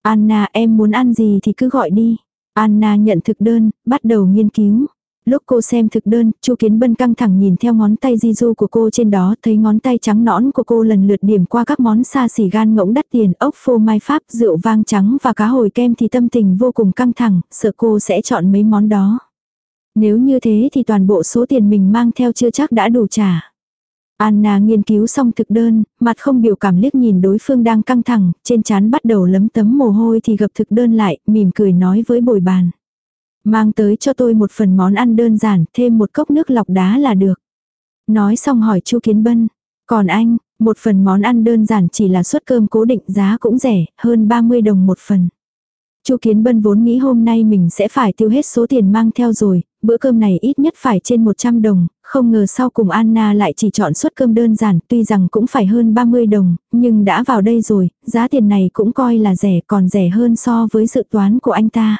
Anna em muốn ăn gì thì cứ gọi đi. Anna nhận thực đơn, bắt đầu nghiên cứu. Lúc cô xem thực đơn, Chu Kiến Bân căng thẳng nhìn theo ngón tay Jiu của cô trên đó, thấy ngón tay trắng nõn của cô lần lượt điểm qua các món xa xỉ gan ngỗng đắt tiền, ốc phô mai pháp, rượu vang trắng và cá hồi kem thì tâm tình vô cùng căng thẳng, sợ cô sẽ chọn mấy món đó. Nếu như thế thì toàn bộ số tiền mình mang theo chưa chắc đã đủ trả. Anna nghiên cứu xong thực đơn, mặt không biểu cảm liếc nhìn đối phương đang căng thẳng, trên trán bắt đầu lấm tấm mồ hôi thì gập thực đơn lại, mỉm cười nói với bồi bàn. Mang tới cho tôi một phần món ăn đơn giản, thêm một cốc nước lọc đá là được. Nói xong hỏi Chu Kiến Bân, còn anh, một phần món ăn đơn giản chỉ là suất cơm cố định giá cũng rẻ, hơn 30 đồng một phần. Chu Kiến Bân vốn nghĩ hôm nay mình sẽ phải tiêu hết số tiền mang theo rồi, bữa cơm này ít nhất phải trên 100 đồng, không ngờ sau cùng Anna lại chỉ chọn suất cơm đơn giản, tuy rằng cũng phải hơn 30 đồng, nhưng đã vào đây rồi, giá tiền này cũng coi là rẻ còn rẻ hơn so với dự toán của anh ta.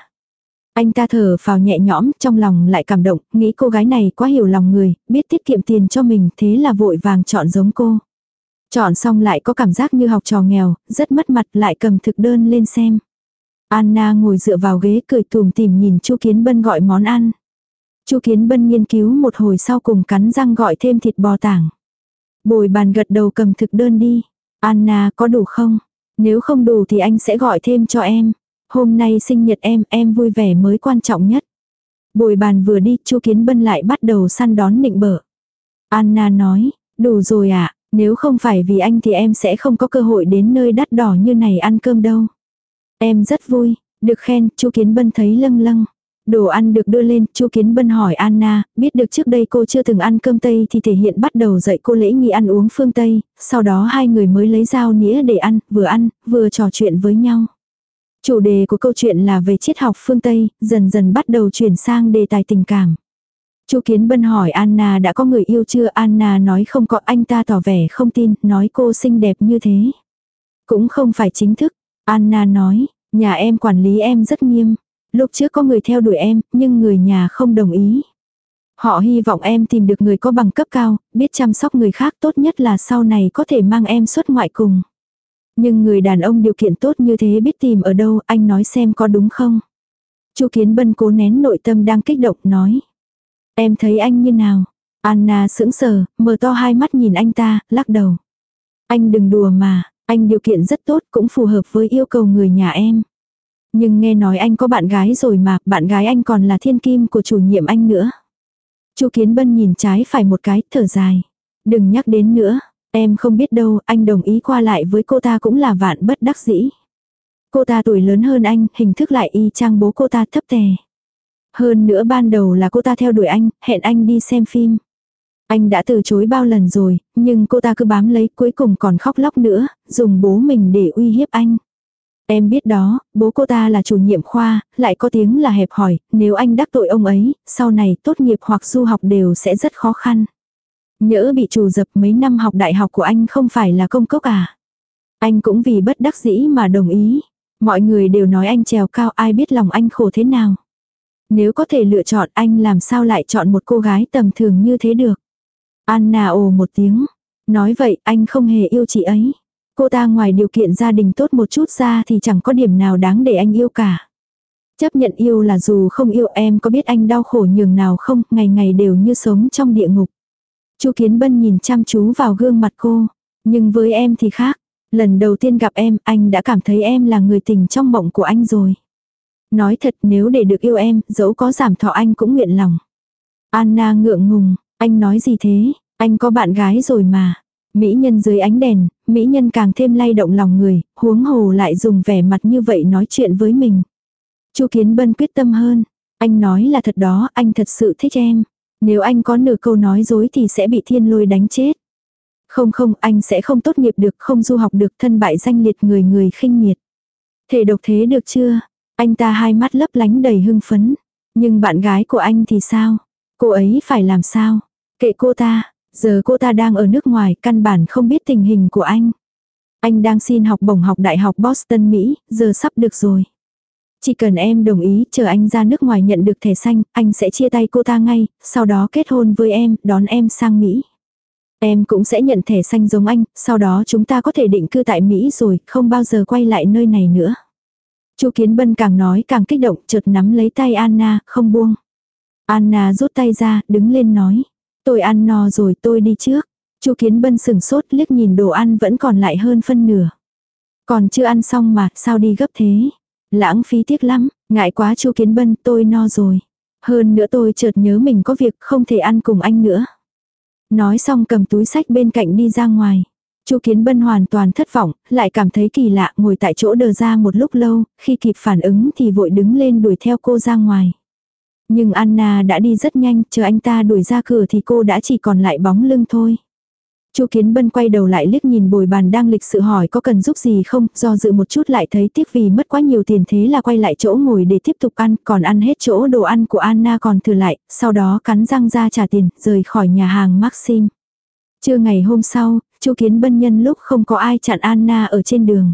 Anh ta thở vào nhẹ nhõm, trong lòng lại cảm động, nghĩ cô gái này quá hiểu lòng người, biết tiết kiệm tiền cho mình, thế là vội vàng chọn giống cô. Chọn xong lại có cảm giác như học trò nghèo, rất mất mặt lại cầm thực đơn lên xem. Anna ngồi dựa vào ghế cười tùm tìm nhìn Chu Kiến Bân gọi món ăn. Chu Kiến Bân nghiên cứu một hồi sau cùng cắn răng gọi thêm thịt bò tảng. Bồi bàn gật đầu cầm thực đơn đi. Anna có đủ không? Nếu không đủ thì anh sẽ gọi thêm cho em. Hôm nay sinh nhật em, em vui vẻ mới quan trọng nhất. Bồi bàn vừa đi, Chu Kiến Bân lại bắt đầu săn đón nịnh bợ. Anna nói, đủ rồi ạ, à, nếu không phải vì anh thì em sẽ không có cơ hội đến nơi đắt đỏ như này ăn cơm đâu. Em rất vui, được khen, Chu Kiến Bân thấy lâng lâng. Đồ ăn được đưa lên, Chu Kiến Bân hỏi Anna, biết được trước đây cô chưa từng ăn cơm Tây thì thể hiện bắt đầu dạy cô lễ nghi ăn uống phương Tây, sau đó hai người mới lấy dao nĩa để ăn, vừa ăn, vừa trò chuyện với nhau. Chủ đề của câu chuyện là về triết học phương Tây, dần dần bắt đầu chuyển sang đề tài tình cảm. Chu Kiến Bân hỏi Anna đã có người yêu chưa? Anna nói không có, anh ta tỏ vẻ không tin, nói cô xinh đẹp như thế. Cũng không phải chính thức. Anna nói, nhà em quản lý em rất nghiêm. Lúc trước có người theo đuổi em, nhưng người nhà không đồng ý. Họ hy vọng em tìm được người có bằng cấp cao, biết chăm sóc người khác tốt nhất là sau này có thể mang em xuất ngoại cùng. Nhưng người đàn ông điều kiện tốt như thế biết tìm ở đâu, anh nói xem có đúng không? Chu Kiến Bân cố nén nội tâm đang kích động nói. Em thấy anh như nào? Anna sững sờ, mở to hai mắt nhìn anh ta, lắc đầu. Anh đừng đùa mà, anh điều kiện rất tốt cũng phù hợp với yêu cầu người nhà em. Nhưng nghe nói anh có bạn gái rồi mà, bạn gái anh còn là thiên kim của chủ nhiệm anh nữa. Chu Kiến Bân nhìn trái phải một cái, thở dài. Đừng nhắc đến nữa, em không biết đâu, anh đồng ý qua lại với cô ta cũng là vạn bất đắc dĩ. Cô ta tuổi lớn hơn anh, hình thức lại y chang bố cô ta thấp tè. Hơn nữa ban đầu là cô ta theo đuổi anh, hẹn anh đi xem phim. Anh đã từ chối bao lần rồi, nhưng cô ta cứ bám lấy cuối cùng còn khóc lóc nữa, dùng bố mình để uy hiếp anh. Em biết đó, bố cô ta là chủ nhiệm khoa, lại có tiếng là hẹp hỏi, nếu anh đắc tội ông ấy, sau này tốt nghiệp hoặc du học đều sẽ rất khó khăn. Nhỡ bị trù dập mấy năm học đại học của anh không phải là công cốc à. Anh cũng vì bất đắc dĩ mà đồng ý. Mọi người đều nói anh trèo cao ai biết lòng anh khổ thế nào. Nếu có thể lựa chọn anh làm sao lại chọn một cô gái tầm thường như thế được. Anna ồ một tiếng. Nói vậy anh không hề yêu chị ấy. Cô ta ngoài điều kiện gia đình tốt một chút ra thì chẳng có điểm nào đáng để anh yêu cả. Chấp nhận yêu là dù không yêu em có biết anh đau khổ nhường nào không, ngày ngày đều như sống trong địa ngục. Chu Kiến Bân nhìn chăm chú vào gương mặt cô. Nhưng với em thì khác. Lần đầu tiên gặp em, anh đã cảm thấy em là người tình trong mộng của anh rồi. Nói thật nếu để được yêu em, dẫu có giảm thọ anh cũng nguyện lòng. Anna ngượng ngùng, anh nói gì thế, anh có bạn gái rồi mà. Mỹ nhân dưới ánh đèn, Mỹ nhân càng thêm lay động lòng người, huống hồ lại dùng vẻ mặt như vậy nói chuyện với mình. Chu Kiến Bân quyết tâm hơn. Anh nói là thật đó, anh thật sự thích em. Nếu anh có nửa câu nói dối thì sẽ bị thiên lôi đánh chết. Không không, anh sẽ không tốt nghiệp được, không du học được, thân bại danh liệt người người khinh miệt. Thể độc thế được chưa? Anh ta hai mắt lấp lánh đầy hưng phấn. Nhưng bạn gái của anh thì sao? Cô ấy phải làm sao? Kệ cô ta, giờ cô ta đang ở nước ngoài, căn bản không biết tình hình của anh. Anh đang xin học bổng học đại học Boston Mỹ, giờ sắp được rồi. Chỉ cần em đồng ý, chờ anh ra nước ngoài nhận được thẻ xanh, anh sẽ chia tay cô ta ngay, sau đó kết hôn với em, đón em sang Mỹ. Em cũng sẽ nhận thẻ xanh giống anh, sau đó chúng ta có thể định cư tại Mỹ rồi, không bao giờ quay lại nơi này nữa. Chu Kiến Bân càng nói càng kích động, chợt nắm lấy tay Anna, không buông. Anna rút tay ra, đứng lên nói. Tôi ăn no rồi tôi đi trước. Chu Kiến Bân sừng sốt liếc nhìn đồ ăn vẫn còn lại hơn phân nửa. Còn chưa ăn xong mà, sao đi gấp thế? Lãng phí tiếc lắm, ngại quá Chu Kiến Bân tôi no rồi. Hơn nữa tôi chợt nhớ mình có việc không thể ăn cùng anh nữa. Nói xong cầm túi sách bên cạnh đi ra ngoài. Chu Kiến Bân hoàn toàn thất vọng, lại cảm thấy kỳ lạ, ngồi tại chỗ đờ ra một lúc lâu, khi kịp phản ứng thì vội đứng lên đuổi theo cô ra ngoài. Nhưng Anna đã đi rất nhanh, chờ anh ta đuổi ra cửa thì cô đã chỉ còn lại bóng lưng thôi. Chu Kiến Bân quay đầu lại liếc nhìn bồi bàn đang lịch sự hỏi có cần giúp gì không, do dự một chút lại thấy tiếc vì mất quá nhiều tiền thế là quay lại chỗ ngồi để tiếp tục ăn, còn ăn hết chỗ đồ ăn của Anna còn thừa lại, sau đó cắn răng ra trả tiền, rời khỏi nhà hàng Maxim. Trưa ngày hôm sau, Chu Kiến Bân nhân lúc không có ai chặn Anna ở trên đường.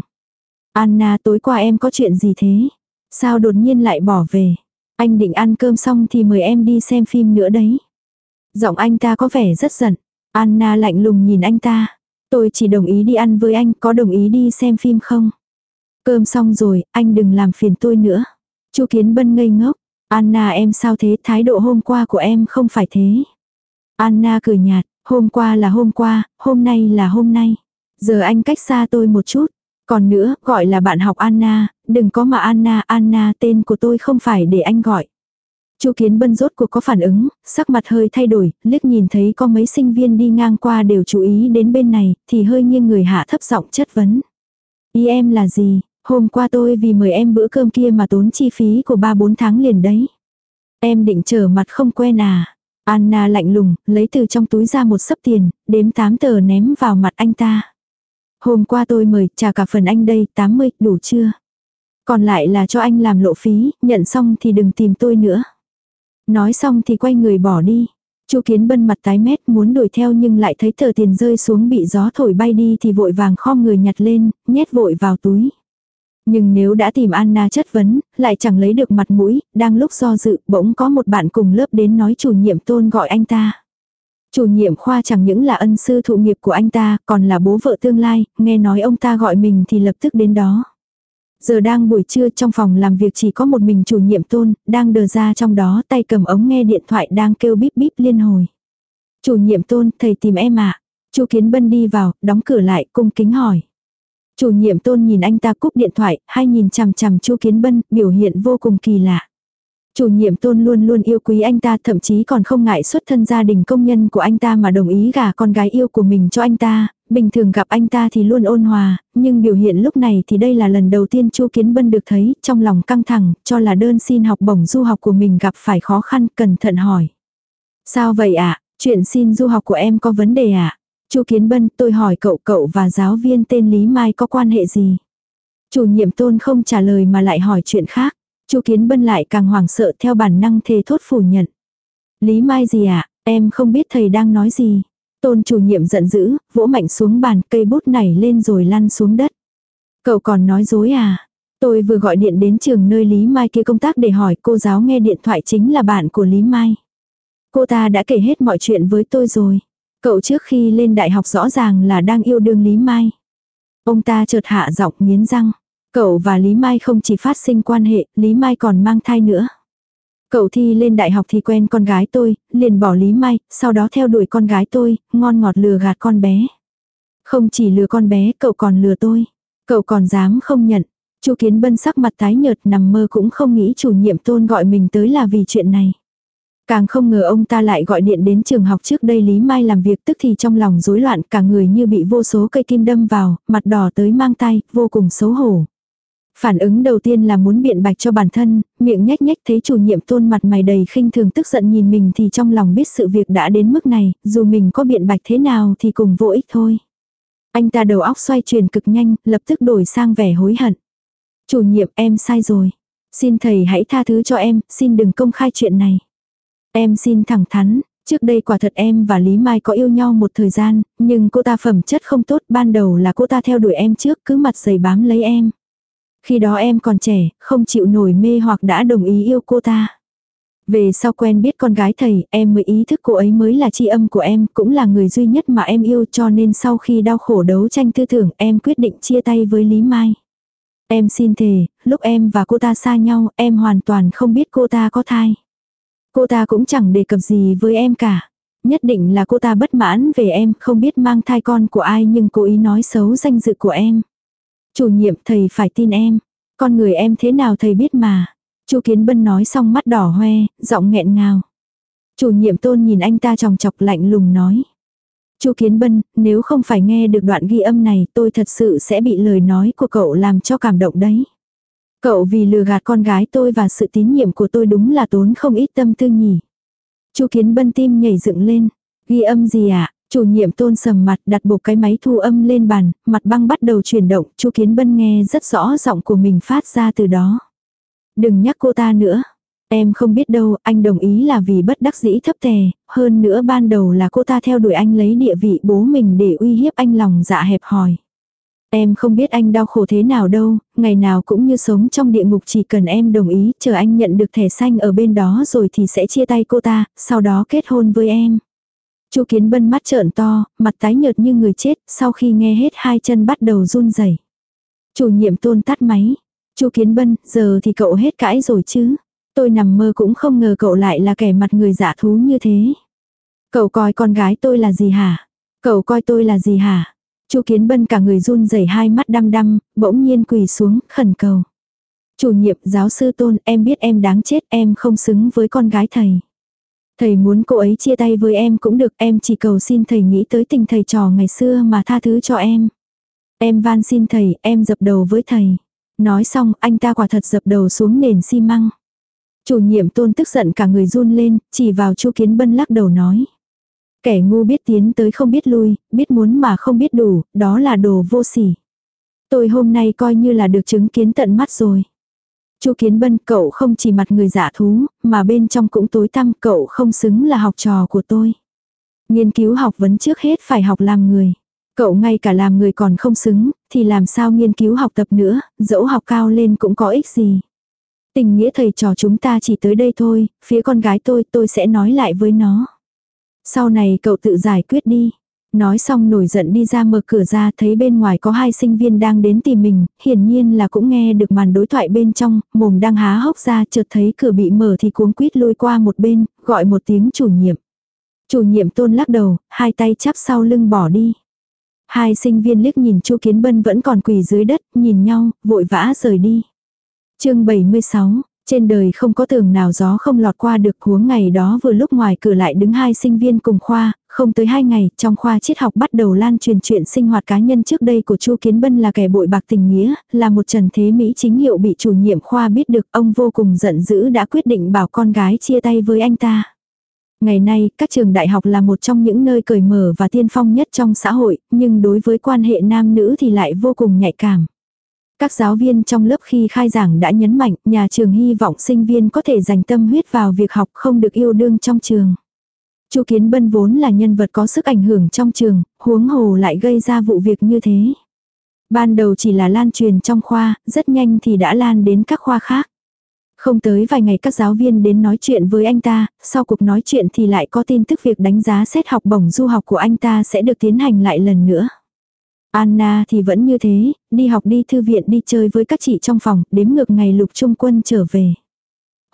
Anna tối qua em có chuyện gì thế? Sao đột nhiên lại bỏ về? Anh định ăn cơm xong thì mời em đi xem phim nữa đấy. Giọng anh ta có vẻ rất giận. Anna lạnh lùng nhìn anh ta. Tôi chỉ đồng ý đi ăn với anh, có đồng ý đi xem phim không? Cơm xong rồi, anh đừng làm phiền tôi nữa. Chu Kiến Bân ngây ngốc. Anna em sao thế, thái độ hôm qua của em không phải thế. Anna cười nhạt, hôm qua là hôm qua, hôm nay là hôm nay. Giờ anh cách xa tôi một chút. Còn nữa, gọi là bạn học Anna, đừng có mà Anna, Anna tên của tôi không phải để anh gọi. Chu Kiến Bân rốt cuộc có phản ứng, sắc mặt hơi thay đổi, liếc nhìn thấy có mấy sinh viên đi ngang qua đều chú ý đến bên này, thì hơi nghiêng người hạ thấp giọng chất vấn. Ý em là gì? Hôm qua tôi vì mời em bữa cơm kia mà tốn chi phí của 3-4 tháng liền đấy. Em định trở mặt không quen à? Anna lạnh lùng, lấy từ trong túi ra một sấp tiền, đếm 8 tờ ném vào mặt anh ta. Hôm qua tôi mời, trả cả phần anh đây, 80, đủ chưa? Còn lại là cho anh làm lộ phí, nhận xong thì đừng tìm tôi nữa. Nói xong thì quay người bỏ đi. Chu Kiến Bân mặt tái mét muốn đuổi theo nhưng lại thấy tờ tiền rơi xuống bị gió thổi bay đi thì vội vàng khom người nhặt lên, nhét vội vào túi. Nhưng nếu đã tìm Anna chất vấn, lại chẳng lấy được mặt mũi, đang lúc do dự, bỗng có một bạn cùng lớp đến nói chủ nhiệm tôn gọi anh ta. Chủ nhiệm khoa chẳng những là ân sư thụ nghiệp của anh ta, còn là bố vợ tương lai, nghe nói ông ta gọi mình thì lập tức đến đó. Giờ đang buổi trưa trong phòng làm việc chỉ có một mình chủ nhiệm tôn, đang đờ ra trong đó tay cầm ống nghe điện thoại đang kêu bíp bíp liên hồi. Chủ nhiệm tôn, thầy tìm em ạ. À? Chu Kiến Bân đi vào, đóng cửa lại, cung kính hỏi. Chủ nhiệm tôn nhìn anh ta cúp điện thoại, hay nhìn chằm chằm Chu Kiến Bân, biểu hiện vô cùng kỳ lạ. Chủ nhiệm tôn luôn luôn yêu quý anh ta thậm chí còn không ngại xuất thân gia đình công nhân của anh ta mà đồng ý gả con gái yêu của mình cho anh ta, bình thường gặp anh ta thì luôn ôn hòa, nhưng biểu hiện lúc này thì đây là lần đầu tiên Chu Kiến Bân được thấy, trong lòng căng thẳng, cho là đơn xin học bổng du học của mình gặp phải khó khăn, cẩn thận hỏi. Sao vậy ạ? À? Chuyện xin du học của em có vấn đề ạ? À? Chu Kiến Bân, tôi hỏi cậu cậu và giáo viên tên Lý Mai có quan hệ gì? Chủ nhiệm tôn không trả lời mà lại hỏi chuyện khác. Chu Kiến Bân lại càng hoảng sợ theo bản năng thề thốt phủ nhận. Lý Mai gì ạ? À? Em không biết thầy đang nói gì. Tôn chủ nhiệm giận dữ, vỗ mạnh xuống bàn cây bút nảy lên rồi lăn xuống đất. Cậu còn nói dối à? Tôi vừa gọi điện đến trường nơi Lý Mai kia công tác để hỏi cô giáo nghe điện thoại chính là bạn của Lý Mai. Cô ta đã kể hết mọi chuyện với tôi rồi. Cậu trước khi lên đại học rõ ràng là đang yêu đương Lý Mai. Ông ta chợt hạ giọng nghiến răng. Cậu và Lý Mai không chỉ phát sinh quan hệ, Lý Mai còn mang thai nữa. Cậu thi lên đại học thì quen con gái tôi, liền bỏ Lý Mai, sau đó theo đuổi con gái tôi, ngon ngọt lừa gạt con bé. Không chỉ lừa con bé, cậu còn lừa tôi. Cậu còn dám không nhận. Chu Kiến Bân sắc mặt tái nhợt nằm mơ cũng không nghĩ chủ nhiệm tôn gọi mình tới là vì chuyện này. Càng không ngờ ông ta lại gọi điện đến trường học trước đây Lý Mai làm việc tức thì trong lòng rối loạn cả người như bị vô số cây kim đâm vào, mặt đỏ tới mang tay, vô cùng xấu hổ. Phản ứng đầu tiên là muốn biện bạch cho bản thân, miệng nhếch nhếch thấy chủ nhiệm tôn mặt mày đầy khinh thường tức giận nhìn mình thì trong lòng biết sự việc đã đến mức này, dù mình có biện bạch thế nào thì cùng vô ích thôi. Anh ta đầu óc xoay chuyển cực nhanh, lập tức đổi sang vẻ hối hận. Chủ nhiệm em sai rồi. Xin thầy hãy tha thứ cho em, xin đừng công khai chuyện này. Em xin thẳng thắn, trước đây quả thật em và Lý Mai có yêu nhau một thời gian, nhưng cô ta phẩm chất không tốt, ban đầu là cô ta theo đuổi em trước, cứ mặt dày bám lấy em. Khi đó em còn trẻ, không chịu nổi mê hoặc đã đồng ý yêu cô ta. Về sau quen biết con gái thầy, em mới ý thức cô ấy mới là tri âm của em, cũng là người duy nhất mà em yêu cho nên sau khi đau khổ đấu tranh tư tưởng em quyết định chia tay với Lý Mai. Em xin thề, lúc em và cô ta xa nhau, em hoàn toàn không biết cô ta có thai. Cô ta cũng chẳng đề cập gì với em cả. Nhất định là cô ta bất mãn về em, không biết mang thai con của ai nhưng cố ý nói xấu danh dự của em. Chủ nhiệm thầy phải tin em. Con người em thế nào thầy biết mà. Chu Kiến Bân nói xong mắt đỏ hoe, giọng nghẹn ngào. Chủ nhiệm tôn nhìn anh ta tròng chọc lạnh lùng nói. Chu Kiến Bân, nếu không phải nghe được đoạn ghi âm này, tôi thật sự sẽ bị lời nói của cậu làm cho cảm động đấy. Cậu vì lừa gạt con gái tôi và sự tín nhiệm của tôi đúng là tốn không ít tâm tư nhỉ. Chu Kiến Bân tim nhảy dựng lên. Ghi âm gì ạ? À? Chủ nhiệm tôn sầm mặt đặt bộ cái máy thu âm lên bàn, mặt băng bắt đầu chuyển động, Chu Kiến Bân nghe rất rõ giọng của mình phát ra từ đó. Đừng nhắc cô ta nữa. Em không biết đâu, anh đồng ý là vì bất đắc dĩ thấp tè, hơn nữa ban đầu là cô ta theo đuổi anh lấy địa vị bố mình để uy hiếp anh lòng dạ hẹp hòi. Em không biết anh đau khổ thế nào đâu, ngày nào cũng như sống trong địa ngục chỉ cần em đồng ý, chờ anh nhận được thẻ xanh ở bên đó rồi thì sẽ chia tay cô ta, sau đó kết hôn với em. Chu Kiến Bân mắt trợn to, mặt tái nhợt như người chết, sau khi nghe hết hai chân bắt đầu run rẩy. Chủ nhiệm tôn tắt máy. Chu Kiến Bân, giờ thì cậu hết cãi rồi chứ. Tôi nằm mơ cũng không ngờ cậu lại là kẻ mặt người giả thú như thế. Cậu coi con gái tôi là gì hả? Cậu coi tôi là gì hả? Chu Kiến Bân cả người run rẩy hai mắt đăm đăm, bỗng nhiên quỳ xuống, khẩn cầu. Chủ nhiệm giáo sư tôn, em biết em đáng chết, em không xứng với con gái thầy. Thầy muốn cô ấy chia tay với em cũng được, em chỉ cầu xin thầy nghĩ tới tình thầy trò ngày xưa mà tha thứ cho em. Em van xin thầy, em dập đầu với thầy. Nói xong, anh ta quả thật dập đầu xuống nền xi măng. Chủ nhiệm tôn tức giận cả người run lên, chỉ vào chu kiến bân lắc đầu nói. Kẻ ngu biết tiến tới không biết lui, biết muốn mà không biết đủ, đó là đồ vô sỉ. Tôi hôm nay coi như là được chứng kiến tận mắt rồi. Chu Kiến Bân, cậu không chỉ mặt người giả thú, mà bên trong cũng tối tăm, cậu không xứng là học trò của tôi. Nghiên cứu học vấn trước hết phải học làm người. Cậu ngay cả làm người còn không xứng, thì làm sao nghiên cứu học tập nữa, dẫu học cao lên cũng có ích gì. Tình nghĩa thầy trò chúng ta chỉ tới đây thôi, phía con gái tôi tôi sẽ nói lại với nó. Sau này cậu tự giải quyết đi. Nói xong nổi giận đi ra mở cửa ra thấy bên ngoài có hai sinh viên đang đến tìm mình, hiển nhiên là cũng nghe được màn đối thoại bên trong, mồm đang há hốc ra chợt thấy cửa bị mở thì cuống quýt lôi qua một bên, gọi một tiếng chủ nhiệm. Chủ nhiệm tôn lắc đầu, hai tay chắp sau lưng bỏ đi. Hai sinh viên liếc nhìn chu Kiến Bân vẫn còn quỳ dưới đất, nhìn nhau, vội vã rời đi. chương 76, trên đời không có tường nào gió không lọt qua được huống ngày đó vừa lúc ngoài cửa lại đứng hai sinh viên cùng khoa, không tới hai ngày, trong khoa triết học bắt đầu lan truyền chuyện sinh hoạt cá nhân trước đây của Chu Kiến Bân là kẻ bội bạc tình nghĩa, là một trần thế Mỹ chính hiệu bị chủ nhiệm khoa biết được ông vô cùng giận dữ đã quyết định bảo con gái chia tay với anh ta. Ngày nay, các trường đại học là một trong những nơi cởi mở và tiên phong nhất trong xã hội, nhưng đối với quan hệ nam nữ thì lại vô cùng nhạy cảm. Các giáo viên trong lớp khi khai giảng đã nhấn mạnh nhà trường hy vọng sinh viên có thể dành tâm huyết vào việc học không được yêu đương trong trường. Chu Kiến Bân vốn là nhân vật có sức ảnh hưởng trong trường, huống hồ lại gây ra vụ việc như thế. Ban đầu chỉ là lan truyền trong khoa, rất nhanh thì đã lan đến các khoa khác. Không tới vài ngày các giáo viên đến nói chuyện với anh ta, sau cuộc nói chuyện thì lại có tin tức việc đánh giá xét học bổng du học của anh ta sẽ được tiến hành lại lần nữa. Anna thì vẫn như thế, đi học đi thư viện đi chơi với các chị trong phòng, đếm ngược ngày lục trung quân trở về.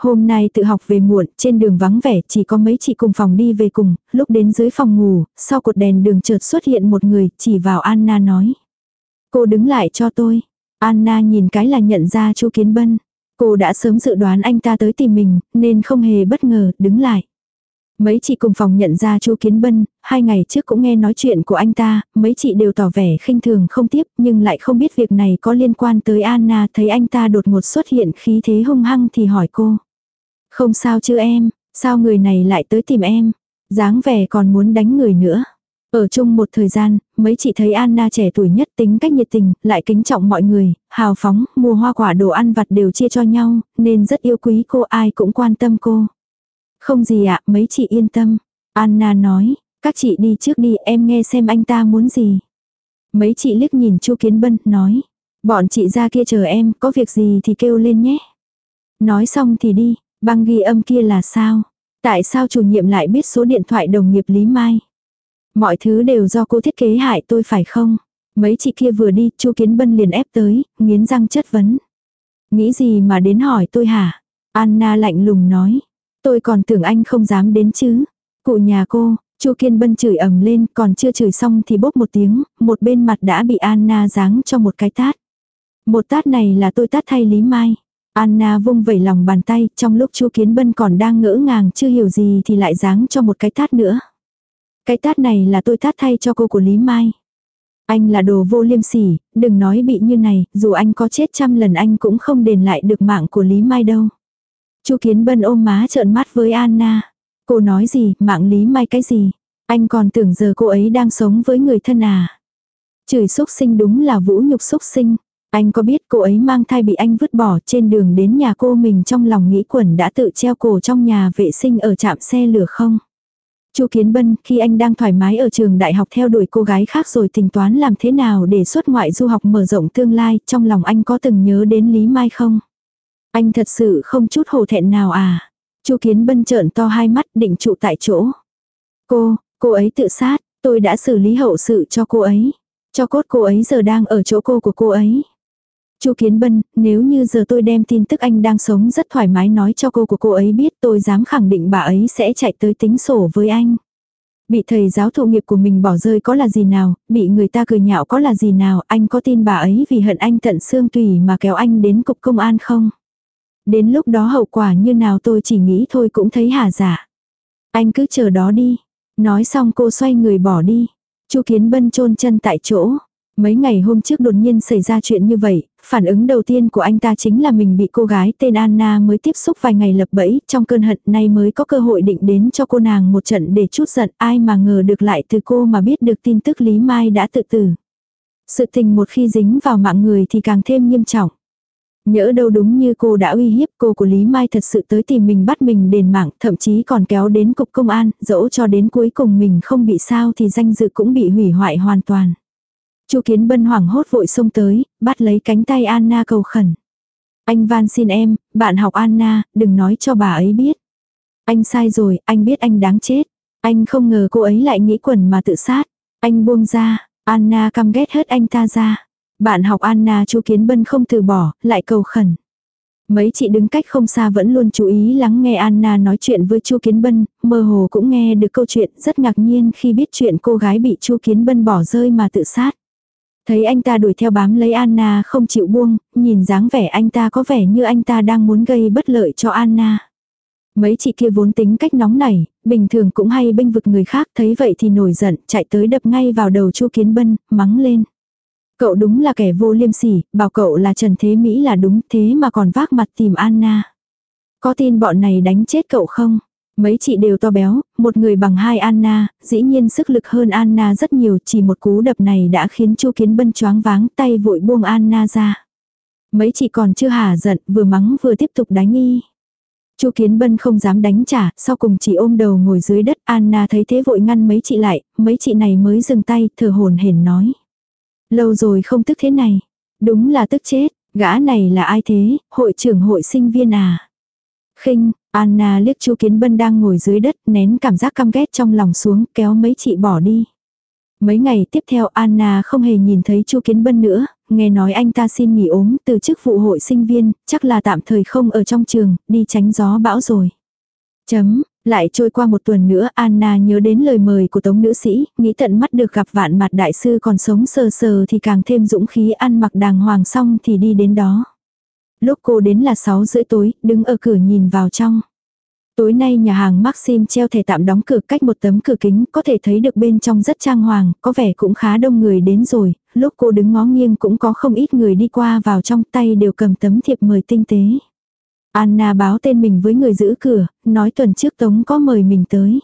Hôm nay tự học về muộn, trên đường vắng vẻ, chỉ có mấy chị cùng phòng đi về cùng, lúc đến dưới phòng ngủ, sau cột đèn đường chợt xuất hiện một người, chỉ vào Anna nói. Cô đứng lại cho tôi. Anna nhìn cái là nhận ra chu Kiến Bân. Cô đã sớm dự đoán anh ta tới tìm mình, nên không hề bất ngờ, đứng lại. Mấy chị cùng phòng nhận ra chu Kiến Bân, hai ngày trước cũng nghe nói chuyện của anh ta, mấy chị đều tỏ vẻ khinh thường không tiếp, nhưng lại không biết việc này có liên quan tới Anna, thấy anh ta đột ngột xuất hiện khí thế hung hăng thì hỏi cô. Không sao chứ em, sao người này lại tới tìm em, dáng vẻ còn muốn đánh người nữa. Ở chung một thời gian, mấy chị thấy Anna trẻ tuổi nhất tính cách nhiệt tình, lại kính trọng mọi người, hào phóng, mua hoa quả đồ ăn vặt đều chia cho nhau, nên rất yêu quý cô ai cũng quan tâm cô. Không gì ạ, mấy chị yên tâm. Anna nói, các chị đi trước đi em nghe xem anh ta muốn gì. Mấy chị liếc nhìn chu Kiến Bân, nói. Bọn chị ra kia chờ em, có việc gì thì kêu lên nhé. Nói xong thì đi, băng ghi âm kia là sao? Tại sao chủ nhiệm lại biết số điện thoại đồng nghiệp Lý Mai? Mọi thứ đều do cô thiết kế hại tôi phải không? Mấy chị kia vừa đi, chu Kiến Bân liền ép tới, nghiến răng chất vấn. Nghĩ gì mà đến hỏi tôi hả? Anna lạnh lùng nói. Tôi còn tưởng anh không dám đến chứ. Cụ nhà cô, Chu Kiên Bân chửi ầm lên, còn chưa chửi xong thì bốc một tiếng, một bên mặt đã bị Anna giáng cho một cái tát. Một tát này là tôi tát thay Lý Mai. Anna vung vẩy lòng bàn tay, trong lúc Chu Kiến Bân còn đang ngỡ ngàng chưa hiểu gì thì lại giáng cho một cái tát nữa. Cái tát này là tôi tát thay cho cô của Lý Mai. Anh là đồ vô liêm sỉ, đừng nói bị như này, dù anh có chết trăm lần anh cũng không đền lại được mạng của Lý Mai đâu. Chu Kiến Bân ôm má trợn mắt với Anna. Cô nói gì, mạng Lý Mai cái gì? Anh còn tưởng giờ cô ấy đang sống với người thân à? Chửi xúc sinh đúng là vũ nhục xúc sinh. Anh có biết cô ấy mang thai bị anh vứt bỏ trên đường đến nhà cô mình trong lòng nghĩ quẩn đã tự treo cổ trong nhà vệ sinh ở trạm xe lửa không? Chu Kiến Bân, khi anh đang thoải mái ở trường đại học theo đuổi cô gái khác rồi tính toán làm thế nào để xuất ngoại du học mở rộng tương lai, trong lòng anh có từng nhớ đến Lý Mai không? Anh thật sự không chút hổ thẹn nào à? Chu Kiến Bân trợn to hai mắt định trụ tại chỗ. Cô, cô ấy tự sát, tôi đã xử lý hậu sự cho cô ấy. Cho cốt cô ấy giờ đang ở chỗ cô của cô ấy. Chu Kiến Bân, nếu như giờ tôi đem tin tức anh đang sống rất thoải mái nói cho cô của cô ấy biết tôi dám khẳng định bà ấy sẽ chạy tới tính sổ với anh. Bị thầy giáo thụ nghiệp của mình bỏ rơi có là gì nào, bị người ta cười nhạo có là gì nào, anh có tin bà ấy vì hận anh tận xương tùy mà kéo anh đến cục công an không? Đến lúc đó hậu quả như nào tôi chỉ nghĩ thôi cũng thấy hà giả. Anh cứ chờ đó đi. Nói xong cô xoay người bỏ đi. Chu Kiến Bân chôn chân tại chỗ. Mấy ngày hôm trước đột nhiên xảy ra chuyện như vậy, phản ứng đầu tiên của anh ta chính là mình bị cô gái tên Anna mới tiếp xúc vài ngày lập bẫy, trong cơn hận nay mới có cơ hội định đến cho cô nàng một trận để chút giận, ai mà ngờ được lại từ cô mà biết được tin tức Lý Mai đã tự tử. Sự tình một khi dính vào mạng người thì càng thêm nghiêm trọng. Nhỡ đâu đúng như cô đã uy hiếp cô của Lý Mai thật sự tới tìm mình bắt mình đền mạng, thậm chí còn kéo đến cục công an, dẫu cho đến cuối cùng mình không bị sao thì danh dự cũng bị hủy hoại hoàn toàn. Chu Kiến Bân hoảng hốt vội xông tới, bắt lấy cánh tay Anna cầu khẩn. Anh van xin em, bạn học Anna, đừng nói cho bà ấy biết. Anh sai rồi, anh biết anh đáng chết. Anh không ngờ cô ấy lại nghĩ quẩn mà tự sát. Anh buông ra, Anna căm ghét hết anh ta ra. Bạn học Anna Chu Kiến Bân không từ bỏ, lại cầu khẩn. Mấy chị đứng cách không xa vẫn luôn chú ý lắng nghe Anna nói chuyện với Chu Kiến Bân, mơ hồ cũng nghe được câu chuyện rất ngạc nhiên khi biết chuyện cô gái bị Chu Kiến Bân bỏ rơi mà tự sát. Thấy anh ta đuổi theo bám lấy Anna không chịu buông, nhìn dáng vẻ anh ta có vẻ như anh ta đang muốn gây bất lợi cho Anna. Mấy chị kia vốn tính cách nóng nảy, bình thường cũng hay bênh vực người khác thấy vậy thì nổi giận, chạy tới đập ngay vào đầu Chu Kiến Bân, mắng lên. Cậu đúng là kẻ vô liêm sỉ, bảo cậu là Trần Thế Mỹ là đúng thế mà còn vác mặt tìm Anna. Có tin bọn này đánh chết cậu không? Mấy chị đều to béo, một người bằng hai Anna, dĩ nhiên sức lực hơn Anna rất nhiều, chỉ một cú đập này đã khiến Chu Kiến Bân choáng váng tay vội buông Anna ra. Mấy chị còn chưa hả giận, vừa mắng vừa tiếp tục đánh y. Chu Kiến Bân không dám đánh trả, sau cùng chỉ ôm đầu ngồi dưới đất, Anna thấy thế vội ngăn mấy chị lại, mấy chị này mới dừng tay, thở hồn hển nói. Lâu rồi không tức thế này. Đúng là tức chết, gã này là ai thế, hội trưởng hội sinh viên à. khinh Anna liếc chu Kiến Bân đang ngồi dưới đất, nén cảm giác căm ghét trong lòng xuống, kéo mấy chị bỏ đi. Mấy ngày tiếp theo Anna không hề nhìn thấy Chu Kiến Bân nữa, nghe nói anh ta xin nghỉ ốm từ chức vụ hội sinh viên, chắc là tạm thời không ở trong trường, đi tránh gió bão rồi. Chấm, lại trôi qua một tuần nữa Anna nhớ đến lời mời của tống nữ sĩ, nghĩ tận mắt được gặp vạn mặt đại sư còn sống sờ sờ thì càng thêm dũng khí ăn mặc đàng hoàng xong thì đi đến đó. Lúc cô đến là 6 rưỡi tối, đứng ở cửa nhìn vào trong. Tối nay nhà hàng Maxim treo thẻ tạm đóng cửa cách một tấm cửa kính, có thể thấy được bên trong rất trang hoàng, có vẻ cũng khá đông người đến rồi, lúc cô đứng ngó nghiêng cũng có không ít người đi qua vào trong tay đều cầm tấm thiệp mời tinh tế. Anna báo tên mình với người giữ cửa, nói tuần trước Tống có mời mình tới.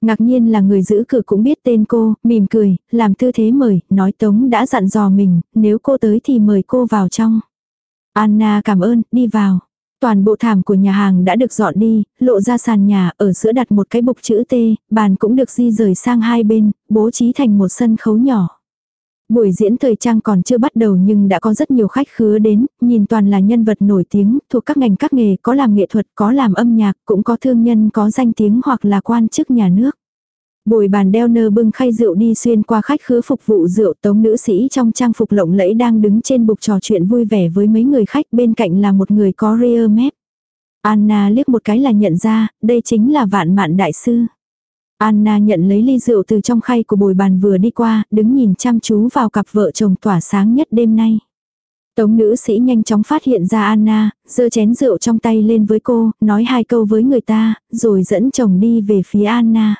Ngạc nhiên là người giữ cửa cũng biết tên cô, mỉm cười, làm tư thế mời, nói Tống đã dặn dò mình, nếu cô tới thì mời cô vào trong. Anna cảm ơn, đi vào. Toàn bộ thảm của nhà hàng đã được dọn đi, lộ ra sàn nhà, ở giữa đặt một cái bục chữ T, bàn cũng được di rời sang hai bên, bố trí thành một sân khấu nhỏ. Buổi diễn thời trang còn chưa bắt đầu nhưng đã có rất nhiều khách khứa đến, nhìn toàn là nhân vật nổi tiếng, thuộc các ngành các nghề, có làm nghệ thuật, có làm âm nhạc, cũng có thương nhân có danh tiếng hoặc là quan chức nhà nước. Bồi bàn đeo nơ bưng khay rượu đi xuyên qua khách khứa phục vụ rượu tống nữ sĩ trong trang phục lộng lẫy đang đứng trên bục trò chuyện vui vẻ với mấy người khách bên cạnh là một người có rear mép. Anna liếc một cái là nhận ra, đây chính là vạn mạn đại sư. Anna nhận lấy ly rượu từ trong khay của bồi bàn vừa đi qua, đứng nhìn chăm chú vào cặp vợ chồng tỏa sáng nhất đêm nay. Tống nữ sĩ nhanh chóng phát hiện ra Anna, giơ chén rượu trong tay lên với cô, nói hai câu với người ta, rồi dẫn chồng đi về phía Anna.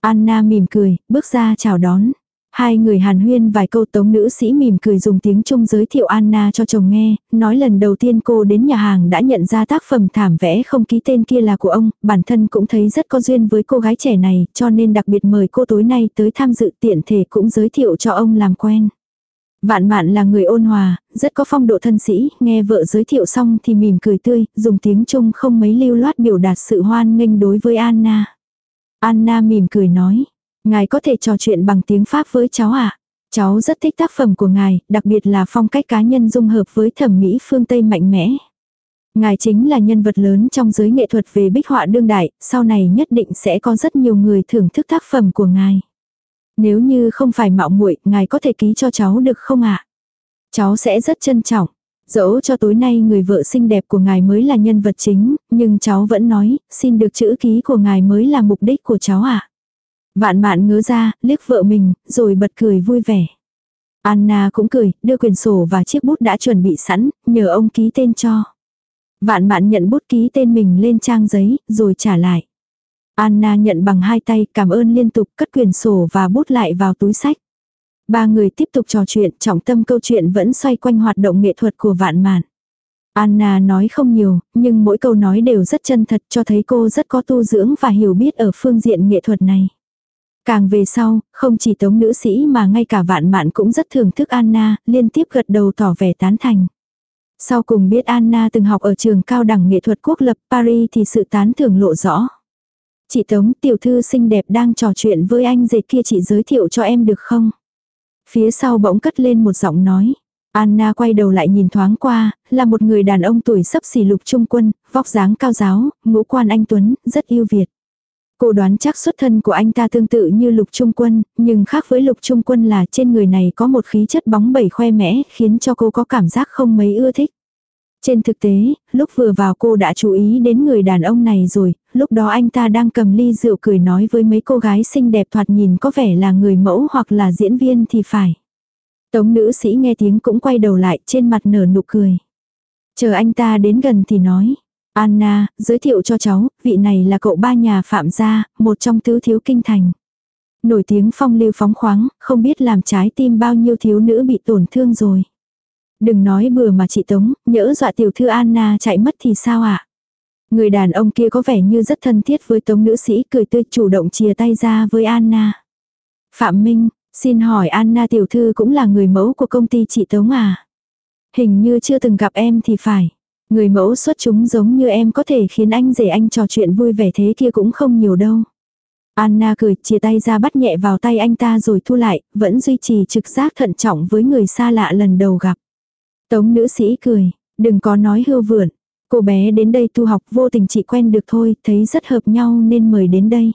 Anna mỉm cười, bước ra chào đón. Hai người hàn huyên vài câu tống nữ sĩ mỉm cười dùng tiếng Trung giới thiệu Anna cho chồng nghe, nói lần đầu tiên cô đến nhà hàng đã nhận ra tác phẩm thảm vẽ không ký tên kia là của ông, bản thân cũng thấy rất có duyên với cô gái trẻ này, cho nên đặc biệt mời cô tối nay tới tham dự tiện thể cũng giới thiệu cho ông làm quen. Vạn mạn là người ôn hòa, rất có phong độ thân sĩ, nghe vợ giới thiệu xong thì mỉm cười tươi, dùng tiếng Trung không mấy lưu loát biểu đạt sự hoan nghênh đối với Anna. Anna mỉm cười nói, ngài có thể trò chuyện bằng tiếng Pháp với cháu ạ. À? Cháu rất thích tác phẩm của ngài, đặc biệt là phong cách cá nhân dung hợp với thẩm mỹ phương Tây mạnh mẽ. Ngài chính là nhân vật lớn trong giới nghệ thuật về bích họa đương đại, sau này nhất định sẽ có rất nhiều người thưởng thức tác phẩm của ngài. Nếu như không phải mạo muội, ngài có thể ký cho cháu được không ạ? Cháu sẽ rất trân trọng. Dẫu cho tối nay người vợ xinh đẹp của ngài mới là nhân vật chính, nhưng cháu vẫn nói, xin được chữ ký của ngài mới là mục đích của cháu ạ. Vạn mạn ngớ ra, liếc vợ mình, rồi bật cười vui vẻ. Anna cũng cười, đưa quyền sổ và chiếc bút đã chuẩn bị sẵn, nhờ ông ký tên cho. Vạn mạn nhận bút ký tên mình lên trang giấy, rồi trả lại. Anna nhận bằng hai tay cảm ơn liên tục cất quyền sổ và bút lại vào túi sách. Ba người tiếp tục trò chuyện, trọng tâm câu chuyện vẫn xoay quanh hoạt động nghệ thuật của vạn mạn. Anna nói không nhiều, nhưng mỗi câu nói đều rất chân thật cho thấy cô rất có tu dưỡng và hiểu biết ở phương diện nghệ thuật này. Càng về sau, không chỉ tống nữ sĩ mà ngay cả vạn mạn cũng rất thưởng thức Anna, liên tiếp gật đầu tỏ vẻ tán thành. Sau cùng biết Anna từng học ở trường cao đẳng nghệ thuật quốc lập Paris thì sự tán thưởng lộ rõ. Chị Tống tiểu thư xinh đẹp đang trò chuyện với anh dệt kia chị giới thiệu cho em được không? Phía sau bỗng cất lên một giọng nói. Anna quay đầu lại nhìn thoáng qua, là một người đàn ông tuổi sấp xỉ lục trung quân, vóc dáng cao giáo, ngũ quan anh Tuấn, rất yêu Việt. Cô đoán chắc xuất thân của anh ta tương tự như lục trung quân, nhưng khác với lục trung quân là trên người này có một khí chất bóng bẩy khoe mẽ khiến cho cô có cảm giác không mấy ưa thích. Trên thực tế, lúc vừa vào cô đã chú ý đến người đàn ông này rồi, lúc đó anh ta đang cầm ly rượu cười nói với mấy cô gái xinh đẹp thoạt nhìn có vẻ là người mẫu hoặc là diễn viên thì phải. Tống nữ sĩ nghe tiếng cũng quay đầu lại trên mặt nở nụ cười. Chờ anh ta đến gần thì nói. Anna, giới thiệu cho cháu, vị này là cậu ba nhà phạm gia, một trong tứ thiếu kinh thành. Nổi tiếng phong lưu phóng khoáng, không biết làm trái tim bao nhiêu thiếu nữ bị tổn thương rồi. Đừng nói bừa mà chị Tống, nhỡ dọa tiểu thư Anna chạy mất thì sao ạ? À? Người đàn ông kia có vẻ như rất thân thiết với Tống nữ sĩ cười tươi chủ động chia tay ra với Anna. Phạm Minh, xin hỏi Anna tiểu thư cũng là người mẫu của công ty chị Tống à? Hình như chưa từng gặp em thì phải. Người mẫu xuất chúng giống như em có thể khiến anh rể anh trò chuyện vui vẻ thế kia cũng không nhiều đâu. Anna cười chia tay ra bắt nhẹ vào tay anh ta rồi thu lại, vẫn duy trì trực giác thận trọng với người xa lạ lần đầu gặp. Tống nữ sĩ cười, đừng có nói hưu vượn. Cô bé đến đây tu học vô tình chị quen được thôi, thấy rất hợp nhau nên mời đến đây.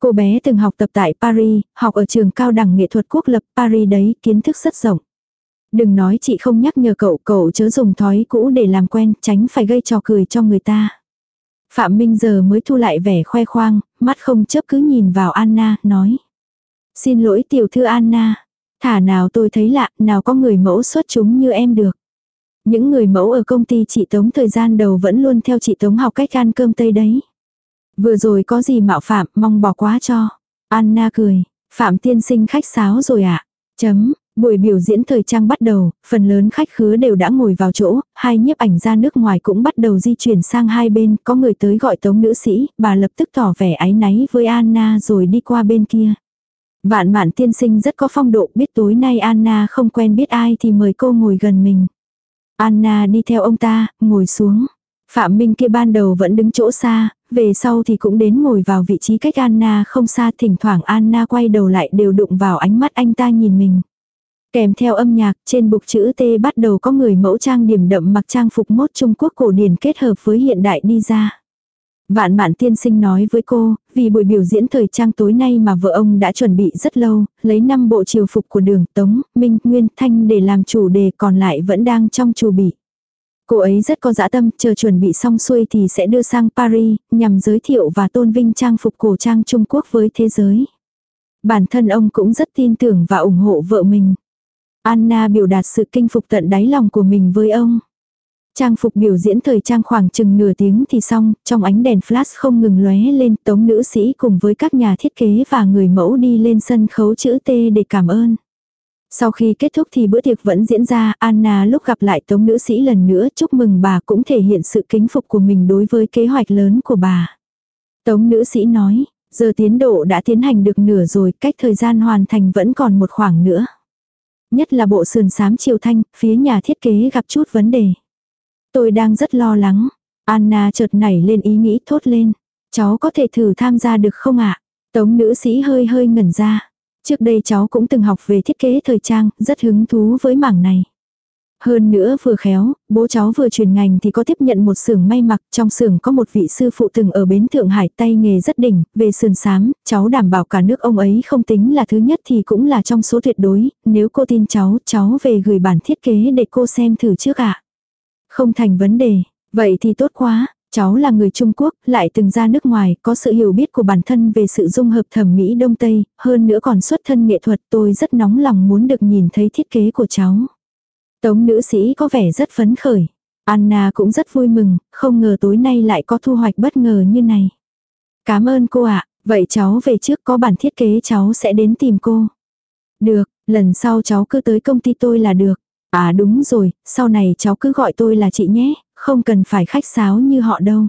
Cô bé từng học tập tại Paris, học ở trường cao đẳng nghệ thuật quốc lập Paris đấy, kiến thức rất rộng. Đừng nói chị không nhắc nhở cậu, cậu chớ dùng thói cũ để làm quen, tránh phải gây trò cười cho người ta. Phạm Minh giờ mới thu lại vẻ khoe khoang, mắt không chớp cứ nhìn vào Anna, nói. Xin lỗi tiểu thư Anna, thả nào tôi thấy lạ, nào có người mẫu xuất chúng như em được. Những người mẫu ở công ty chị Tống thời gian đầu vẫn luôn theo chị Tống học cách ăn cơm tây đấy. Vừa rồi có gì mạo phạm, mong bỏ quá cho. Anna cười, Phạm tiên sinh khách sáo rồi ạ. À? Chấm, Buổi biểu diễn thời trang bắt đầu, phần lớn khách khứa đều đã ngồi vào chỗ, hai nhiếp ảnh ra nước ngoài cũng bắt đầu di chuyển sang hai bên, có người tới gọi tống nữ sĩ, bà lập tức tỏ vẻ áy náy với Anna rồi đi qua bên kia. Vạn vạn tiên sinh rất có phong độ, biết tối nay Anna không quen biết ai thì mời cô ngồi gần mình. Anna đi theo ông ta, ngồi xuống. Phạm Minh kia ban đầu vẫn đứng chỗ xa, về sau thì cũng đến ngồi vào vị trí cách Anna không xa thỉnh thoảng Anna quay đầu lại đều đụng vào ánh mắt anh ta nhìn mình. Kèm theo âm nhạc, trên bục chữ T bắt đầu có người mẫu trang điểm đậm mặc trang phục mốt Trung Quốc cổ điển kết hợp với hiện đại đi ra. Vạn mạn tiên sinh nói với cô, vì buổi biểu diễn thời trang tối nay mà vợ ông đã chuẩn bị rất lâu, lấy 5 bộ triều phục của đường Tống, Minh, Nguyên, Thanh để làm chủ đề còn lại vẫn đang trong chủ bị. Cô ấy rất có dã tâm, chờ chuẩn bị xong xuôi thì sẽ đưa sang Paris, nhằm giới thiệu và tôn vinh trang phục cổ trang Trung Quốc với thế giới. Bản thân ông cũng rất tin tưởng và ủng hộ vợ mình. Anna biểu đạt sự kinh phục tận đáy lòng của mình với ông. Trang phục biểu diễn thời trang khoảng chừng nửa tiếng thì xong, trong ánh đèn flash không ngừng lóe lên, tống nữ sĩ cùng với các nhà thiết kế và người mẫu đi lên sân khấu chữ T để cảm ơn. Sau khi kết thúc thì bữa tiệc vẫn diễn ra, Anna lúc gặp lại tống nữ sĩ lần nữa chúc mừng bà cũng thể hiện sự kính phục của mình đối với kế hoạch lớn của bà. Tống nữ sĩ nói, giờ tiến độ đã tiến hành được nửa rồi, cách thời gian hoàn thành vẫn còn một khoảng nữa. Nhất là bộ sườn sám chiều thanh, phía nhà thiết kế gặp chút vấn đề. Tôi đang rất lo lắng. Anna chợt nảy lên ý nghĩ thốt lên. Cháu có thể thử tham gia được không ạ? Tống nữ sĩ hơi hơi ngẩn ra. Trước đây cháu cũng từng học về thiết kế thời trang, rất hứng thú với mảng này. Hơn nữa vừa khéo, bố cháu vừa truyền ngành thì có tiếp nhận một xưởng may mặc, trong xưởng có một vị sư phụ từng ở bến Thượng Hải tay nghề rất đỉnh, về sườn sám, cháu đảm bảo cả nước ông ấy không tính là thứ nhất thì cũng là trong số tuyệt đối, nếu cô tin cháu, cháu về gửi bản thiết kế để cô xem thử trước ạ. Không thành vấn đề, vậy thì tốt quá, cháu là người Trung Quốc, lại từng ra nước ngoài, có sự hiểu biết của bản thân về sự dung hợp thẩm mỹ Đông Tây, hơn nữa còn xuất thân nghệ thuật tôi rất nóng lòng muốn được nhìn thấy thiết kế của cháu. Tống nữ sĩ có vẻ rất phấn khởi. Anna cũng rất vui mừng, không ngờ tối nay lại có thu hoạch bất ngờ như này. Cảm ơn cô ạ, vậy cháu về trước có bản thiết kế cháu sẽ đến tìm cô. Được, lần sau cháu cứ tới công ty tôi là được. À đúng rồi, sau này cháu cứ gọi tôi là chị nhé, không cần phải khách sáo như họ đâu.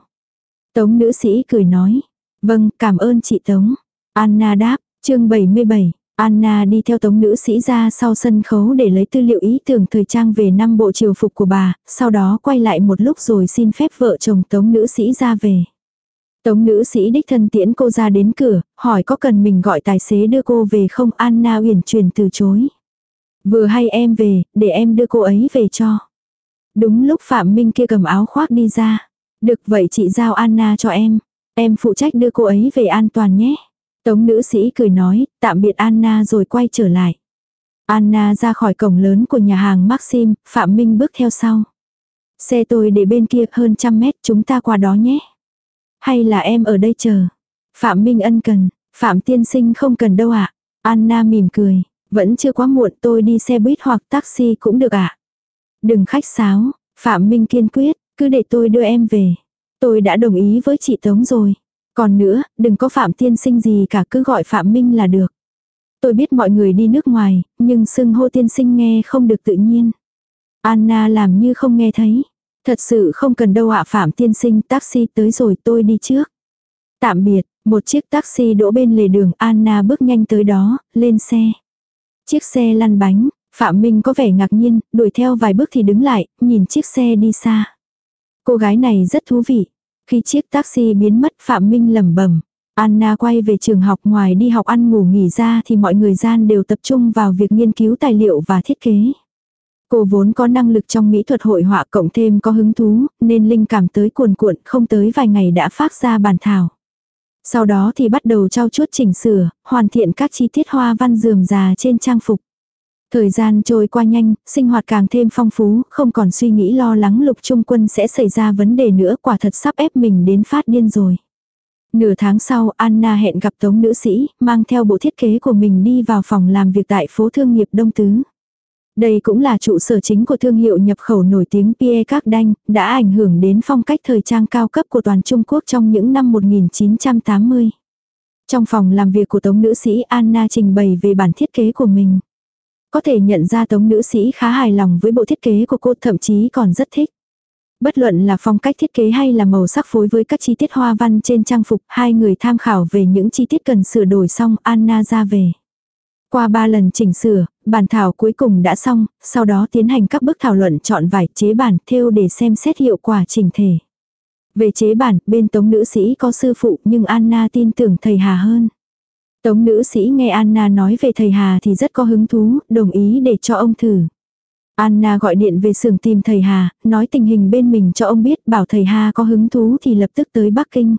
Tống nữ sĩ cười nói. Vâng, cảm ơn chị Tống. Anna đáp, chương 77. Anna đi theo tống nữ sĩ ra sau sân khấu để lấy tư liệu ý tưởng thời trang về năm bộ triều phục của bà, sau đó quay lại một lúc rồi xin phép vợ chồng tống nữ sĩ ra về. Tống nữ sĩ đích thân tiễn cô ra đến cửa, hỏi có cần mình gọi tài xế đưa cô về không Anna uyển chuyển từ chối. Vừa hay em về, để em đưa cô ấy về cho. Đúng lúc Phạm Minh kia cầm áo khoác đi ra. Được vậy chị giao Anna cho em. Em phụ trách đưa cô ấy về an toàn nhé. Tống nữ sĩ cười nói, tạm biệt Anna rồi quay trở lại. Anna ra khỏi cổng lớn của nhà hàng Maxim, Phạm Minh bước theo sau. Xe tôi để bên kia hơn trăm mét chúng ta qua đó nhé. Hay là em ở đây chờ. Phạm Minh ân cần, Phạm tiên sinh không cần đâu ạ. À? Anna mỉm cười, vẫn chưa quá muộn tôi đi xe buýt hoặc taxi cũng được ạ. À? Đừng khách sáo, Phạm Minh kiên quyết, cứ để tôi đưa em về. Tôi đã đồng ý với chị Tống rồi. Còn nữa, đừng có Phạm tiên sinh gì cả cứ gọi Phạm Minh là được. Tôi biết mọi người đi nước ngoài, nhưng xưng hô tiên sinh nghe không được tự nhiên. Anna làm như không nghe thấy. Thật sự không cần đâu ạ Phạm tiên sinh taxi tới rồi tôi đi trước. Tạm biệt, một chiếc taxi đỗ bên lề đường Anna bước nhanh tới đó, lên xe. Chiếc xe lăn bánh, Phạm Minh có vẻ ngạc nhiên, đuổi theo vài bước thì đứng lại, nhìn chiếc xe đi xa. Cô gái này rất thú vị, khi chiếc taxi biến mất Phạm Minh lẩm bẩm. Anna quay về trường học ngoài đi học ăn ngủ nghỉ ra thì mọi người gian đều tập trung vào việc nghiên cứu tài liệu và thiết kế. Cô vốn có năng lực trong mỹ thuật hội họa cộng thêm có hứng thú, nên linh cảm tới cuồn cuộn không tới vài ngày đã phát ra bản thảo. Sau đó thì bắt đầu trao chuốt chỉnh sửa, hoàn thiện các chi tiết hoa văn dườm già trên trang phục. Thời gian trôi qua nhanh, sinh hoạt càng thêm phong phú, không còn suy nghĩ lo lắng lục trung quân sẽ xảy ra vấn đề nữa quả thật sắp ép mình đến phát điên rồi. Nửa tháng sau, Anna hẹn gặp tống nữ sĩ, mang theo bộ thiết kế của mình đi vào phòng làm việc tại phố thương nghiệp Đông Tứ. Đây cũng là trụ sở chính của thương hiệu nhập khẩu nổi tiếng Pierre Cardin, đã ảnh hưởng đến phong cách thời trang cao cấp của toàn Trung Quốc trong những năm 1980. Trong phòng làm việc của tống nữ sĩ Anna trình bày về bản thiết kế của mình. Có thể nhận ra tống nữ sĩ khá hài lòng với bộ thiết kế của cô thậm chí còn rất thích. Bất luận là phong cách thiết kế hay là màu sắc phối với các chi tiết hoa văn trên trang phục, hai người tham khảo về những chi tiết cần sửa đổi xong Anna ra về. Qua ba lần chỉnh sửa, bản thảo cuối cùng đã xong, sau đó tiến hành các bước thảo luận chọn vải chế bản thêu để xem xét hiệu quả chỉnh thể. Về chế bản, bên tống nữ sĩ có sư phụ nhưng Anna tin tưởng thầy Hà hơn. Tống nữ sĩ nghe Anna nói về thầy Hà thì rất có hứng thú, đồng ý để cho ông thử. Anna gọi điện về xưởng tìm thầy Hà, nói tình hình bên mình cho ông biết bảo thầy Hà có hứng thú thì lập tức tới Bắc Kinh.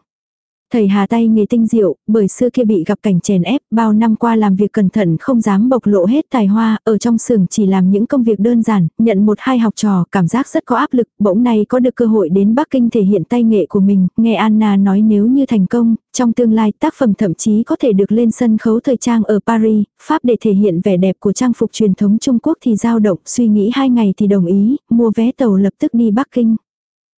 Thầy Hà tay nghề tinh diệu, bởi xưa kia bị gặp cảnh chèn ép, bao năm qua làm việc cẩn thận không dám bộc lộ hết tài hoa, ở trong xưởng chỉ làm những công việc đơn giản, nhận một hai học trò, cảm giác rất có áp lực, bỗng nay có được cơ hội đến Bắc Kinh thể hiện tay nghệ của mình, nghe Anna nói nếu như thành công, trong tương lai tác phẩm thậm chí có thể được lên sân khấu thời trang ở Paris, Pháp để thể hiện vẻ đẹp của trang phục truyền thống Trung Quốc thì dao động, suy nghĩ hai ngày thì đồng ý, mua vé tàu lập tức đi Bắc Kinh.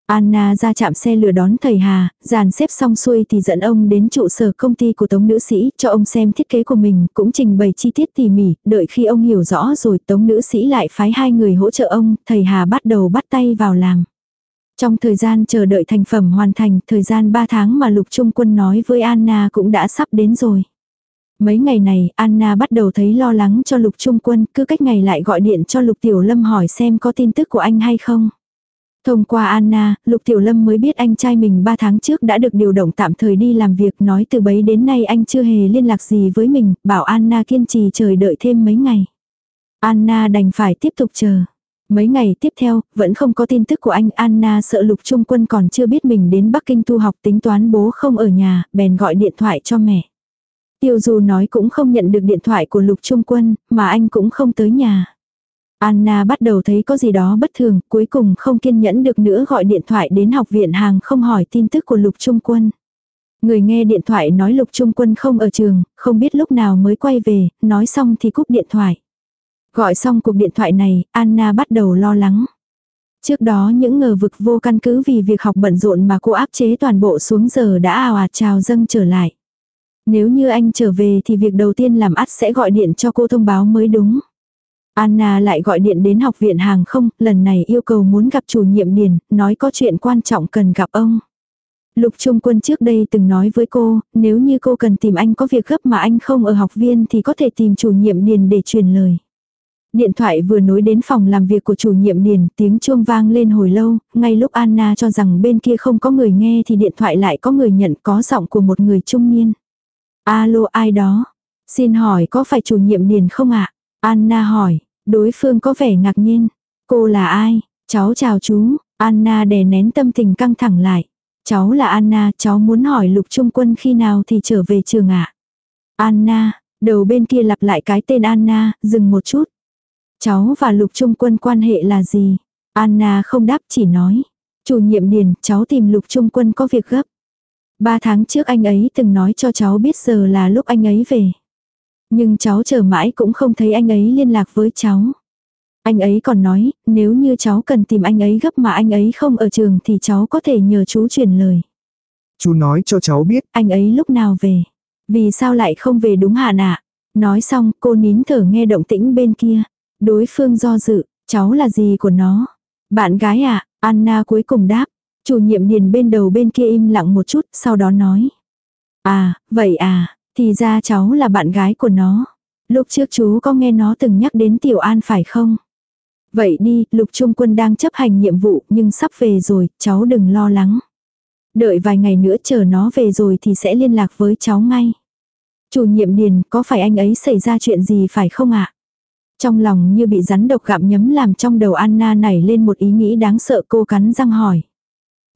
Anna ra chạm xe lửa đón thầy Hà, dàn xếp xong xuôi thì dẫn ông đến trụ sở công ty của Tống Nữ Sĩ cho ông xem thiết kế của mình, cũng trình bày chi tiết tỉ mỉ, đợi khi ông hiểu rõ rồi Tống Nữ Sĩ lại phái hai người hỗ trợ ông, thầy Hà bắt đầu bắt tay vào làm. Trong thời gian chờ đợi thành phẩm hoàn thành, thời gian 3 tháng mà Lục Trung Quân nói với Anna cũng đã sắp đến rồi. Mấy ngày này, Anna bắt đầu thấy lo lắng cho Lục Trung Quân, cứ cách ngày lại gọi điện cho Lục Tiểu Lâm hỏi xem có tin tức của anh hay không. Thông qua Anna, Lục Tiểu Lâm mới biết anh trai mình 3 tháng trước đã được điều động tạm thời đi làm việc nói từ bấy đến nay anh chưa hề liên lạc gì với mình, bảo Anna kiên trì chờ đợi thêm mấy ngày. Anna đành phải tiếp tục chờ. Mấy ngày tiếp theo, vẫn không có tin tức của anh Anna sợ Lục Trung Quân còn chưa biết mình đến Bắc Kinh tu học tính toán bố không ở nhà, bèn gọi điện thoại cho mẹ. Tiêu dù nói cũng không nhận được điện thoại của Lục Trung Quân, mà anh cũng không tới nhà. Anna bắt đầu thấy có gì đó bất thường, cuối cùng không kiên nhẫn được nữa gọi điện thoại đến học viện hàng không hỏi tin tức của Lục Trung Quân. Người nghe điện thoại nói Lục Trung Quân không ở trường, không biết lúc nào mới quay về, nói xong thì cúp điện thoại. Gọi xong cuộc điện thoại này, Anna bắt đầu lo lắng. Trước đó những ngờ vực vô căn cứ vì việc học bận rộn mà cô áp chế toàn bộ xuống giờ đã ào ạt trào dâng trở lại. Nếu như anh trở về thì việc đầu tiên làm ắt sẽ gọi điện cho cô thông báo mới đúng. Anna lại gọi điện đến học viện hàng không, lần này yêu cầu muốn gặp chủ nhiệm điền, nói có chuyện quan trọng cần gặp ông. Lục Trung Quân trước đây từng nói với cô, nếu như cô cần tìm anh có việc gấp mà anh không ở học viên thì có thể tìm chủ nhiệm điền để truyền lời. Điện thoại vừa nối đến phòng làm việc của chủ nhiệm điền, tiếng chuông vang lên hồi lâu, ngay lúc Anna cho rằng bên kia không có người nghe thì điện thoại lại có người nhận có giọng của một người trung niên. Alo ai đó? Xin hỏi có phải chủ nhiệm điền không ạ? Anna hỏi, đối phương có vẻ ngạc nhiên. Cô là ai? Cháu chào chú. Anna đè nén tâm tình căng thẳng lại. Cháu là Anna, cháu muốn hỏi lục trung quân khi nào thì trở về trường ạ. Anna, đầu bên kia lặp lại cái tên Anna, dừng một chút. Cháu và lục trung quân quan hệ là gì? Anna không đáp chỉ nói. Chủ nhiệm điền, cháu tìm lục trung quân có việc gấp. Ba tháng trước anh ấy từng nói cho cháu biết giờ là lúc anh ấy về. Nhưng cháu chờ mãi cũng không thấy anh ấy liên lạc với cháu. Anh ấy còn nói, nếu như cháu cần tìm anh ấy gấp mà anh ấy không ở trường thì cháu có thể nhờ chú truyền lời. Chú nói cho cháu biết. Anh ấy lúc nào về? Vì sao lại không về đúng hạn ạ? Nói xong cô nín thở nghe động tĩnh bên kia. Đối phương do dự, cháu là gì của nó? Bạn gái à? Anna cuối cùng đáp. Chủ nhiệm điền bên đầu bên kia im lặng một chút, sau đó nói. À, vậy à, thì ra cháu là bạn gái của nó. Lúc trước chú có nghe nó từng nhắc đến Tiểu An phải không? Vậy đi, Lục Trung Quân đang chấp hành nhiệm vụ nhưng sắp về rồi, cháu đừng lo lắng. Đợi vài ngày nữa chờ nó về rồi thì sẽ liên lạc với cháu ngay. Chủ nhiệm Điền, có phải anh ấy xảy ra chuyện gì phải không ạ? Trong lòng như bị rắn độc gặm nhấm làm trong đầu Anna nảy lên một ý nghĩ đáng sợ cô cắn răng hỏi.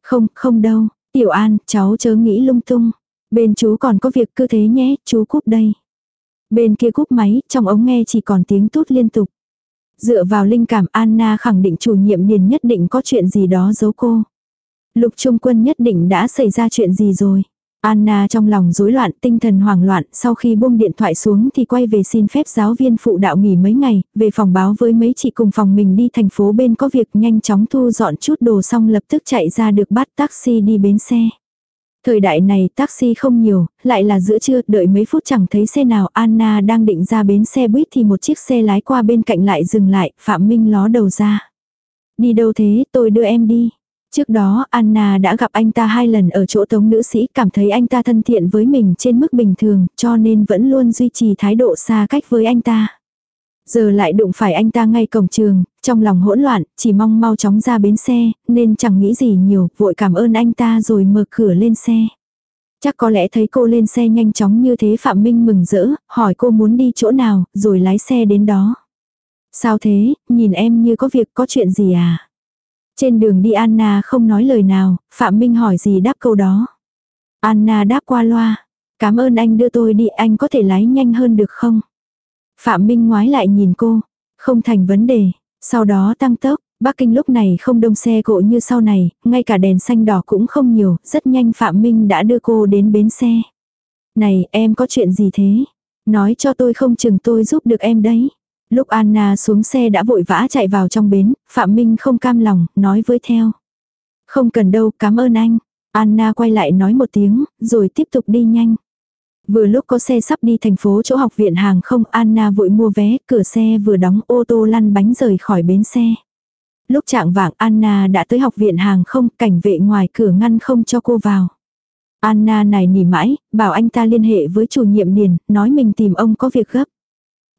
Không, không đâu, Tiểu An, cháu chớ nghĩ lung tung. Bên chú còn có việc cứ thế nhé, chú cúp đây. Bên kia cúp máy, trong ống nghe chỉ còn tiếng tút liên tục. Dựa vào linh cảm Anna khẳng định chủ nhiệm điền nhất định có chuyện gì đó giấu cô. Lục Trung Quân nhất định đã xảy ra chuyện gì rồi. Anna trong lòng rối loạn, tinh thần hoảng loạn, sau khi buông điện thoại xuống thì quay về xin phép giáo viên phụ đạo nghỉ mấy ngày, về phòng báo với mấy chị cùng phòng mình đi thành phố bên có việc nhanh chóng thu dọn chút đồ xong lập tức chạy ra được bắt taxi đi bến xe. Thời đại này taxi không nhiều, lại là giữa trưa, đợi mấy phút chẳng thấy xe nào, Anna đang định ra bến xe buýt thì một chiếc xe lái qua bên cạnh lại dừng lại, Phạm Minh ló đầu ra. Đi đâu thế, tôi đưa em đi. Trước đó Anna đã gặp anh ta hai lần ở chỗ tống nữ sĩ cảm thấy anh ta thân thiện với mình trên mức bình thường cho nên vẫn luôn duy trì thái độ xa cách với anh ta. Giờ lại đụng phải anh ta ngay cổng trường, trong lòng hỗn loạn, chỉ mong mau chóng ra bến xe, nên chẳng nghĩ gì nhiều, vội cảm ơn anh ta rồi mở cửa lên xe. Chắc có lẽ thấy cô lên xe nhanh chóng như thế Phạm Minh mừng rỡ, hỏi cô muốn đi chỗ nào, rồi lái xe đến đó. Sao thế, nhìn em như có việc có chuyện gì à? Trên đường đi Anna không nói lời nào, Phạm Minh hỏi gì đáp câu đó. Anna đáp qua loa. Cảm ơn anh đưa tôi đi, anh có thể lái nhanh hơn được không? Phạm Minh ngoái lại nhìn cô. Không thành vấn đề. Sau đó tăng tốc. Bắc Kinh lúc này không đông xe cộ như sau này, ngay cả đèn xanh đỏ cũng không nhiều, rất nhanh Phạm Minh đã đưa cô đến bến xe. Này, em có chuyện gì thế? Nói cho tôi không chừng tôi giúp được em đấy. Lúc Anna xuống xe đã vội vã chạy vào trong bến, Phạm Minh không cam lòng, nói với theo. Không cần đâu, cảm ơn anh. Anna quay lại nói một tiếng, rồi tiếp tục đi nhanh. Vừa lúc có xe sắp đi thành phố chỗ học viện hàng không, Anna vội mua vé, cửa xe vừa đóng ô tô lăn bánh rời khỏi bến xe. Lúc trạng vạng Anna đã tới học viện hàng không, cảnh vệ ngoài cửa ngăn không cho cô vào. Anna này nỉ mãi, bảo anh ta liên hệ với chủ nhiệm điền, nói mình tìm ông có việc gấp.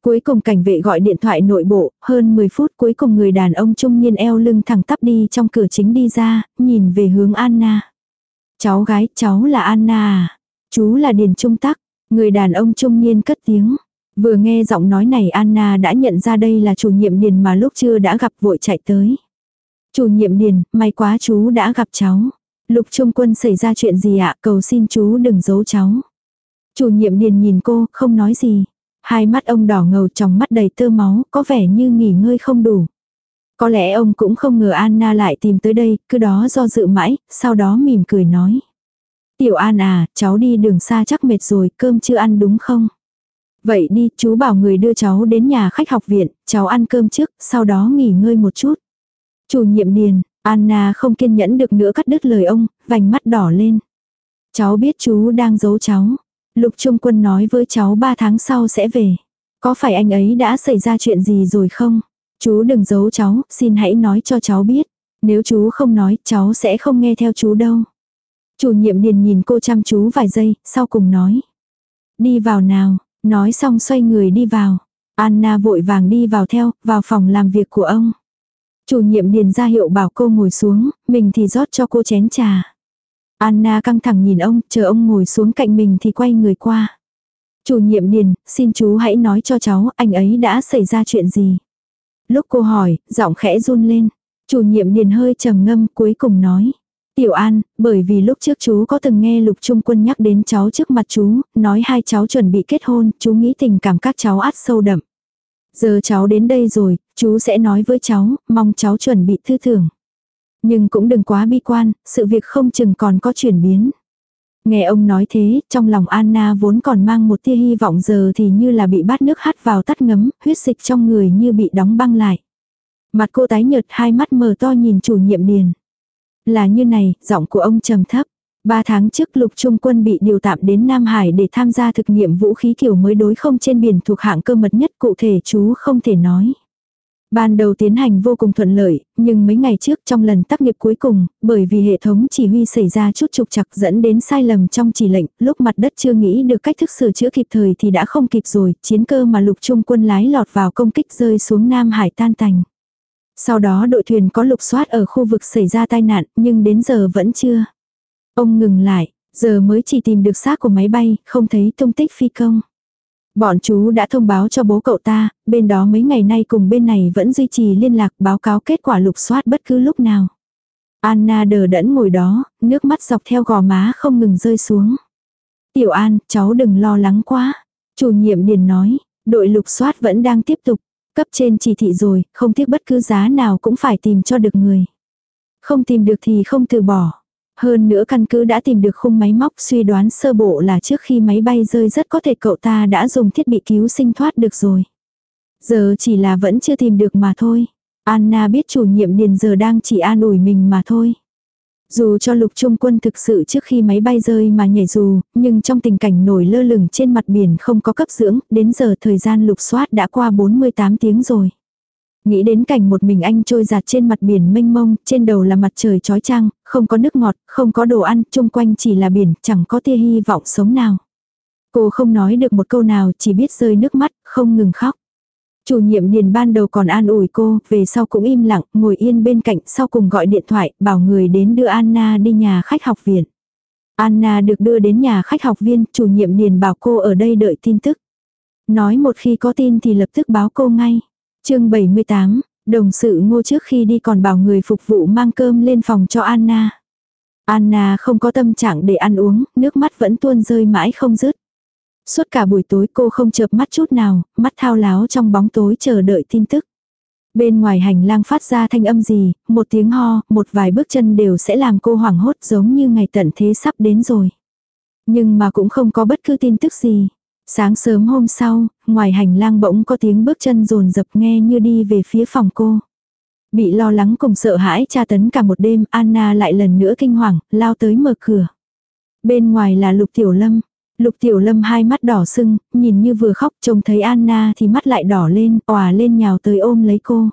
Cuối cùng cảnh vệ gọi điện thoại nội bộ, hơn 10 phút cuối cùng người đàn ông trung niên eo lưng thẳng tắp đi trong cửa chính đi ra, nhìn về hướng Anna. Cháu gái, cháu là Anna à? Chú là Điền Trung Tắc. Người đàn ông trung niên cất tiếng. Vừa nghe giọng nói này Anna đã nhận ra đây là chủ nhiệm Điền mà lúc chưa đã gặp vội chạy tới. Chủ nhiệm Điền, may quá chú đã gặp cháu. Lục Trung Quân xảy ra chuyện gì ạ, cầu xin chú đừng giấu cháu. Chủ nhiệm Điền nhìn cô, không nói gì. Hai mắt ông đỏ ngầu trong mắt đầy tơ máu, có vẻ như nghỉ ngơi không đủ. Có lẽ ông cũng không ngờ Anna lại tìm tới đây, cứ đó do dự mãi, sau đó mỉm cười nói. Tiểu An à, cháu đi đường xa chắc mệt rồi, cơm chưa ăn đúng không? Vậy đi, chú bảo người đưa cháu đến nhà khách học viện, cháu ăn cơm trước, sau đó nghỉ ngơi một chút. Chủ nhiệm điền, Anna không kiên nhẫn được nữa cắt đứt lời ông, vành mắt đỏ lên. Cháu biết chú đang giấu cháu. Lục Trung Quân nói với cháu 3 tháng sau sẽ về. Có phải anh ấy đã xảy ra chuyện gì rồi không? Chú đừng giấu cháu, xin hãy nói cho cháu biết. Nếu chú không nói, cháu sẽ không nghe theo chú đâu. Chủ nhiệm điền nhìn cô chăm chú vài giây, sau cùng nói. Đi vào nào, nói xong xoay người đi vào. Anna vội vàng đi vào theo, vào phòng làm việc của ông. Chủ nhiệm điền ra hiệu bảo cô ngồi xuống, mình thì rót cho cô chén trà. Anna căng thẳng nhìn ông, chờ ông ngồi xuống cạnh mình thì quay người qua. Chủ nhiệm điền, xin chú hãy nói cho cháu, anh ấy đã xảy ra chuyện gì. Lúc cô hỏi, giọng khẽ run lên. Chủ nhiệm điền hơi trầm ngâm cuối cùng nói. Tiểu An, bởi vì lúc trước chú có từng nghe Lục Trung Quân nhắc đến cháu trước mặt chú, nói hai cháu chuẩn bị kết hôn, chú nghĩ tình cảm các cháu át sâu đậm. Giờ cháu đến đây rồi, chú sẽ nói với cháu, mong cháu chuẩn bị thư thưởng. Nhưng cũng đừng quá bi quan, sự việc không chừng còn có chuyển biến. Nghe ông nói thế, trong lòng Anna vốn còn mang một tia hy vọng giờ thì như là bị bát nước hắt vào tắt ngấm, huyết dịch trong người như bị đóng băng lại. Mặt cô tái nhợt hai mắt mờ to nhìn chủ nhiệm điền. Là như này, giọng của ông trầm thấp. Ba tháng trước lục trung quân bị điều tạm đến Nam Hải để tham gia thực nghiệm vũ khí kiểu mới đối không trên biển thuộc hạng cơ mật nhất cụ thể chú không thể nói. Ban đầu tiến hành vô cùng thuận lợi, nhưng mấy ngày trước trong lần tác nghiệp cuối cùng, bởi vì hệ thống chỉ huy xảy ra chút trục chặt dẫn đến sai lầm trong chỉ lệnh, lúc mặt đất chưa nghĩ được cách thức sửa chữa kịp thời thì đã không kịp rồi, chiến cơ mà lục trung quân lái lọt vào công kích rơi xuống Nam Hải tan tành. Sau đó đội thuyền có lục soát ở khu vực xảy ra tai nạn, nhưng đến giờ vẫn chưa. Ông ngừng lại, giờ mới chỉ tìm được xác của máy bay, không thấy tung tích phi công. Bọn chú đã thông báo cho bố cậu ta, bên đó mấy ngày nay cùng bên này vẫn duy trì liên lạc báo cáo kết quả lục soát bất cứ lúc nào. Anna đờ đẫn ngồi đó, nước mắt dọc theo gò má không ngừng rơi xuống. Tiểu An, cháu đừng lo lắng quá. Chủ nhiệm Điền nói, đội lục soát vẫn đang tiếp tục. Cấp trên chỉ thị rồi, không tiếc bất cứ giá nào cũng phải tìm cho được người. Không tìm được thì không từ bỏ. Hơn nữa căn cứ đã tìm được khung máy móc suy đoán sơ bộ là trước khi máy bay rơi rất có thể cậu ta đã dùng thiết bị cứu sinh thoát được rồi. Giờ chỉ là vẫn chưa tìm được mà thôi. Anna biết chủ nhiệm điền giờ đang chỉ an ủi mình mà thôi. Dù cho lục trung quân thực sự trước khi máy bay rơi mà nhảy dù, nhưng trong tình cảnh nổi lơ lửng trên mặt biển không có cấp dưỡng, đến giờ thời gian lục soát đã qua 48 tiếng rồi. Nghĩ đến cảnh một mình anh trôi giạt trên mặt biển mênh mông, trên đầu là mặt trời trói trăng, không có nước ngọt, không có đồ ăn, chung quanh chỉ là biển, chẳng có tia hy vọng sống nào. Cô không nói được một câu nào, chỉ biết rơi nước mắt, không ngừng khóc. Chủ nhiệm điền ban đầu còn an ủi cô, về sau cũng im lặng, ngồi yên bên cạnh, sau cùng gọi điện thoại, bảo người đến đưa Anna đi nhà khách học viện. Anna được đưa đến nhà khách học viên, chủ nhiệm điền bảo cô ở đây đợi tin tức. Nói một khi có tin thì lập tức báo cô ngay chương 78, đồng sự ngô trước khi đi còn bảo người phục vụ mang cơm lên phòng cho Anna. Anna không có tâm trạng để ăn uống, nước mắt vẫn tuôn rơi mãi không dứt. Suốt cả buổi tối cô không chợp mắt chút nào, mắt thao láo trong bóng tối chờ đợi tin tức. Bên ngoài hành lang phát ra thanh âm gì, một tiếng ho, một vài bước chân đều sẽ làm cô hoảng hốt giống như ngày tận thế sắp đến rồi. Nhưng mà cũng không có bất cứ tin tức gì. Sáng sớm hôm sau, ngoài hành lang bỗng có tiếng bước chân rồn dập nghe như đi về phía phòng cô. Bị lo lắng cùng sợ hãi tra tấn cả một đêm, Anna lại lần nữa kinh hoàng, lao tới mở cửa. Bên ngoài là Lục Tiểu Lâm. Lục Tiểu Lâm hai mắt đỏ sưng, nhìn như vừa khóc trông thấy Anna thì mắt lại đỏ lên, òa lên nhào tới ôm lấy cô.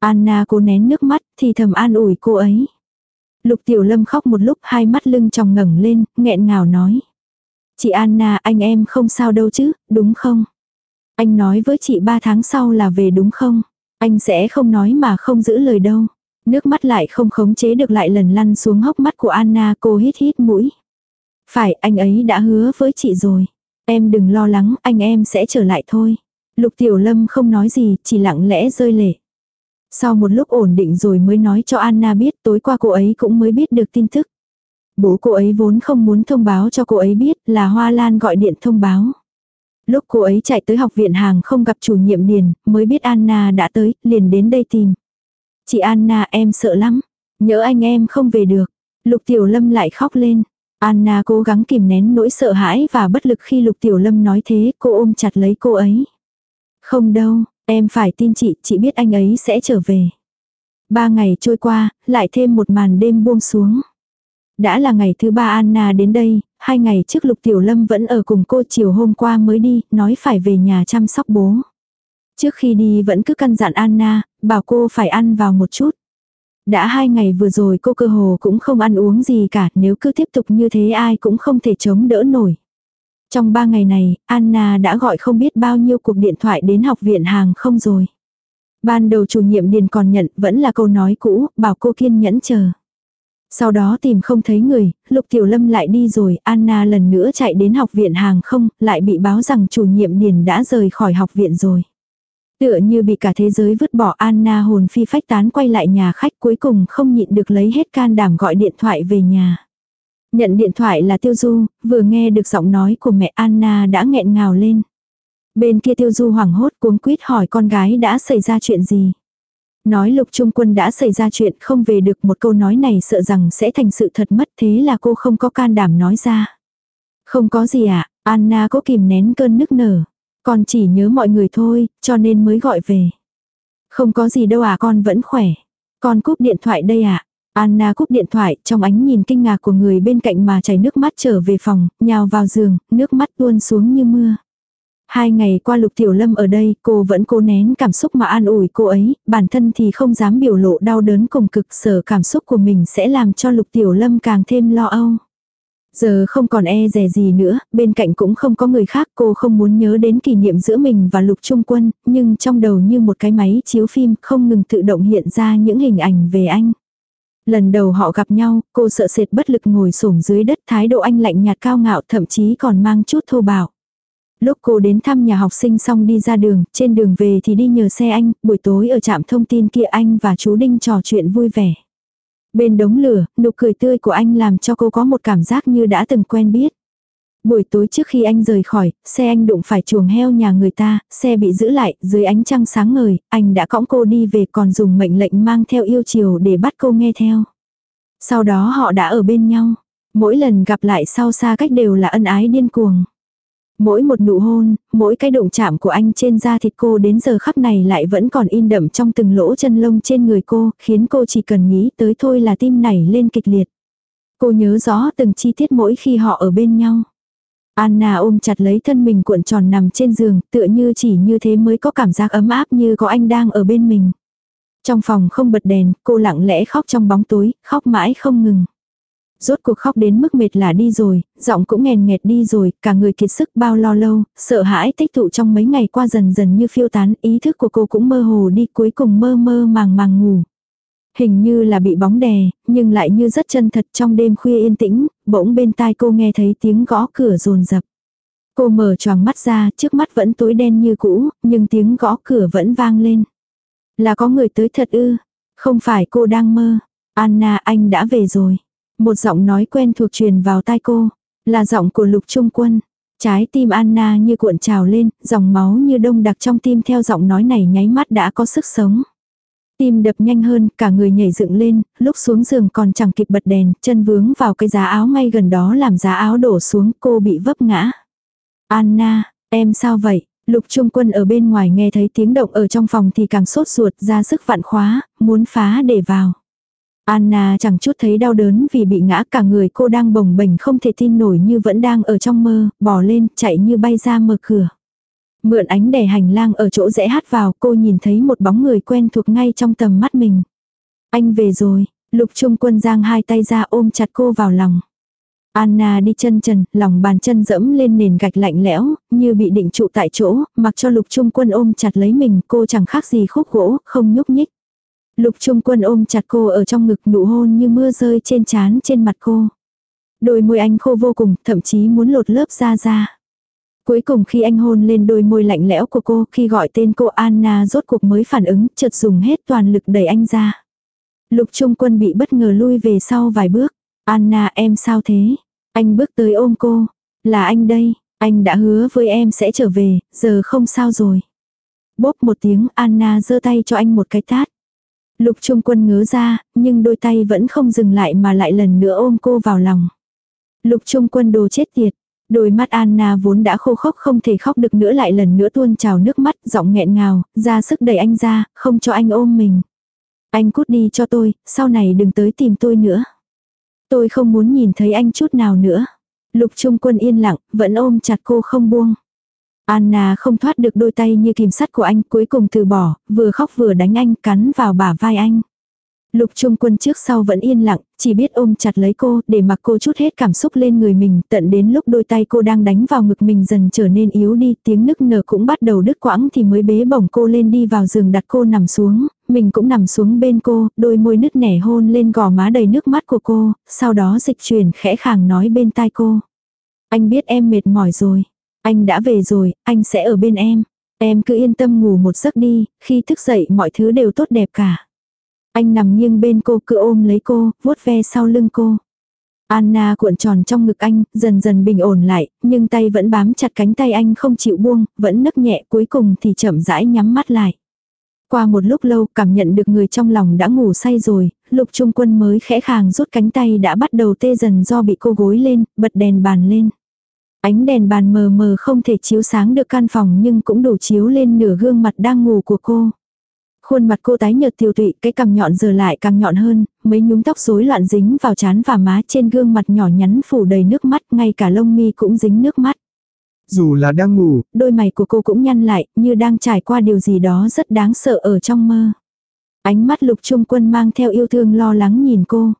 Anna cố nén nước mắt thì thầm an ủi cô ấy. Lục Tiểu Lâm khóc một lúc hai mắt lưng tròng ngẩng lên, nghẹn ngào nói. Chị Anna anh em không sao đâu chứ, đúng không? Anh nói với chị ba tháng sau là về đúng không? Anh sẽ không nói mà không giữ lời đâu. Nước mắt lại không khống chế được lại lần lăn xuống hốc mắt của Anna cô hít hít mũi. Phải anh ấy đã hứa với chị rồi. Em đừng lo lắng anh em sẽ trở lại thôi. Lục Tiểu Lâm không nói gì chỉ lặng lẽ rơi lệ. Sau một lúc ổn định rồi mới nói cho Anna biết tối qua cô ấy cũng mới biết được tin tức. Bố cô ấy vốn không muốn thông báo cho cô ấy biết là Hoa Lan gọi điện thông báo. Lúc cô ấy chạy tới học viện hàng không gặp chủ nhiệm liền mới biết Anna đã tới, liền đến đây tìm. Chị Anna em sợ lắm, nhớ anh em không về được. Lục Tiểu Lâm lại khóc lên. Anna cố gắng kìm nén nỗi sợ hãi và bất lực khi Lục Tiểu Lâm nói thế, cô ôm chặt lấy cô ấy. Không đâu, em phải tin chị, chị biết anh ấy sẽ trở về. Ba ngày trôi qua, lại thêm một màn đêm buông xuống. Đã là ngày thứ ba Anna đến đây, hai ngày trước Lục Tiểu Lâm vẫn ở cùng cô chiều hôm qua mới đi, nói phải về nhà chăm sóc bố. Trước khi đi vẫn cứ căn dặn Anna, bảo cô phải ăn vào một chút. Đã hai ngày vừa rồi cô cơ hồ cũng không ăn uống gì cả, nếu cứ tiếp tục như thế ai cũng không thể chống đỡ nổi. Trong ba ngày này, Anna đã gọi không biết bao nhiêu cuộc điện thoại đến học viện hàng không rồi. Ban đầu chủ nhiệm điền còn nhận vẫn là câu nói cũ, bảo cô kiên nhẫn chờ. Sau đó tìm không thấy người, Lục Tiểu Lâm lại đi rồi, Anna lần nữa chạy đến học viện hàng không, lại bị báo rằng chủ nhiệm điền đã rời khỏi học viện rồi. Tựa như bị cả thế giới vứt bỏ Anna hồn phi phách tán quay lại nhà khách cuối cùng không nhịn được lấy hết can đảm gọi điện thoại về nhà. Nhận điện thoại là Tiêu Du, vừa nghe được giọng nói của mẹ Anna đã nghẹn ngào lên. Bên kia Tiêu Du hoảng hốt cuống quýt hỏi con gái đã xảy ra chuyện gì. Nói lục trung quân đã xảy ra chuyện không về được một câu nói này sợ rằng sẽ thành sự thật mất thế là cô không có can đảm nói ra. Không có gì ạ, à, Anna có kìm nén cơn nức nở. Con chỉ nhớ mọi người thôi, cho nên mới gọi về. Không có gì đâu à con vẫn khỏe. Con cúp điện thoại đây ạ. À? Anna cúp điện thoại trong ánh nhìn kinh ngạc của người bên cạnh mà chảy nước mắt trở về phòng, nhào vào giường, nước mắt tuôn xuống như mưa. Hai ngày qua Lục Tiểu Lâm ở đây, cô vẫn cố nén cảm xúc mà an ủi cô ấy, bản thân thì không dám biểu lộ đau đớn cùng cực sở cảm xúc của mình sẽ làm cho Lục Tiểu Lâm càng thêm lo âu. Giờ không còn e rè gì nữa, bên cạnh cũng không có người khác cô không muốn nhớ đến kỷ niệm giữa mình và Lục Trung Quân, nhưng trong đầu như một cái máy chiếu phim không ngừng tự động hiện ra những hình ảnh về anh. Lần đầu họ gặp nhau, cô sợ sệt bất lực ngồi xổm dưới đất thái độ anh lạnh nhạt cao ngạo thậm chí còn mang chút thô bạo. Lúc cô đến thăm nhà học sinh xong đi ra đường, trên đường về thì đi nhờ xe anh, buổi tối ở trạm thông tin kia anh và chú Đinh trò chuyện vui vẻ. Bên đống lửa, nụ cười tươi của anh làm cho cô có một cảm giác như đã từng quen biết. Buổi tối trước khi anh rời khỏi, xe anh đụng phải chuồng heo nhà người ta, xe bị giữ lại, dưới ánh trăng sáng ngời, anh đã cõng cô đi về còn dùng mệnh lệnh mang theo yêu chiều để bắt cô nghe theo. Sau đó họ đã ở bên nhau. Mỗi lần gặp lại sau xa cách đều là ân ái điên cuồng. Mỗi một nụ hôn, mỗi cái động chạm của anh trên da thịt cô đến giờ khắc này lại vẫn còn in đậm trong từng lỗ chân lông trên người cô, khiến cô chỉ cần nghĩ tới thôi là tim nảy lên kịch liệt. Cô nhớ rõ từng chi tiết mỗi khi họ ở bên nhau. Anna ôm chặt lấy thân mình cuộn tròn nằm trên giường, tựa như chỉ như thế mới có cảm giác ấm áp như có anh đang ở bên mình. Trong phòng không bật đèn, cô lặng lẽ khóc trong bóng tối, khóc mãi không ngừng. Rốt cuộc khóc đến mức mệt là đi rồi, giọng cũng nghèn nghẹt đi rồi, cả người kiệt sức bao lo lâu, sợ hãi tích tụ trong mấy ngày qua dần dần như phiêu tán, ý thức của cô cũng mơ hồ đi cuối cùng mơ mơ màng màng ngủ. Hình như là bị bóng đè, nhưng lại như rất chân thật trong đêm khuya yên tĩnh, bỗng bên tai cô nghe thấy tiếng gõ cửa rồn rập. Cô mở choàng mắt ra, trước mắt vẫn tối đen như cũ, nhưng tiếng gõ cửa vẫn vang lên. Là có người tới thật ư, không phải cô đang mơ. Anna anh đã về rồi. Một giọng nói quen thuộc truyền vào tai cô, là giọng của lục trung quân. Trái tim Anna như cuộn trào lên, dòng máu như đông đặc trong tim theo giọng nói này nháy mắt đã có sức sống. Tim đập nhanh hơn, cả người nhảy dựng lên, lúc xuống giường còn chẳng kịp bật đèn, chân vướng vào cái giá áo ngay gần đó làm giá áo đổ xuống, cô bị vấp ngã. Anna, em sao vậy? Lục Trung Quân ở bên ngoài nghe thấy tiếng động ở trong phòng thì càng sốt ruột ra sức vặn khóa, muốn phá để vào. Anna chẳng chút thấy đau đớn vì bị ngã cả người cô đang bồng bềnh không thể tin nổi như vẫn đang ở trong mơ, bỏ lên, chạy như bay ra mở cửa. Mượn ánh đèn hành lang ở chỗ rẽ hát vào cô nhìn thấy một bóng người quen thuộc ngay trong tầm mắt mình. Anh về rồi, lục trung quân giang hai tay ra ôm chặt cô vào lòng. Anna đi chân trần, lòng bàn chân dẫm lên nền gạch lạnh lẽo, như bị định trụ tại chỗ, mặc cho lục trung quân ôm chặt lấy mình, cô chẳng khác gì khúc gỗ, không nhúc nhích. Lục trung quân ôm chặt cô ở trong ngực nụ hôn như mưa rơi trên trán trên mặt cô. Đôi môi anh khô vô cùng, thậm chí muốn lột lớp da ra. Cuối cùng khi anh hôn lên đôi môi lạnh lẽo của cô, khi gọi tên cô Anna rốt cuộc mới phản ứng, chợt dùng hết toàn lực đẩy anh ra. Lục trung quân bị bất ngờ lui về sau vài bước. Anna em sao thế? Anh bước tới ôm cô. Là anh đây, anh đã hứa với em sẽ trở về, giờ không sao rồi. Bốp một tiếng Anna giơ tay cho anh một cái tát. Lục trung quân ngớ ra, nhưng đôi tay vẫn không dừng lại mà lại lần nữa ôm cô vào lòng. Lục trung quân đồ chết tiệt. Đôi mắt Anna vốn đã khô khốc không thể khóc được nữa lại lần nữa tuôn trào nước mắt, giọng nghẹn ngào, ra sức đẩy anh ra, không cho anh ôm mình. Anh cút đi cho tôi, sau này đừng tới tìm tôi nữa. Tôi không muốn nhìn thấy anh chút nào nữa. Lục trung quân yên lặng, vẫn ôm chặt cô không buông. Anna không thoát được đôi tay như kìm sắt của anh cuối cùng từ bỏ, vừa khóc vừa đánh anh cắn vào bả vai anh. Lục trung quân trước sau vẫn yên lặng, chỉ biết ôm chặt lấy cô, để mặc cô chút hết cảm xúc lên người mình, tận đến lúc đôi tay cô đang đánh vào ngực mình dần trở nên yếu đi, tiếng nức nở cũng bắt đầu đứt quãng thì mới bế bổng cô lên đi vào giường đặt cô nằm xuống, mình cũng nằm xuống bên cô, đôi môi nứt nẻ hôn lên gò má đầy nước mắt của cô, sau đó dịch chuyển khẽ khàng nói bên tai cô. Anh biết em mệt mỏi rồi, anh đã về rồi, anh sẽ ở bên em. Em cứ yên tâm ngủ một giấc đi, khi thức dậy mọi thứ đều tốt đẹp cả. Anh nằm nghiêng bên cô cứ ôm lấy cô, vuốt ve sau lưng cô. Anna cuộn tròn trong ngực anh, dần dần bình ổn lại, nhưng tay vẫn bám chặt cánh tay anh không chịu buông, vẫn nấc nhẹ cuối cùng thì chậm rãi nhắm mắt lại. Qua một lúc lâu cảm nhận được người trong lòng đã ngủ say rồi, lục trung quân mới khẽ khàng rút cánh tay đã bắt đầu tê dần do bị cô gối lên, bật đèn bàn lên. Ánh đèn bàn mờ mờ không thể chiếu sáng được căn phòng nhưng cũng đủ chiếu lên nửa gương mặt đang ngủ của cô. Khuôn mặt cô tái nhợt tiêu tụy, cái cằm nhọn giờ lại càng nhọn hơn, mấy nhúm tóc rối loạn dính vào trán và má trên gương mặt nhỏ nhắn phủ đầy nước mắt, ngay cả lông mi cũng dính nước mắt. Dù là đang ngủ, đôi mày của cô cũng nhăn lại, như đang trải qua điều gì đó rất đáng sợ ở trong mơ. Ánh mắt lục trung quân mang theo yêu thương lo lắng nhìn cô.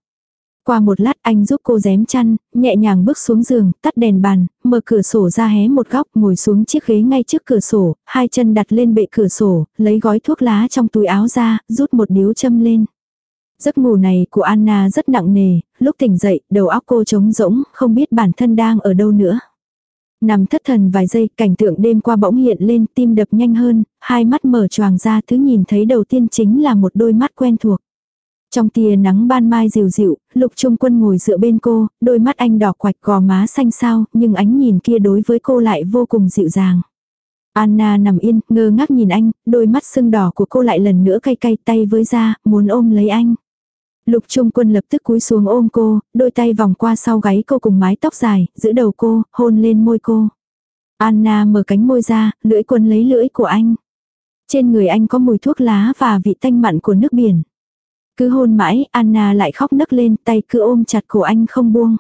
Qua một lát anh giúp cô dém chăn, nhẹ nhàng bước xuống giường, tắt đèn bàn, mở cửa sổ ra hé một góc, ngồi xuống chiếc ghế ngay trước cửa sổ, hai chân đặt lên bệ cửa sổ, lấy gói thuốc lá trong túi áo ra, rút một điếu châm lên. Giấc ngủ này của Anna rất nặng nề, lúc tỉnh dậy, đầu óc cô trống rỗng, không biết bản thân đang ở đâu nữa. Nằm thất thần vài giây, cảnh tượng đêm qua bỗng hiện lên, tim đập nhanh hơn, hai mắt mở choàng ra, thứ nhìn thấy đầu tiên chính là một đôi mắt quen thuộc. Trong tia nắng ban mai dịu dịu, lục trung quân ngồi dựa bên cô, đôi mắt anh đỏ quạch gò má xanh xao, nhưng ánh nhìn kia đối với cô lại vô cùng dịu dàng. Anna nằm yên, ngơ ngác nhìn anh, đôi mắt sưng đỏ của cô lại lần nữa cay cay tay với da, muốn ôm lấy anh. Lục trung quân lập tức cúi xuống ôm cô, đôi tay vòng qua sau gáy cô cùng mái tóc dài, giữ đầu cô, hôn lên môi cô. Anna mở cánh môi ra, lưỡi quân lấy lưỡi của anh. Trên người anh có mùi thuốc lá và vị tanh mặn của nước biển. Cứ hôn mãi, Anna lại khóc nấc lên, tay cứ ôm chặt cổ anh không buông.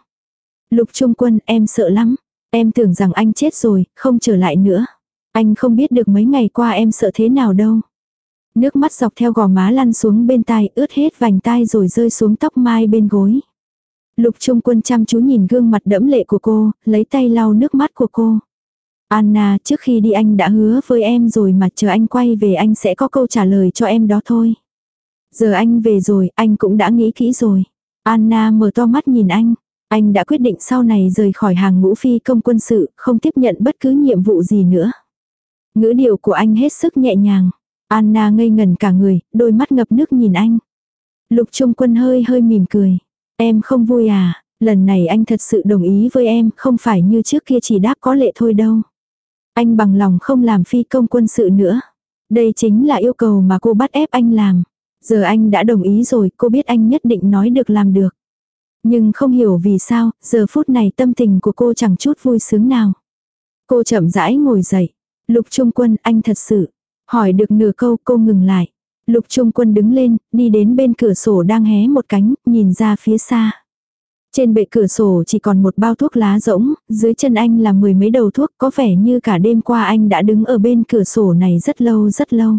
Lục Trung Quân, em sợ lắm. Em tưởng rằng anh chết rồi, không trở lại nữa. Anh không biết được mấy ngày qua em sợ thế nào đâu. Nước mắt dọc theo gò má lăn xuống bên tai, ướt hết vành tai rồi rơi xuống tóc mai bên gối. Lục Trung Quân chăm chú nhìn gương mặt đẫm lệ của cô, lấy tay lau nước mắt của cô. Anna, trước khi đi anh đã hứa với em rồi mà chờ anh quay về anh sẽ có câu trả lời cho em đó thôi. Giờ anh về rồi, anh cũng đã nghĩ kỹ rồi. Anna mở to mắt nhìn anh. Anh đã quyết định sau này rời khỏi hàng ngũ phi công quân sự, không tiếp nhận bất cứ nhiệm vụ gì nữa. Ngữ điệu của anh hết sức nhẹ nhàng. Anna ngây ngần cả người, đôi mắt ngập nước nhìn anh. Lục Trung Quân hơi hơi mỉm cười. Em không vui à, lần này anh thật sự đồng ý với em, không phải như trước kia chỉ đáp có lệ thôi đâu. Anh bằng lòng không làm phi công quân sự nữa. Đây chính là yêu cầu mà cô bắt ép anh làm. Giờ anh đã đồng ý rồi, cô biết anh nhất định nói được làm được. Nhưng không hiểu vì sao, giờ phút này tâm tình của cô chẳng chút vui sướng nào. Cô chậm rãi ngồi dậy. Lục Trung Quân, anh thật sự. Hỏi được nửa câu cô ngừng lại. Lục Trung Quân đứng lên, đi đến bên cửa sổ đang hé một cánh, nhìn ra phía xa. Trên bệ cửa sổ chỉ còn một bao thuốc lá rỗng, dưới chân anh là mười mấy đầu thuốc, có vẻ như cả đêm qua anh đã đứng ở bên cửa sổ này rất lâu rất lâu.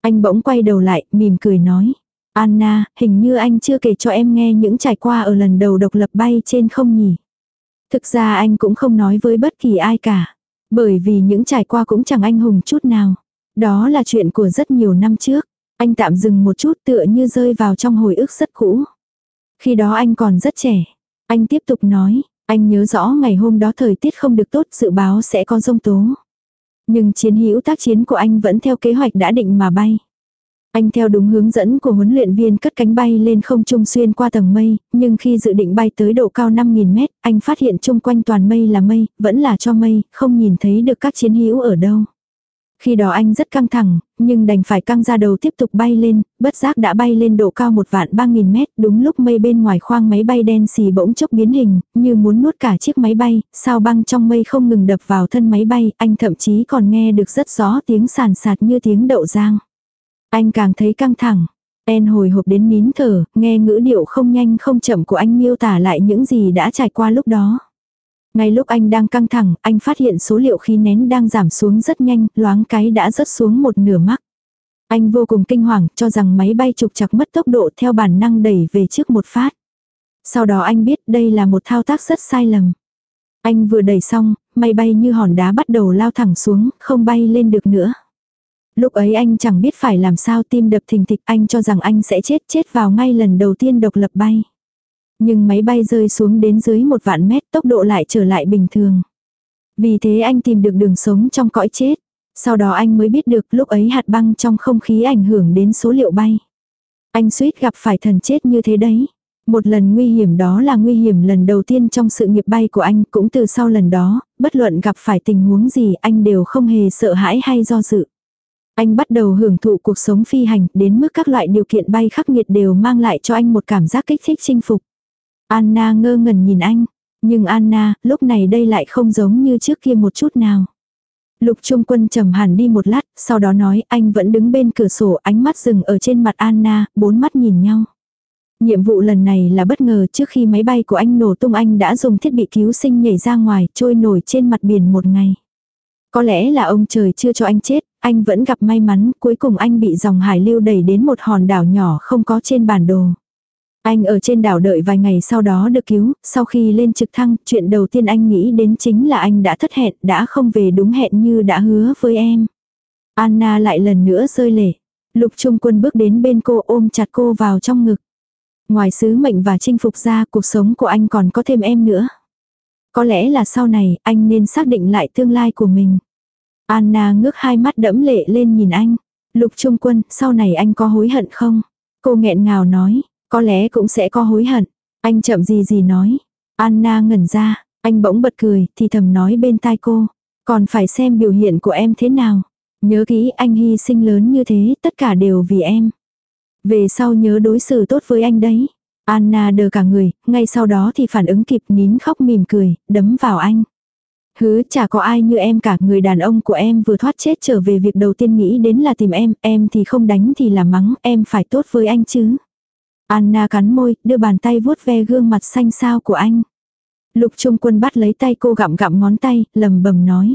Anh bỗng quay đầu lại, mỉm cười nói. Anna, hình như anh chưa kể cho em nghe những trải qua ở lần đầu độc lập bay trên không nhỉ. Thực ra anh cũng không nói với bất kỳ ai cả. Bởi vì những trải qua cũng chẳng anh hùng chút nào. Đó là chuyện của rất nhiều năm trước. Anh tạm dừng một chút tựa như rơi vào trong hồi ức rất cũ. Khi đó anh còn rất trẻ. Anh tiếp tục nói, anh nhớ rõ ngày hôm đó thời tiết không được tốt dự báo sẽ có rông tố. Nhưng chiến hữu tác chiến của anh vẫn theo kế hoạch đã định mà bay. Anh theo đúng hướng dẫn của huấn luyện viên cất cánh bay lên không trung xuyên qua tầng mây, nhưng khi dự định bay tới độ cao 5.000 mét, anh phát hiện chung quanh toàn mây là mây, vẫn là cho mây, không nhìn thấy được các chiến hữu ở đâu. Khi đó anh rất căng thẳng, nhưng đành phải căng ra đầu tiếp tục bay lên, bất giác đã bay lên độ cao một vạn ba nghìn mét, đúng lúc mây bên ngoài khoang máy bay đen xì bỗng chốc biến hình, như muốn nuốt cả chiếc máy bay, sao băng trong mây không ngừng đập vào thân máy bay, anh thậm chí còn nghe được rất rõ tiếng sàn sạt như tiếng đậu giang. Anh càng thấy căng thẳng. En hồi hộp đến nín thở, nghe ngữ điệu không nhanh không chậm của anh miêu tả lại những gì đã trải qua lúc đó. Ngay lúc anh đang căng thẳng, anh phát hiện số liệu khí nén đang giảm xuống rất nhanh, loáng cái đã rớt xuống một nửa mắc. Anh vô cùng kinh hoàng, cho rằng máy bay trục chặt mất tốc độ theo bản năng đẩy về trước một phát. Sau đó anh biết đây là một thao tác rất sai lầm. Anh vừa đẩy xong, máy bay như hòn đá bắt đầu lao thẳng xuống, không bay lên được nữa. Lúc ấy anh chẳng biết phải làm sao tim đập thình thịch anh cho rằng anh sẽ chết chết vào ngay lần đầu tiên độc lập bay. Nhưng máy bay rơi xuống đến dưới một vạn mét tốc độ lại trở lại bình thường. Vì thế anh tìm được đường sống trong cõi chết. Sau đó anh mới biết được lúc ấy hạt băng trong không khí ảnh hưởng đến số liệu bay. Anh suýt gặp phải thần chết như thế đấy. Một lần nguy hiểm đó là nguy hiểm lần đầu tiên trong sự nghiệp bay của anh cũng từ sau lần đó, bất luận gặp phải tình huống gì anh đều không hề sợ hãi hay do dự. Anh bắt đầu hưởng thụ cuộc sống phi hành đến mức các loại điều kiện bay khắc nghiệt đều mang lại cho anh một cảm giác kích thích chinh phục. Anna ngơ ngẩn nhìn anh. Nhưng Anna, lúc này đây lại không giống như trước kia một chút nào. Lục Trung Quân trầm hẳn đi một lát, sau đó nói anh vẫn đứng bên cửa sổ ánh mắt dừng ở trên mặt Anna, bốn mắt nhìn nhau. Nhiệm vụ lần này là bất ngờ trước khi máy bay của anh nổ tung anh đã dùng thiết bị cứu sinh nhảy ra ngoài trôi nổi trên mặt biển một ngày. Có lẽ là ông trời chưa cho anh chết, anh vẫn gặp may mắn cuối cùng anh bị dòng hải lưu đẩy đến một hòn đảo nhỏ không có trên bản đồ. Anh ở trên đảo đợi vài ngày sau đó được cứu, sau khi lên trực thăng, chuyện đầu tiên anh nghĩ đến chính là anh đã thất hẹn, đã không về đúng hẹn như đã hứa với em. Anna lại lần nữa rơi lệ. Lục Trung Quân bước đến bên cô ôm chặt cô vào trong ngực. Ngoài sứ mệnh và chinh phục ra, cuộc sống của anh còn có thêm em nữa. Có lẽ là sau này, anh nên xác định lại tương lai của mình. Anna ngước hai mắt đẫm lệ lên nhìn anh. Lục Trung Quân, sau này anh có hối hận không? Cô nghẹn ngào nói, có lẽ cũng sẽ có hối hận. Anh chậm gì gì nói. Anna ngẩn ra, anh bỗng bật cười, thì thầm nói bên tai cô. Còn phải xem biểu hiện của em thế nào. Nhớ kỹ anh hy sinh lớn như thế, tất cả đều vì em. Về sau nhớ đối xử tốt với anh đấy. Anna đờ cả người, ngay sau đó thì phản ứng kịp nín khóc mỉm cười, đấm vào anh. Hứ chả có ai như em cả người đàn ông của em vừa thoát chết trở về việc đầu tiên nghĩ đến là tìm em, em thì không đánh thì là mắng, em phải tốt với anh chứ. Anna cắn môi, đưa bàn tay vuốt ve gương mặt xanh xao của anh. Lục Trung Quân bắt lấy tay cô gặm gặm ngón tay, lầm bầm nói.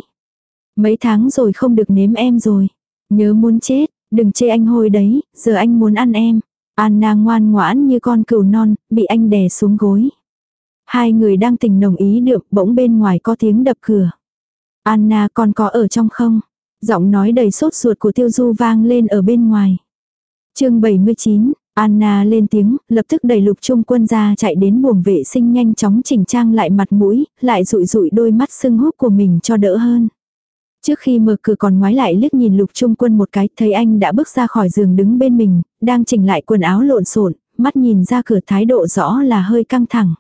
Mấy tháng rồi không được nếm em rồi. Nhớ muốn chết, đừng chê anh hôi đấy, giờ anh muốn ăn em. Anna ngoan ngoãn như con cừu non, bị anh đè xuống gối. Hai người đang tình nồng ý đượm, bỗng bên ngoài có tiếng đập cửa. Anna còn có ở trong không? Giọng nói đầy sốt ruột của tiêu du vang lên ở bên ngoài. chương 79, Anna lên tiếng, lập tức đẩy lục trung quân ra chạy đến buồng vệ sinh nhanh chóng chỉnh trang lại mặt mũi, lại rụi rụi đôi mắt sưng húp của mình cho đỡ hơn. Trước khi mở cửa còn ngoái lại liếc nhìn lục trung quân một cái, thấy anh đã bước ra khỏi giường đứng bên mình, đang chỉnh lại quần áo lộn xộn, mắt nhìn ra cửa thái độ rõ là hơi căng thẳng.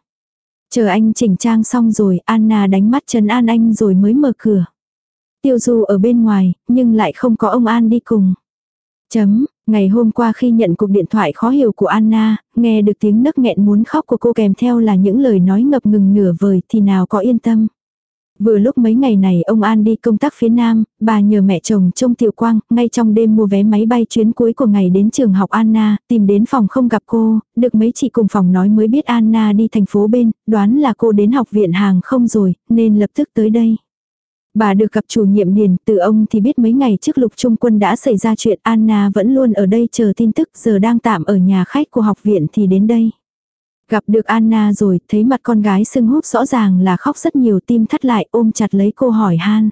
Chờ anh chỉnh trang xong rồi, Anna đánh mắt trấn an anh rồi mới mở cửa. Tiêu Du ở bên ngoài, nhưng lại không có ông An đi cùng. Chấm, ngày hôm qua khi nhận cuộc điện thoại khó hiểu của Anna, nghe được tiếng nấc nghẹn muốn khóc của cô kèm theo là những lời nói ngập ngừng nửa vời thì nào có yên tâm. Vừa lúc mấy ngày này ông An đi công tác phía Nam, bà nhờ mẹ chồng trông Tiểu Quang, ngay trong đêm mua vé máy bay chuyến cuối của ngày đến trường học Anna, tìm đến phòng không gặp cô, được mấy chị cùng phòng nói mới biết Anna đi thành phố bên, đoán là cô đến học viện hàng không rồi, nên lập tức tới đây. Bà được gặp chủ nhiệm điền, từ ông thì biết mấy ngày trước lục trung quân đã xảy ra chuyện Anna vẫn luôn ở đây chờ tin tức giờ đang tạm ở nhà khách của học viện thì đến đây. Gặp được Anna rồi, thấy mặt con gái sưng húp rõ ràng là khóc rất nhiều tim thắt lại ôm chặt lấy cô hỏi han.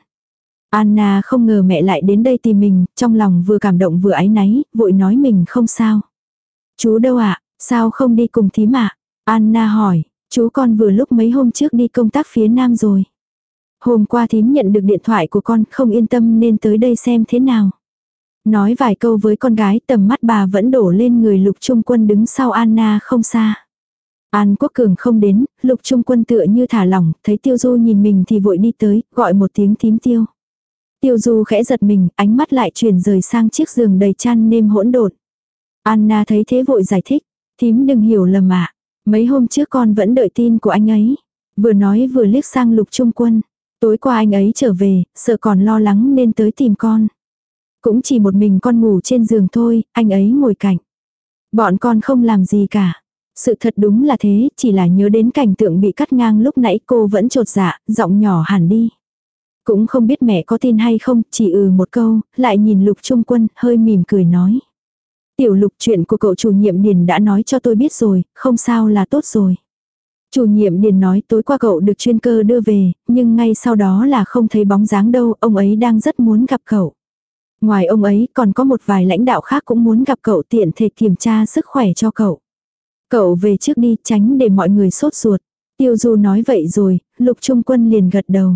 Anna không ngờ mẹ lại đến đây tìm mình, trong lòng vừa cảm động vừa áy náy, vội nói mình không sao. Chú đâu ạ, sao không đi cùng thím ạ? Anna hỏi, chú con vừa lúc mấy hôm trước đi công tác phía nam rồi. Hôm qua thím nhận được điện thoại của con không yên tâm nên tới đây xem thế nào. Nói vài câu với con gái tầm mắt bà vẫn đổ lên người lục trung quân đứng sau Anna không xa. An Quốc Cường không đến, lục trung quân tựa như thả lỏng, thấy tiêu du nhìn mình thì vội đi tới, gọi một tiếng thím tiêu. Tiêu du khẽ giật mình, ánh mắt lại chuyển rời sang chiếc giường đầy chăn nêm hỗn độn. Anna thấy thế vội giải thích, thím đừng hiểu lầm ạ. Mấy hôm trước con vẫn đợi tin của anh ấy. Vừa nói vừa liếc sang lục trung quân. Tối qua anh ấy trở về, sợ còn lo lắng nên tới tìm con. Cũng chỉ một mình con ngủ trên giường thôi, anh ấy ngồi cạnh. Bọn con không làm gì cả. Sự thật đúng là thế, chỉ là nhớ đến cảnh tượng bị cắt ngang lúc nãy cô vẫn trột dạ, giọng nhỏ hẳn đi. Cũng không biết mẹ có tin hay không, chỉ ừ một câu, lại nhìn lục trung quân, hơi mỉm cười nói. Tiểu lục chuyện của cậu chủ nhiệm Điền đã nói cho tôi biết rồi, không sao là tốt rồi. Chủ nhiệm Điền nói tối qua cậu được chuyên cơ đưa về, nhưng ngay sau đó là không thấy bóng dáng đâu, ông ấy đang rất muốn gặp cậu. Ngoài ông ấy còn có một vài lãnh đạo khác cũng muốn gặp cậu tiện thể kiểm tra sức khỏe cho cậu. Cậu về trước đi tránh để mọi người sốt ruột. Tiêu Du nói vậy rồi, lục trung quân liền gật đầu.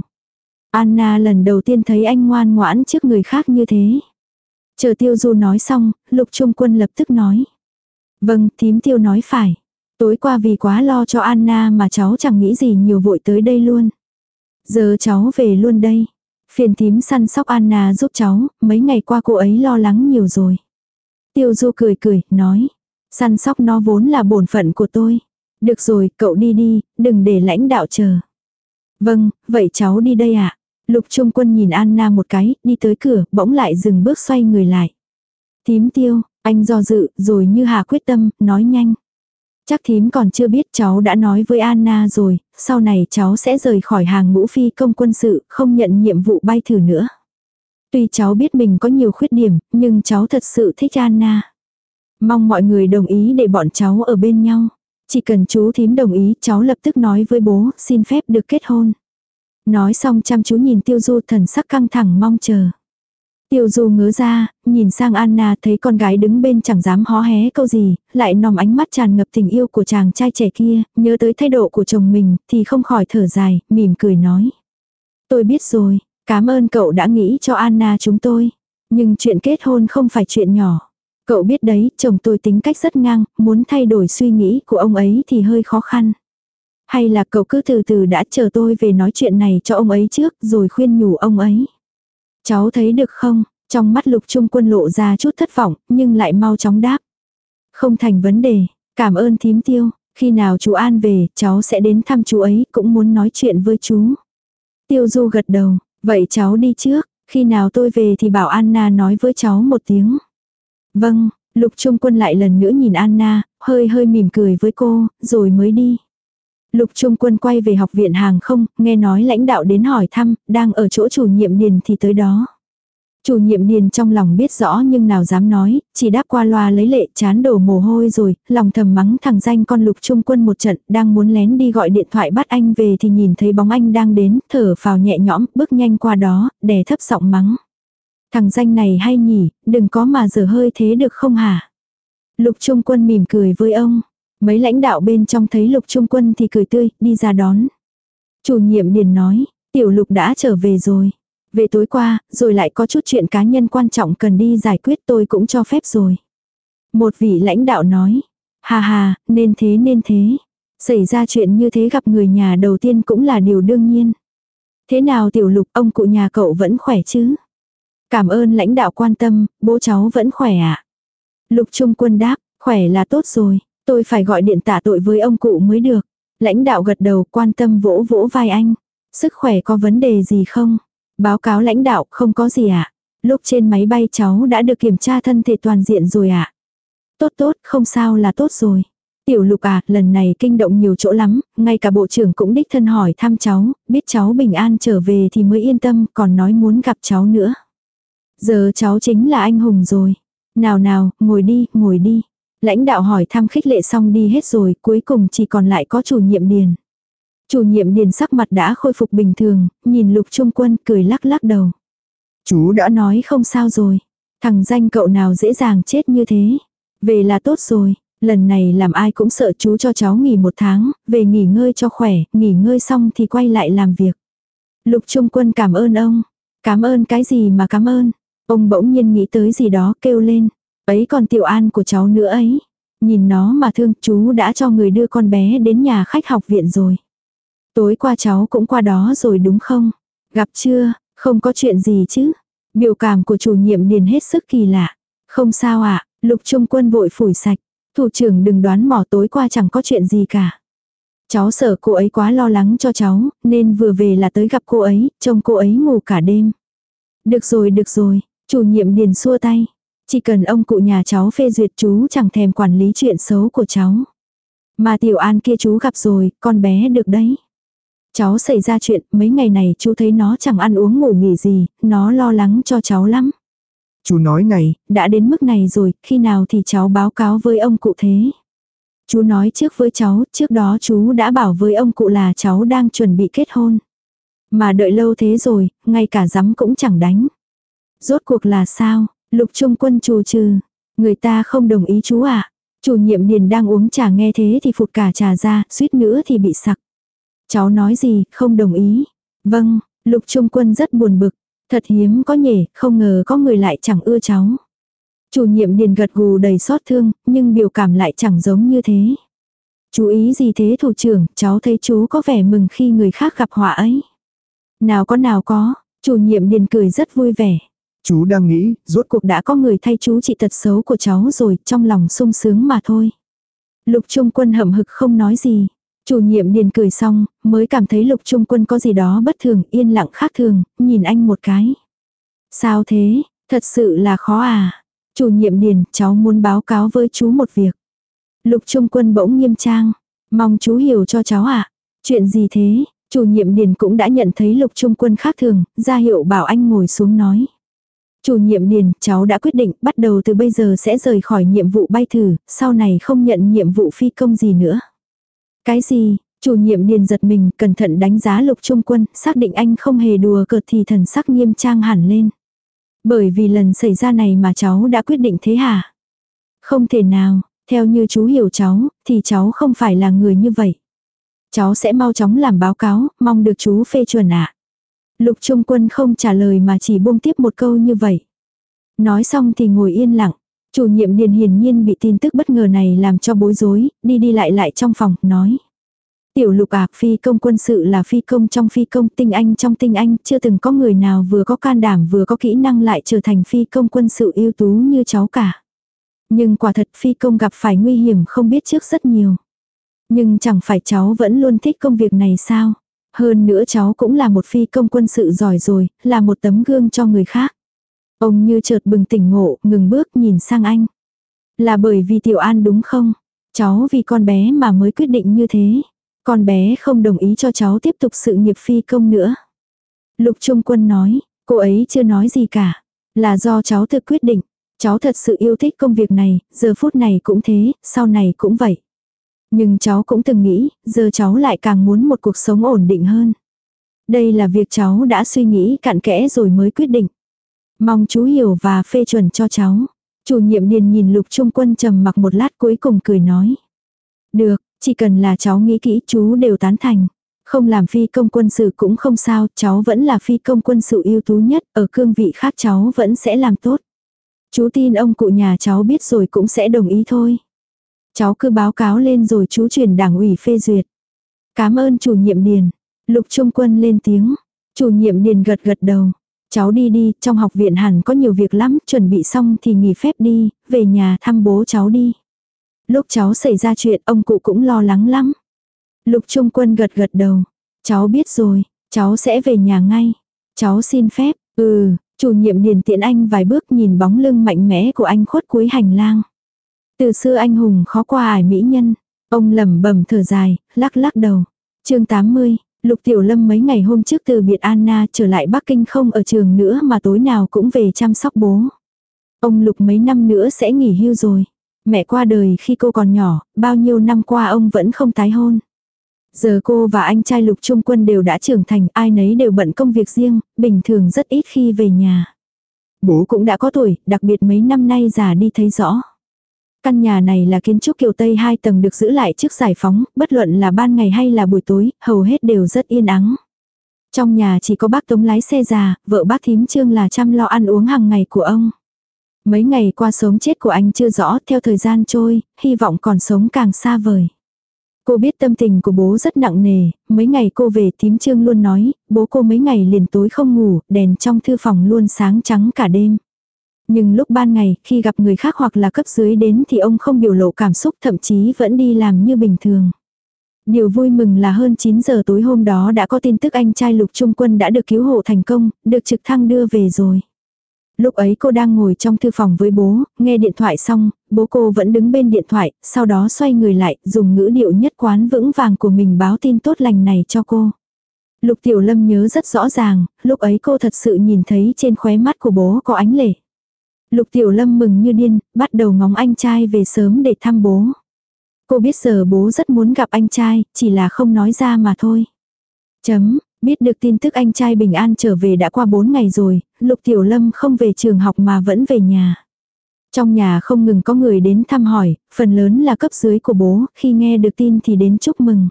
Anna lần đầu tiên thấy anh ngoan ngoãn trước người khác như thế. Chờ tiêu du nói xong, lục trung quân lập tức nói. Vâng, thím tiêu nói phải. Tối qua vì quá lo cho Anna mà cháu chẳng nghĩ gì nhiều vội tới đây luôn. Giờ cháu về luôn đây. Phiền thím săn sóc Anna giúp cháu, mấy ngày qua cô ấy lo lắng nhiều rồi. Tiêu du cười cười, nói. Săn sóc nó vốn là bổn phận của tôi. Được rồi, cậu đi đi, đừng để lãnh đạo chờ. Vâng, vậy cháu đi đây ạ. À? Lục Trung Quân nhìn Anna một cái, đi tới cửa, bỗng lại dừng bước xoay người lại. Thím tiêu, anh do dự, rồi như hà quyết tâm, nói nhanh. Chắc thím còn chưa biết cháu đã nói với Anna rồi, sau này cháu sẽ rời khỏi hàng ngũ phi công quân sự, không nhận nhiệm vụ bay thử nữa. Tuy cháu biết mình có nhiều khuyết điểm, nhưng cháu thật sự thích Anna. Mong mọi người đồng ý để bọn cháu ở bên nhau. Chỉ cần chú thím đồng ý cháu lập tức nói với bố xin phép được kết hôn. Nói xong chăm chú nhìn tiêu du thần sắc căng thẳng mong chờ. Tiêu du ngớ ra, nhìn sang Anna thấy con gái đứng bên chẳng dám hó hé câu gì, lại nòng ánh mắt tràn ngập tình yêu của chàng trai trẻ kia, nhớ tới thái độ của chồng mình, thì không khỏi thở dài, mỉm cười nói. Tôi biết rồi, cảm ơn cậu đã nghĩ cho Anna chúng tôi. Nhưng chuyện kết hôn không phải chuyện nhỏ. Cậu biết đấy, chồng tôi tính cách rất ngang, muốn thay đổi suy nghĩ của ông ấy thì hơi khó khăn. Hay là cậu cứ từ từ đã chờ tôi về nói chuyện này cho ông ấy trước rồi khuyên nhủ ông ấy. Cháu thấy được không? Trong mắt lục trung quân lộ ra chút thất vọng, nhưng lại mau chóng đáp. Không thành vấn đề, cảm ơn thím tiêu, khi nào chú An về, cháu sẽ đến thăm chú ấy, cũng muốn nói chuyện với chú. Tiêu du gật đầu, vậy cháu đi trước, khi nào tôi về thì bảo Anna nói với cháu một tiếng. Vâng, lục trung quân lại lần nữa nhìn Anna, hơi hơi mỉm cười với cô, rồi mới đi. Lục Trung Quân quay về học viện hàng không, nghe nói lãnh đạo đến hỏi thăm, đang ở chỗ chủ nhiệm điền thì tới đó. Chủ nhiệm điền trong lòng biết rõ nhưng nào dám nói, chỉ đáp qua loa lấy lệ chán đổ mồ hôi rồi, lòng thầm mắng thằng danh con lục trung quân một trận, đang muốn lén đi gọi điện thoại bắt anh về thì nhìn thấy bóng anh đang đến, thở phào nhẹ nhõm, bước nhanh qua đó, đè thấp giọng mắng. Thằng danh này hay nhỉ, đừng có mà dở hơi thế được không hả? Lục trung quân mỉm cười với ông, Mấy lãnh đạo bên trong thấy lục trung quân thì cười tươi, đi ra đón. Chủ nhiệm điền nói, tiểu lục đã trở về rồi. Về tối qua, rồi lại có chút chuyện cá nhân quan trọng cần đi giải quyết tôi cũng cho phép rồi. Một vị lãnh đạo nói, Hà hà, nên thế nên thế. Xảy ra chuyện như thế gặp người nhà đầu tiên cũng là điều đương nhiên. Thế nào tiểu lục ông cụ nhà cậu vẫn khỏe chứ? Cảm ơn lãnh đạo quan tâm, bố cháu vẫn khỏe ạ. À? Lục Trung Quân đáp, khỏe là tốt rồi, tôi phải gọi điện tạ tội với ông cụ mới được. Lãnh đạo gật đầu quan tâm vỗ vỗ vai anh. Sức khỏe có vấn đề gì không? Báo cáo lãnh đạo không có gì ạ. À? Lúc trên máy bay cháu đã được kiểm tra thân thể toàn diện rồi ạ. À? Tốt tốt, không sao là tốt rồi. Tiểu lục à, lần này kinh động nhiều chỗ lắm, ngay cả bộ trưởng cũng đích thân hỏi thăm cháu, biết cháu bình an trở về thì mới yên tâm, còn nói muốn gặp cháu nữa. Giờ cháu chính là anh hùng rồi. Nào nào, ngồi đi, ngồi đi. Lãnh đạo hỏi thăm khích lệ xong đi hết rồi, cuối cùng chỉ còn lại có chủ nhiệm điền. Chủ nhiệm điền sắc mặt đã khôi phục bình thường, nhìn lục trung quân cười lắc lắc đầu. Chú đã nói không sao rồi. Thằng danh cậu nào dễ dàng chết như thế. Về là tốt rồi. Lần này làm ai cũng sợ chú cho cháu nghỉ một tháng, về nghỉ ngơi cho khỏe, nghỉ ngơi xong thì quay lại làm việc. Lục Trung Quân cảm ơn ông. Cảm ơn cái gì mà cảm ơn. Ông bỗng nhiên nghĩ tới gì đó kêu lên. Ấy còn tiểu an của cháu nữa ấy. Nhìn nó mà thương chú đã cho người đưa con bé đến nhà khách học viện rồi. Tối qua cháu cũng qua đó rồi đúng không? Gặp chưa? Không có chuyện gì chứ? Biểu cảm của chủ nhiệm điền hết sức kỳ lạ. Không sao ạ, lục trung quân vội phủi sạch. Thủ trưởng đừng đoán mò tối qua chẳng có chuyện gì cả. Cháu sợ cô ấy quá lo lắng cho cháu, nên vừa về là tới gặp cô ấy, trông cô ấy ngủ cả đêm. Được rồi, được rồi, chủ nhiệm điền xua tay. Chỉ cần ông cụ nhà cháu phê duyệt chú chẳng thèm quản lý chuyện xấu của cháu. Mà tiểu an kia chú gặp rồi, con bé được đấy. Cháu xảy ra chuyện, mấy ngày này chú thấy nó chẳng ăn uống ngủ nghỉ gì, nó lo lắng cho cháu lắm. Chú nói này, đã đến mức này rồi, khi nào thì cháu báo cáo với ông cụ thế. Chú nói trước với cháu, trước đó chú đã bảo với ông cụ là cháu đang chuẩn bị kết hôn. Mà đợi lâu thế rồi, ngay cả giám cũng chẳng đánh. Rốt cuộc là sao? Lục trung quân trù trừ. Người ta không đồng ý chú ạ. À? Chủ nhiệm điền đang uống trà nghe thế thì phụt cả trà ra, suýt nữa thì bị sặc. Cháu nói gì, không đồng ý. Vâng, lục trung quân rất buồn bực. Thật hiếm có nhể, không ngờ có người lại chẳng ưa cháu. Chủ nhiệm điền gật gù đầy xót thương, nhưng biểu cảm lại chẳng giống như thế. Chú ý gì thế thủ trưởng, cháu thấy chú có vẻ mừng khi người khác gặp họa ấy. Nào có nào có, chủ nhiệm điền cười rất vui vẻ. Chú đang nghĩ, rốt cuộc đã có người thay chú trị tật xấu của cháu rồi, trong lòng sung sướng mà thôi. Lục Trung Quân hậm hực không nói gì. Chủ nhiệm điền cười xong, mới cảm thấy lục trung quân có gì đó bất thường, yên lặng khác thường, nhìn anh một cái. Sao thế, thật sự là khó à. Chủ nhiệm điền, cháu muốn báo cáo với chú một việc. Lục trung quân bỗng nghiêm trang, mong chú hiểu cho cháu à. Chuyện gì thế, chủ nhiệm điền cũng đã nhận thấy lục trung quân khác thường, ra hiệu bảo anh ngồi xuống nói. Chủ nhiệm điền, cháu đã quyết định bắt đầu từ bây giờ sẽ rời khỏi nhiệm vụ bay thử, sau này không nhận nhiệm vụ phi công gì nữa. Cái gì? Chủ nhiệm điền giật mình, cẩn thận đánh giá lục trung quân, xác định anh không hề đùa cợt thì thần sắc nghiêm trang hẳn lên. Bởi vì lần xảy ra này mà cháu đã quyết định thế hả? Không thể nào, theo như chú hiểu cháu, thì cháu không phải là người như vậy. Cháu sẽ mau chóng làm báo cáo, mong được chú phê chuẩn ạ. Lục Trung Quân không trả lời mà chỉ buông tiếp một câu như vậy. Nói xong thì ngồi yên lặng. Chủ nhiệm Điền hiển nhiên bị tin tức bất ngờ này làm cho bối rối, đi đi lại lại trong phòng, nói. Tiểu lục ạc phi công quân sự là phi công trong phi công tinh anh trong tinh anh, chưa từng có người nào vừa có can đảm vừa có kỹ năng lại trở thành phi công quân sự ưu tú như cháu cả. Nhưng quả thật phi công gặp phải nguy hiểm không biết trước rất nhiều. Nhưng chẳng phải cháu vẫn luôn thích công việc này sao? Hơn nữa cháu cũng là một phi công quân sự giỏi rồi, là một tấm gương cho người khác. Ông như chợt bừng tỉnh ngộ, ngừng bước nhìn sang anh. Là bởi vì Tiểu An đúng không? Cháu vì con bé mà mới quyết định như thế. Con bé không đồng ý cho cháu tiếp tục sự nghiệp phi công nữa. Lục Trung Quân nói, cô ấy chưa nói gì cả. Là do cháu tự quyết định. Cháu thật sự yêu thích công việc này, giờ phút này cũng thế, sau này cũng vậy. Nhưng cháu cũng từng nghĩ, giờ cháu lại càng muốn một cuộc sống ổn định hơn. Đây là việc cháu đã suy nghĩ cặn kẽ rồi mới quyết định. Mong chú hiểu và phê chuẩn cho cháu. Chủ nhiệm điền nhìn lục trung quân trầm mặc một lát cuối cùng cười nói. Được, chỉ cần là cháu nghĩ kỹ chú đều tán thành. Không làm phi công quân sự cũng không sao, cháu vẫn là phi công quân sự ưu tú nhất, ở cương vị khác cháu vẫn sẽ làm tốt. Chú tin ông cụ nhà cháu biết rồi cũng sẽ đồng ý thôi. Cháu cứ báo cáo lên rồi chú chuyển đảng ủy phê duyệt. Cảm ơn chủ nhiệm Điền. Lục Trung Quân lên tiếng. Chủ nhiệm Điền gật gật đầu. Cháu đi đi, trong học viện hẳn có nhiều việc lắm, chuẩn bị xong thì nghỉ phép đi, về nhà thăm bố cháu đi. Lúc cháu xảy ra chuyện ông cụ cũng lo lắng lắm. Lục Trung Quân gật gật đầu. Cháu biết rồi, cháu sẽ về nhà ngay. Cháu xin phép, ừ, chủ nhiệm điền tiện anh vài bước nhìn bóng lưng mạnh mẽ của anh khuất cuối hành lang. Từ xưa anh hùng khó qua ải mỹ nhân. Ông lẩm bẩm thở dài, lắc lắc đầu. chương 80, Lục Tiểu Lâm mấy ngày hôm trước từ biệt Anna trở lại Bắc Kinh không ở trường nữa mà tối nào cũng về chăm sóc bố. Ông Lục mấy năm nữa sẽ nghỉ hưu rồi. Mẹ qua đời khi cô còn nhỏ, bao nhiêu năm qua ông vẫn không tái hôn. Giờ cô và anh trai Lục Trung Quân đều đã trưởng thành, ai nấy đều bận công việc riêng, bình thường rất ít khi về nhà. Bố cũng đã có tuổi, đặc biệt mấy năm nay già đi thấy rõ. Căn nhà này là kiến trúc kiểu Tây hai tầng được giữ lại trước giải phóng, bất luận là ban ngày hay là buổi tối, hầu hết đều rất yên ắng. Trong nhà chỉ có bác Tống lái xe già, vợ bác thím Trương là chăm lo ăn uống hàng ngày của ông. Mấy ngày qua sống chết của anh chưa rõ, theo thời gian trôi, hy vọng còn sống càng xa vời. Cô biết tâm tình của bố rất nặng nề, mấy ngày cô về thím Trương luôn nói, bố cô mấy ngày liền tối không ngủ, đèn trong thư phòng luôn sáng trắng cả đêm. Nhưng lúc ban ngày, khi gặp người khác hoặc là cấp dưới đến thì ông không biểu lộ cảm xúc thậm chí vẫn đi làm như bình thường. Điều vui mừng là hơn 9 giờ tối hôm đó đã có tin tức anh trai lục trung quân đã được cứu hộ thành công, được trực thăng đưa về rồi. Lúc ấy cô đang ngồi trong thư phòng với bố, nghe điện thoại xong, bố cô vẫn đứng bên điện thoại, sau đó xoay người lại, dùng ngữ điệu nhất quán vững vàng của mình báo tin tốt lành này cho cô. Lục Tiểu Lâm nhớ rất rõ ràng, lúc ấy cô thật sự nhìn thấy trên khóe mắt của bố có ánh lệ. Lục Tiểu Lâm mừng như điên, bắt đầu ngóng anh trai về sớm để thăm bố. Cô biết giờ bố rất muốn gặp anh trai, chỉ là không nói ra mà thôi. Chấm, biết được tin tức anh trai bình an trở về đã qua 4 ngày rồi, Lục Tiểu Lâm không về trường học mà vẫn về nhà. Trong nhà không ngừng có người đến thăm hỏi, phần lớn là cấp dưới của bố, khi nghe được tin thì đến chúc mừng.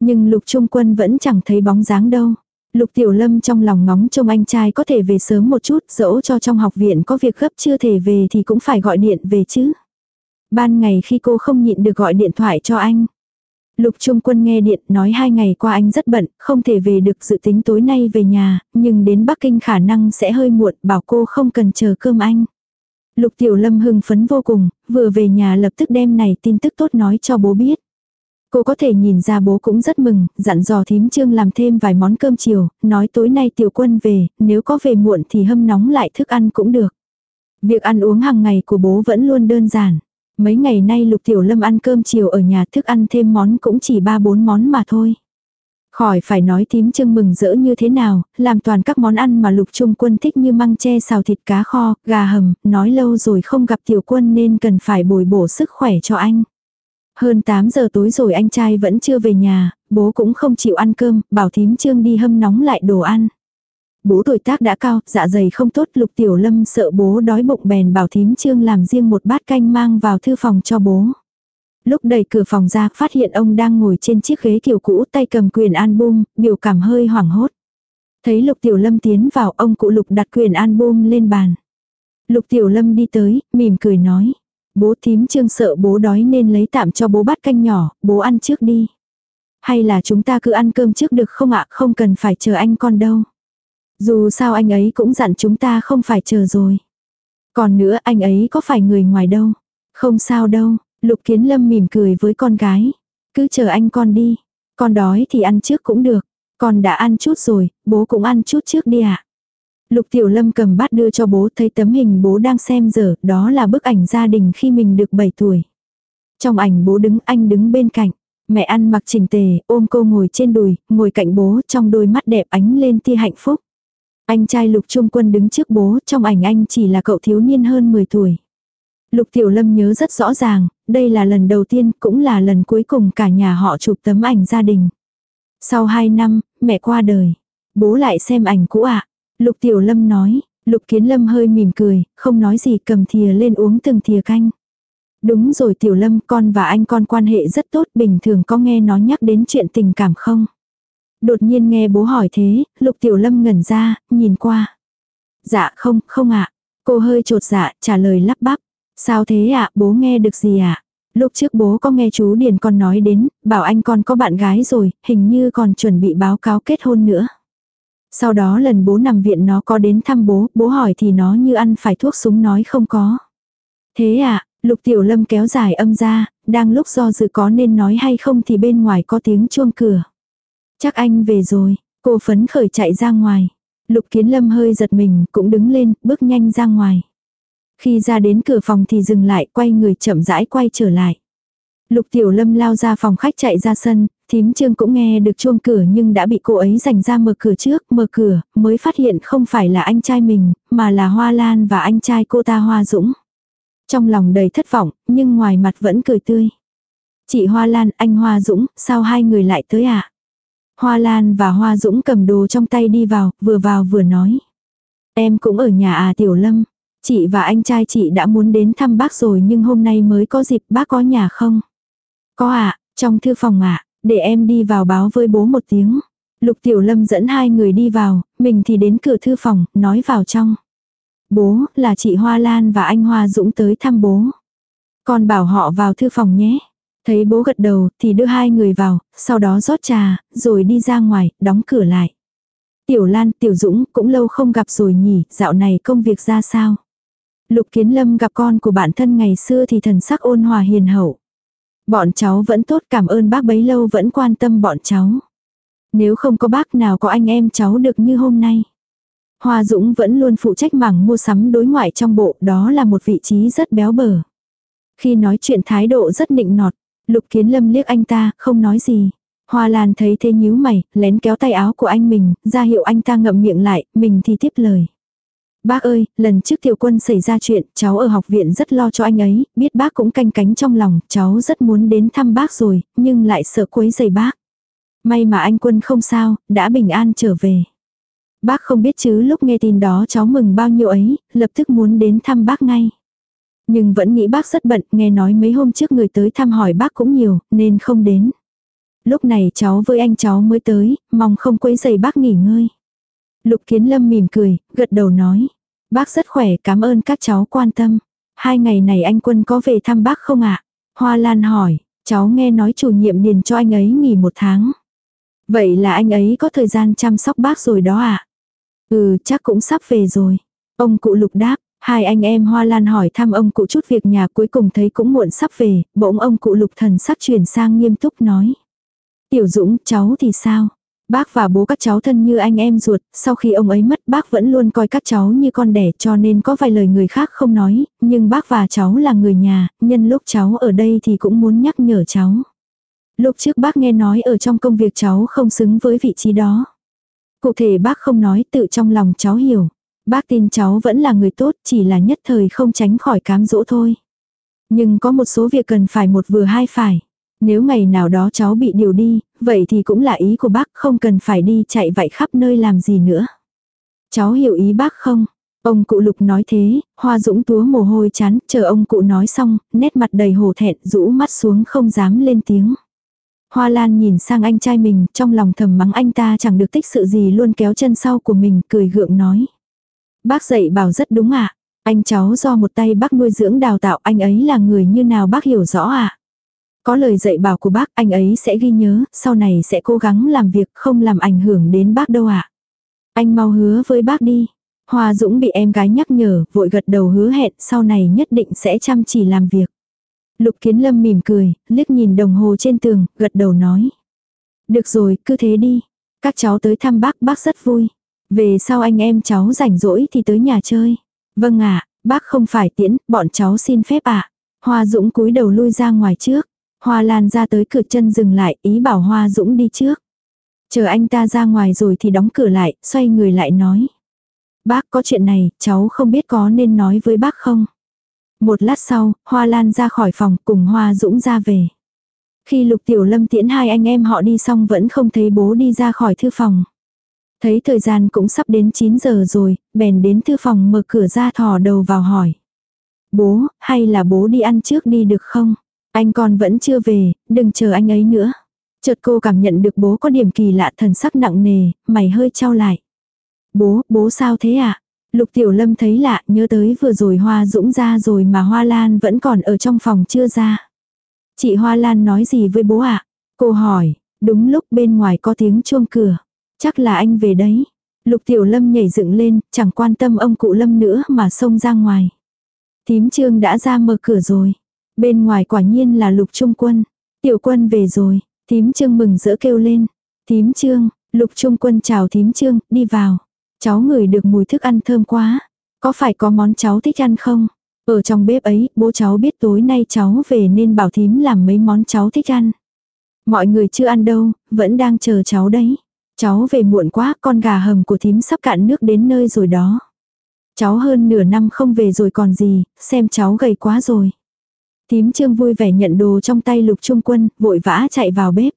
Nhưng Lục Trung Quân vẫn chẳng thấy bóng dáng đâu. Lục Tiểu Lâm trong lòng ngóng trông anh trai có thể về sớm một chút, dẫu cho trong học viện có việc gấp chưa thể về thì cũng phải gọi điện về chứ. Ban ngày khi cô không nhịn được gọi điện thoại cho anh. Lục Trung Quân nghe điện nói hai ngày qua anh rất bận, không thể về được dự tính tối nay về nhà, nhưng đến Bắc Kinh khả năng sẽ hơi muộn, bảo cô không cần chờ cơm anh. Lục Tiểu Lâm hưng phấn vô cùng, vừa về nhà lập tức đem này tin tức tốt nói cho bố biết. Cô có thể nhìn ra bố cũng rất mừng, dặn dò thím trương làm thêm vài món cơm chiều, nói tối nay tiểu quân về, nếu có về muộn thì hâm nóng lại thức ăn cũng được. Việc ăn uống hàng ngày của bố vẫn luôn đơn giản. Mấy ngày nay lục tiểu lâm ăn cơm chiều ở nhà thức ăn thêm món cũng chỉ ba bốn món mà thôi. Khỏi phải nói thím trương mừng rỡ như thế nào, làm toàn các món ăn mà lục trung quân thích như măng tre xào thịt cá kho, gà hầm, nói lâu rồi không gặp tiểu quân nên cần phải bồi bổ sức khỏe cho anh. Hơn 8 giờ tối rồi anh trai vẫn chưa về nhà, bố cũng không chịu ăn cơm, bảo thím trương đi hâm nóng lại đồ ăn. Bố tuổi tác đã cao, dạ dày không tốt, lục tiểu lâm sợ bố đói bụng bèn bảo thím trương làm riêng một bát canh mang vào thư phòng cho bố. Lúc đẩy cửa phòng ra, phát hiện ông đang ngồi trên chiếc ghế kiểu cũ tay cầm quyền album, biểu cảm hơi hoảng hốt. Thấy lục tiểu lâm tiến vào, ông cụ lục đặt quyền album lên bàn. Lục tiểu lâm đi tới, mỉm cười nói. Bố thím trương sợ bố đói nên lấy tạm cho bố bát canh nhỏ, bố ăn trước đi. Hay là chúng ta cứ ăn cơm trước được không ạ, không cần phải chờ anh con đâu. Dù sao anh ấy cũng dặn chúng ta không phải chờ rồi. Còn nữa anh ấy có phải người ngoài đâu. Không sao đâu, Lục Kiến Lâm mỉm cười với con gái. Cứ chờ anh con đi. Con đói thì ăn trước cũng được. Con đã ăn chút rồi, bố cũng ăn chút trước đi ạ. Lục Tiểu Lâm cầm bát đưa cho bố thấy tấm hình bố đang xem giờ, đó là bức ảnh gia đình khi mình được 7 tuổi. Trong ảnh bố đứng anh đứng bên cạnh. Mẹ ăn mặc chỉnh tề, ôm cô ngồi trên đùi, ngồi cạnh bố trong đôi mắt đẹp ánh lên tia hạnh phúc. Anh trai Lục Trung Quân đứng trước bố, trong ảnh anh chỉ là cậu thiếu niên hơn 10 tuổi. Lục Tiểu Lâm nhớ rất rõ ràng, đây là lần đầu tiên cũng là lần cuối cùng cả nhà họ chụp tấm ảnh gia đình. Sau 2 năm, mẹ qua đời. Bố lại xem ảnh cũ ạ. Lục Tiểu Lâm nói, Lục Kiến Lâm hơi mỉm cười, không nói gì cầm thìa lên uống từng thìa canh. Đúng rồi Tiểu Lâm, con và anh con quan hệ rất tốt, bình thường có nghe nó nhắc đến chuyện tình cảm không? Đột nhiên nghe bố hỏi thế, Lục Tiểu Lâm ngẩn ra, nhìn qua. Dạ không, không ạ. Cô hơi trột dạ, trả lời lắp bắp. Sao thế ạ, bố nghe được gì ạ? Lúc trước bố có nghe chú Điền con nói đến, bảo anh con có bạn gái rồi, hình như còn chuẩn bị báo cáo kết hôn nữa. Sau đó lần bố nằm viện nó có đến thăm bố, bố hỏi thì nó như ăn phải thuốc súng nói không có. Thế à, Lục Tiểu Lâm kéo dài âm ra, đang lúc do dự có nên nói hay không thì bên ngoài có tiếng chuông cửa. Chắc anh về rồi, cô phấn khởi chạy ra ngoài. Lục Kiến Lâm hơi giật mình, cũng đứng lên, bước nhanh ra ngoài. Khi ra đến cửa phòng thì dừng lại, quay người chậm rãi quay trở lại. Lục Tiểu Lâm lao ra phòng khách chạy ra sân, thím trương cũng nghe được chuông cửa nhưng đã bị cô ấy giành ra mở cửa trước, mở cửa, mới phát hiện không phải là anh trai mình, mà là Hoa Lan và anh trai cô ta Hoa Dũng. Trong lòng đầy thất vọng, nhưng ngoài mặt vẫn cười tươi. Chị Hoa Lan, anh Hoa Dũng, sao hai người lại tới ạ? À? Hoa Lan và Hoa Dũng cầm đồ trong tay đi vào, vừa vào vừa nói. Em cũng ở nhà à Tiểu Lâm. Chị và anh trai chị đã muốn đến thăm bác rồi nhưng hôm nay mới có dịp bác có nhà không? Có ạ, à, trong thư phòng ạ, à, để em đi vào báo với bố một tiếng. Lục Tiểu Lâm dẫn hai người đi vào, mình thì đến cửa thư phòng, nói vào trong. Bố, là chị Hoa Lan và anh Hoa Dũng tới thăm bố. Con bảo họ vào thư phòng nhé. Thấy bố gật đầu thì đưa hai người vào, sau đó rót trà, rồi đi ra ngoài, đóng cửa lại. Tiểu Lan, Tiểu Dũng cũng lâu không gặp rồi nhỉ, dạo này công việc ra sao? Lục Kiến Lâm gặp con của bạn thân ngày xưa thì thần sắc ôn hòa hiền hậu. Bọn cháu vẫn tốt cảm ơn bác bấy lâu vẫn quan tâm bọn cháu. Nếu không có bác nào có anh em cháu được như hôm nay. Hoa Dũng vẫn luôn phụ trách mảng mua sắm đối ngoại trong bộ, đó là một vị trí rất béo bở. Khi nói chuyện thái độ rất nịnh nọt, Lục Kiến Lâm liếc anh ta, không nói gì. Hoa Lan thấy thế nhíu mày, lén kéo tay áo của anh mình, ra hiệu anh ta ngậm miệng lại, mình thì tiếp lời. Bác ơi, lần trước tiểu quân xảy ra chuyện, cháu ở học viện rất lo cho anh ấy, biết bác cũng canh cánh trong lòng, cháu rất muốn đến thăm bác rồi, nhưng lại sợ quấy giày bác. May mà anh quân không sao, đã bình an trở về. Bác không biết chứ lúc nghe tin đó cháu mừng bao nhiêu ấy, lập tức muốn đến thăm bác ngay. Nhưng vẫn nghĩ bác rất bận, nghe nói mấy hôm trước người tới thăm hỏi bác cũng nhiều, nên không đến. Lúc này cháu với anh cháu mới tới, mong không quấy giày bác nghỉ ngơi. Lục Kiến Lâm mỉm cười, gật đầu nói. Bác rất khỏe, cảm ơn các cháu quan tâm. Hai ngày này anh Quân có về thăm bác không ạ? Hoa Lan hỏi, cháu nghe nói chủ nhiệm điền cho anh ấy nghỉ một tháng. Vậy là anh ấy có thời gian chăm sóc bác rồi đó ạ? Ừ, chắc cũng sắp về rồi. Ông cụ Lục đáp, hai anh em Hoa Lan hỏi thăm ông cụ chút việc nhà cuối cùng thấy cũng muộn sắp về, bỗng ông cụ Lục thần sắc chuyển sang nghiêm túc nói. Tiểu Dũng, cháu thì sao? Bác và bố các cháu thân như anh em ruột, sau khi ông ấy mất bác vẫn luôn coi các cháu như con đẻ cho nên có vài lời người khác không nói, nhưng bác và cháu là người nhà, nhân lúc cháu ở đây thì cũng muốn nhắc nhở cháu. Lúc trước bác nghe nói ở trong công việc cháu không xứng với vị trí đó. Cụ thể bác không nói tự trong lòng cháu hiểu. Bác tin cháu vẫn là người tốt chỉ là nhất thời không tránh khỏi cám dỗ thôi. Nhưng có một số việc cần phải một vừa hai phải. Nếu ngày nào đó cháu bị điều đi, vậy thì cũng là ý của bác không cần phải đi chạy vạy khắp nơi làm gì nữa. Cháu hiểu ý bác không? Ông cụ lục nói thế, hoa dũng túa mồ hôi chán, chờ ông cụ nói xong, nét mặt đầy hổ thẹn, rũ mắt xuống không dám lên tiếng. Hoa Lan nhìn sang anh trai mình, trong lòng thầm mắng anh ta chẳng được tích sự gì luôn kéo chân sau của mình, cười gượng nói. Bác dạy bảo rất đúng ạ. À? Anh cháu do một tay bác nuôi dưỡng đào tạo anh ấy là người như nào bác hiểu rõ ạ. À? Có lời dạy bảo của bác anh ấy sẽ ghi nhớ, sau này sẽ cố gắng làm việc không làm ảnh hưởng đến bác đâu ạ. À? Anh mau hứa với bác đi. Hoa Dũng bị em gái nhắc nhở, vội gật đầu hứa hẹn sau này nhất định sẽ chăm chỉ làm việc. Lục Kiến Lâm mỉm cười, liếc nhìn đồng hồ trên tường, gật đầu nói. Được rồi, cứ thế đi. Các cháu tới thăm bác, bác rất vui. Về sau anh em cháu rảnh rỗi thì tới nhà chơi. Vâng ạ, bác không phải tiễn, bọn cháu xin phép ạ. Hoa Dũng cúi đầu lui ra ngoài trước. Hoa Lan ra tới cửa chân dừng lại, ý bảo Hoa Dũng đi trước. Chờ anh ta ra ngoài rồi thì đóng cửa lại, xoay người lại nói. Bác có chuyện này, cháu không biết có nên nói với bác không? Một lát sau, Hoa Lan ra khỏi phòng cùng Hoa Dũng ra về. Khi Lục Tiểu Lâm tiễn hai anh em họ đi xong vẫn không thấy bố đi ra khỏi thư phòng. Thấy thời gian cũng sắp đến 9 giờ rồi, bèn đến thư phòng mở cửa ra thò đầu vào hỏi. Bố, hay là bố đi ăn trước đi được không? Anh con vẫn chưa về, đừng chờ anh ấy nữa. Chợt cô cảm nhận được bố có điểm kỳ lạ thần sắc nặng nề, mày hơi trao lại. Bố, bố sao thế ạ? À? Lục Tiểu Lâm thấy lạ, nhớ tới vừa rồi Hoa Dũng ra rồi mà Hoa Lan vẫn còn ở trong phòng chưa ra. Chị Hoa Lan nói gì với bố ạ? Cô hỏi, đúng lúc bên ngoài có tiếng chuông cửa. Chắc là anh về đấy. Lục Tiểu Lâm nhảy dựng lên, chẳng quan tâm ông cụ Lâm nữa mà xông ra ngoài. Tím Trương đã ra mở cửa rồi. Bên ngoài quả nhiên là Lục Trung Quân. Tiểu Quân về rồi. Tím Trương mừng rỡ kêu lên. Tím Trương, Lục Trung Quân chào Tím Trương, đi vào. Cháu ngửi được mùi thức ăn thơm quá. Có phải có món cháu thích ăn không? Ở trong bếp ấy, bố cháu biết tối nay cháu về nên bảo thím làm mấy món cháu thích ăn. Mọi người chưa ăn đâu, vẫn đang chờ cháu đấy. Cháu về muộn quá, con gà hầm của thím sắp cạn nước đến nơi rồi đó. Cháu hơn nửa năm không về rồi còn gì, xem cháu gầy quá rồi. Thím trương vui vẻ nhận đồ trong tay lục trung quân, vội vã chạy vào bếp.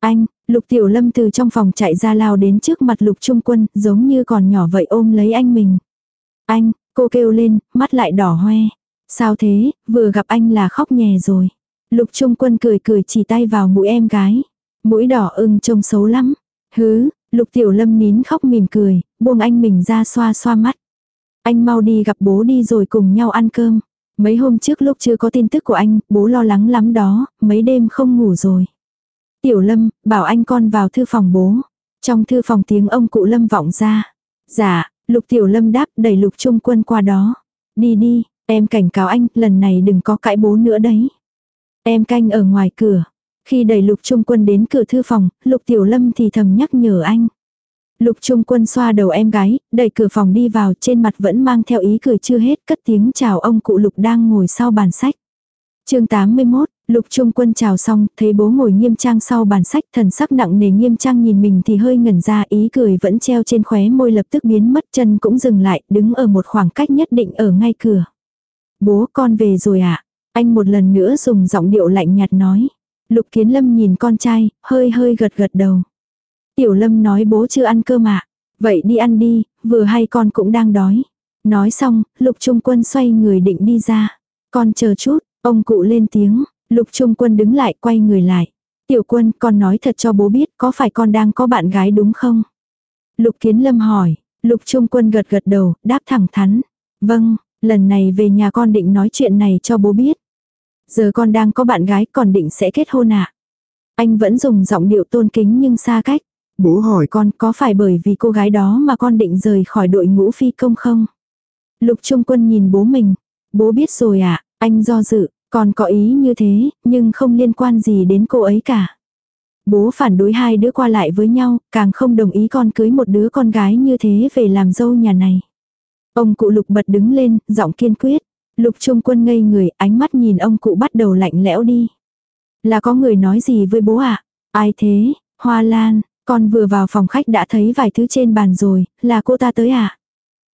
Anh, lục tiểu lâm từ trong phòng chạy ra lao đến trước mặt lục trung quân, giống như còn nhỏ vậy ôm lấy anh mình. Anh, cô kêu lên, mắt lại đỏ hoe. Sao thế, vừa gặp anh là khóc nhè rồi. Lục trung quân cười cười chỉ tay vào mũi em gái. Mũi đỏ ưng trông xấu lắm. Hứ, lục tiểu lâm nín khóc mỉm cười, buông anh mình ra xoa xoa mắt. Anh mau đi gặp bố đi rồi cùng nhau ăn cơm. Mấy hôm trước lúc chưa có tin tức của anh, bố lo lắng lắm đó, mấy đêm không ngủ rồi. Tiểu lâm, bảo anh con vào thư phòng bố. Trong thư phòng tiếng ông cụ lâm vọng ra. Dạ, lục tiểu lâm đáp đẩy lục trung quân qua đó. Đi đi, em cảnh cáo anh, lần này đừng có cãi bố nữa đấy. Em canh ở ngoài cửa. Khi đẩy lục trung quân đến cửa thư phòng, lục tiểu lâm thì thầm nhắc nhở anh. Lục trung quân xoa đầu em gái, đẩy cửa phòng đi vào trên mặt vẫn mang theo ý cười chưa hết cất tiếng chào ông cụ lục đang ngồi sau bàn sách. chương 81, lục trung quân chào xong, thấy bố ngồi nghiêm trang sau bàn sách thần sắc nặng nề nghiêm trang nhìn mình thì hơi ngẩn ra ý cười vẫn treo trên khóe môi lập tức biến mất chân cũng dừng lại, đứng ở một khoảng cách nhất định ở ngay cửa. Bố con về rồi ạ. À? Anh một lần nữa dùng giọng điệu lạnh nhạt nói. Lục Kiến Lâm nhìn con trai, hơi hơi gật gật đầu. Tiểu Lâm nói bố chưa ăn cơm ạ. Vậy đi ăn đi, vừa hay con cũng đang đói. Nói xong, Lục Trung Quân xoay người định đi ra. Con chờ chút, ông cụ lên tiếng. Lục Trung Quân đứng lại quay người lại. Tiểu Quân, con nói thật cho bố biết có phải con đang có bạn gái đúng không? Lục Kiến Lâm hỏi. Lục Trung Quân gật gật đầu, đáp thẳng thắn. Vâng, lần này về nhà con định nói chuyện này cho bố biết. Giờ con đang có bạn gái còn định sẽ kết hôn ạ. À? Anh vẫn dùng giọng điệu tôn kính nhưng xa cách. Bố hỏi con có phải bởi vì cô gái đó mà con định rời khỏi đội ngũ phi công không? Lục Trung Quân nhìn bố mình. Bố biết rồi ạ, à, anh do dự, con có ý như thế, nhưng không liên quan gì đến cô ấy cả. Bố phản đối hai đứa qua lại với nhau, càng không đồng ý con cưới một đứa con gái như thế về làm dâu nhà này. Ông cụ lục bật đứng lên, giọng kiên quyết. Lục Trung Quân ngây người, ánh mắt nhìn ông cụ bắt đầu lạnh lẽo đi. Là có người nói gì với bố ạ? À? Ai thế? Hoa Lan, con vừa vào phòng khách đã thấy vài thứ trên bàn rồi, là cô ta tới à?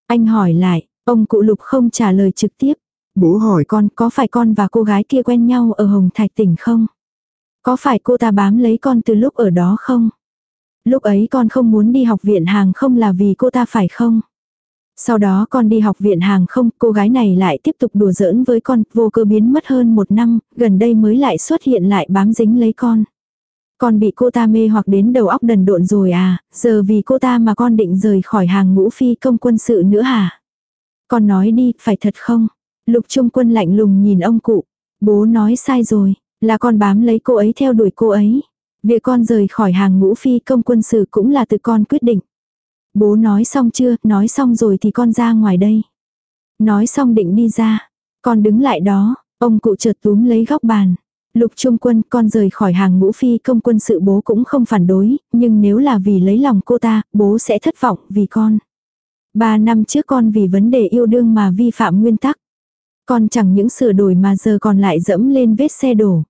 Anh hỏi lại, ông cụ Lục không trả lời trực tiếp. Bố hỏi con có phải con và cô gái kia quen nhau ở Hồng Thạch tỉnh không? Có phải cô ta bám lấy con từ lúc ở đó không? Lúc ấy con không muốn đi học viện hàng không là vì cô ta phải không? Sau đó con đi học viện hàng không, cô gái này lại tiếp tục đùa giỡn với con, vô cơ biến mất hơn một năm, gần đây mới lại xuất hiện lại bám dính lấy con. Con bị cô ta mê hoặc đến đầu óc đần độn rồi à, giờ vì cô ta mà con định rời khỏi hàng ngũ phi công quân sự nữa hả? Con nói đi, phải thật không? Lục Trung Quân lạnh lùng nhìn ông cụ. Bố nói sai rồi, là con bám lấy cô ấy theo đuổi cô ấy. Việc con rời khỏi hàng ngũ phi công quân sự cũng là từ con quyết định. Bố nói xong chưa, nói xong rồi thì con ra ngoài đây. Nói xong định đi ra. Con đứng lại đó, ông cụ chợt túm lấy góc bàn. Lục Trung Quân con rời khỏi hàng ngũ phi công quân sự bố cũng không phản đối, nhưng nếu là vì lấy lòng cô ta, bố sẽ thất vọng vì con. Ba năm trước con vì vấn đề yêu đương mà vi phạm nguyên tắc. Con chẳng những sửa đổi mà giờ còn lại dẫm lên vết xe đổ.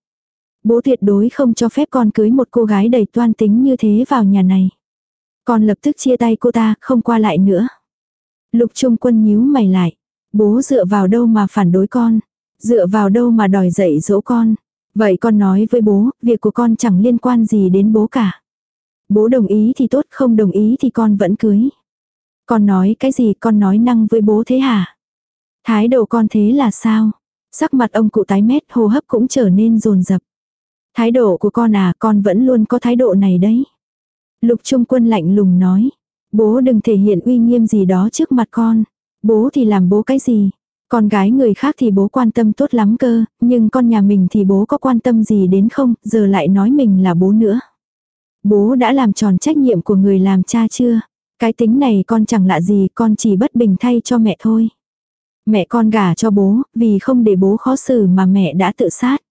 Bố tuyệt đối không cho phép con cưới một cô gái đầy toan tính như thế vào nhà này. Con lập tức chia tay cô ta, không qua lại nữa. Lục Trung Quân nhíu mày lại. Bố dựa vào đâu mà phản đối con? Dựa vào đâu mà đòi dạy dỗ con? Vậy con nói với bố, việc của con chẳng liên quan gì đến bố cả. Bố đồng ý thì tốt, không đồng ý thì con vẫn cưới. Con nói cái gì con nói năng với bố thế hả? Thái độ con thế là sao? Sắc mặt ông cụ tái mét hô hấp cũng trở nên rồn rập. Thái độ của con à, con vẫn luôn có thái độ này đấy. Lục Trung Quân lạnh lùng nói. Bố đừng thể hiện uy nghiêm gì đó trước mặt con. Bố thì làm bố cái gì? Con gái người khác thì bố quan tâm tốt lắm cơ, nhưng con nhà mình thì bố có quan tâm gì đến không, giờ lại nói mình là bố nữa. Bố đã làm tròn trách nhiệm của người làm cha chưa? Cái tính này con chẳng lạ gì, con chỉ bất bình thay cho mẹ thôi. Mẹ con gả cho bố, vì không để bố khó xử mà mẹ đã tự sát.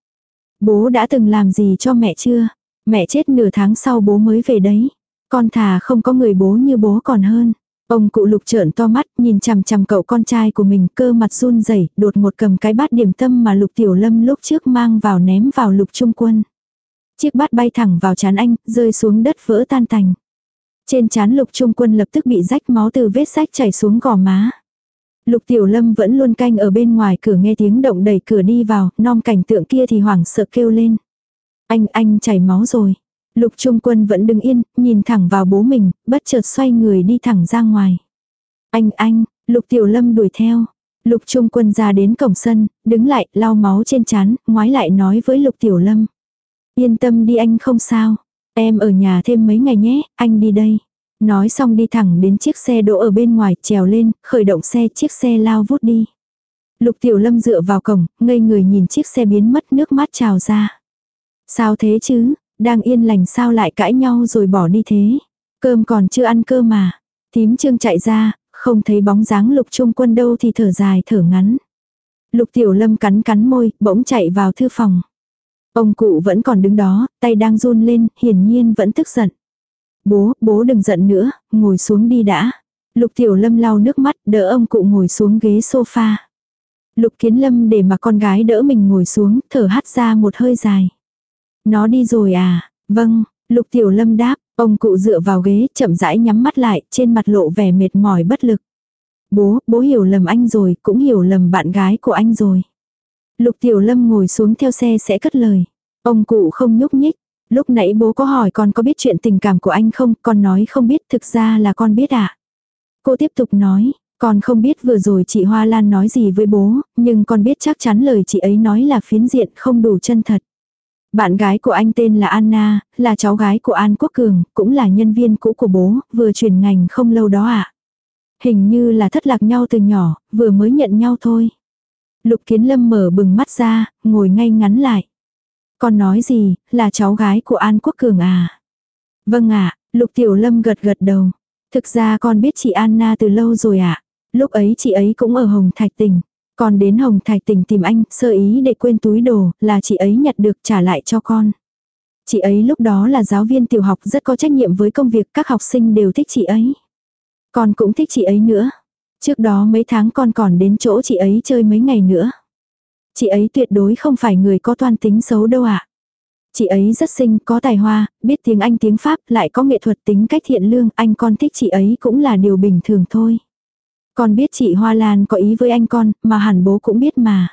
Bố đã từng làm gì cho mẹ chưa? Mẹ chết nửa tháng sau bố mới về đấy. Con thà không có người bố như bố còn hơn. Ông cụ lục trợn to mắt nhìn chằm chằm cậu con trai của mình cơ mặt run rẩy đột một cầm cái bát điểm tâm mà lục tiểu lâm lúc trước mang vào ném vào lục trung quân. Chiếc bát bay thẳng vào chán anh, rơi xuống đất vỡ tan tành. Trên chán lục trung quân lập tức bị rách máu từ vết rách chảy xuống gò má. Lục Tiểu Lâm vẫn luôn canh ở bên ngoài cửa nghe tiếng động đẩy cửa đi vào, non cảnh tượng kia thì hoảng sợ kêu lên. Anh, anh chảy máu rồi. Lục Trung Quân vẫn đứng yên, nhìn thẳng vào bố mình, bất chợt xoay người đi thẳng ra ngoài. Anh, anh, Lục Tiểu Lâm đuổi theo. Lục Trung Quân ra đến cổng sân, đứng lại, lau máu trên trán, ngoái lại nói với Lục Tiểu Lâm. Yên tâm đi anh không sao. Em ở nhà thêm mấy ngày nhé, anh đi đây. Nói xong đi thẳng đến chiếc xe đỗ ở bên ngoài, trèo lên, khởi động xe, chiếc xe lao vút đi. Lục Tiểu Lâm dựa vào cổng, ngây người nhìn chiếc xe biến mất nước mắt trào ra. Sao thế chứ, đang yên lành sao lại cãi nhau rồi bỏ đi thế. Cơm còn chưa ăn cơ mà. Tím trương chạy ra, không thấy bóng dáng lục trung quân đâu thì thở dài thở ngắn. Lục Tiểu Lâm cắn cắn môi, bỗng chạy vào thư phòng. Ông cụ vẫn còn đứng đó, tay đang run lên, hiển nhiên vẫn tức giận. Bố, bố đừng giận nữa, ngồi xuống đi đã. Lục Tiểu Lâm lau nước mắt, đỡ ông cụ ngồi xuống ghế sofa. Lục Kiến Lâm để mà con gái đỡ mình ngồi xuống, thở hắt ra một hơi dài. Nó đi rồi à? Vâng, Lục Tiểu Lâm đáp, ông cụ dựa vào ghế, chậm rãi nhắm mắt lại, trên mặt lộ vẻ mệt mỏi bất lực. Bố, bố hiểu lầm anh rồi, cũng hiểu lầm bạn gái của anh rồi. Lục Tiểu Lâm ngồi xuống theo xe sẽ cất lời. Ông cụ không nhúc nhích. Lúc nãy bố có hỏi con có biết chuyện tình cảm của anh không, con nói không biết, thực ra là con biết ạ. À? Cô tiếp tục nói, con không biết vừa rồi chị Hoa Lan nói gì với bố, nhưng con biết chắc chắn lời chị ấy nói là phiến diện không đủ chân thật. Bạn gái của anh tên là Anna, là cháu gái của An Quốc Cường, cũng là nhân viên cũ của bố, vừa chuyển ngành không lâu đó ạ. À. Hình như là thất lạc nhau từ nhỏ, vừa mới nhận nhau thôi. Lục Kiến Lâm mở bừng mắt ra, ngồi ngay ngắn lại. Con nói gì, là cháu gái của An Quốc Cường à? Vâng ạ, Lục Tiểu Lâm gật gật đầu. Thực ra con biết chị Anna từ lâu rồi ạ. À? Lúc ấy chị ấy cũng ở Hồng Thạch Tỉnh con đến Hồng Thạch Tỉnh tìm anh, sơ ý để quên túi đồ, là chị ấy nhặt được trả lại cho con. Chị ấy lúc đó là giáo viên tiểu học rất có trách nhiệm với công việc, các học sinh đều thích chị ấy. Con cũng thích chị ấy nữa. Trước đó mấy tháng con còn đến chỗ chị ấy chơi mấy ngày nữa. Chị ấy tuyệt đối không phải người có toan tính xấu đâu ạ. À. Chị ấy rất xinh, có tài hoa, biết tiếng Anh tiếng Pháp, lại có nghệ thuật tính cách thiện lương, anh con thích chị ấy cũng là điều bình thường thôi. Con biết chị Hoa Lan có ý với anh con, mà hẳn bố cũng biết mà.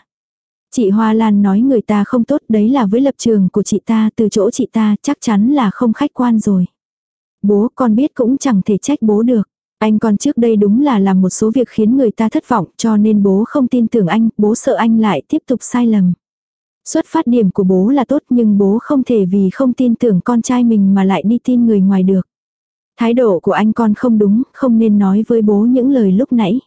Chị Hoa Lan nói người ta không tốt đấy là với lập trường của chị ta từ chỗ chị ta chắc chắn là không khách quan rồi. Bố con biết cũng chẳng thể trách bố được. Anh con trước đây đúng là làm một số việc khiến người ta thất vọng cho nên bố không tin tưởng anh, bố sợ anh lại tiếp tục sai lầm. Xuất phát điểm của bố là tốt nhưng bố không thể vì không tin tưởng con trai mình mà lại đi tin người ngoài được. Thái độ của anh con không đúng, không nên nói với bố những lời lúc nãy.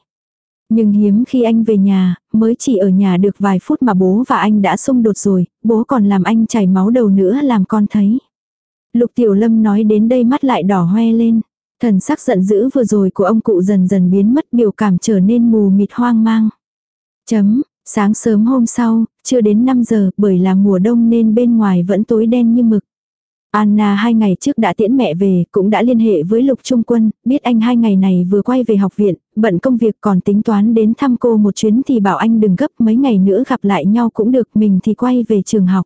Nhưng hiếm khi anh về nhà, mới chỉ ở nhà được vài phút mà bố và anh đã xung đột rồi, bố còn làm anh chảy máu đầu nữa làm con thấy. Lục Tiểu Lâm nói đến đây mắt lại đỏ hoe lên. Thần sắc giận dữ vừa rồi của ông cụ dần dần biến mất biểu cảm trở nên mù mịt hoang mang. Chấm, sáng sớm hôm sau, chưa đến 5 giờ bởi là mùa đông nên bên ngoài vẫn tối đen như mực. Anna hai ngày trước đã tiễn mẹ về, cũng đã liên hệ với Lục Trung Quân, biết anh hai ngày này vừa quay về học viện, bận công việc còn tính toán đến thăm cô một chuyến thì bảo anh đừng gấp mấy ngày nữa gặp lại nhau cũng được, mình thì quay về trường học.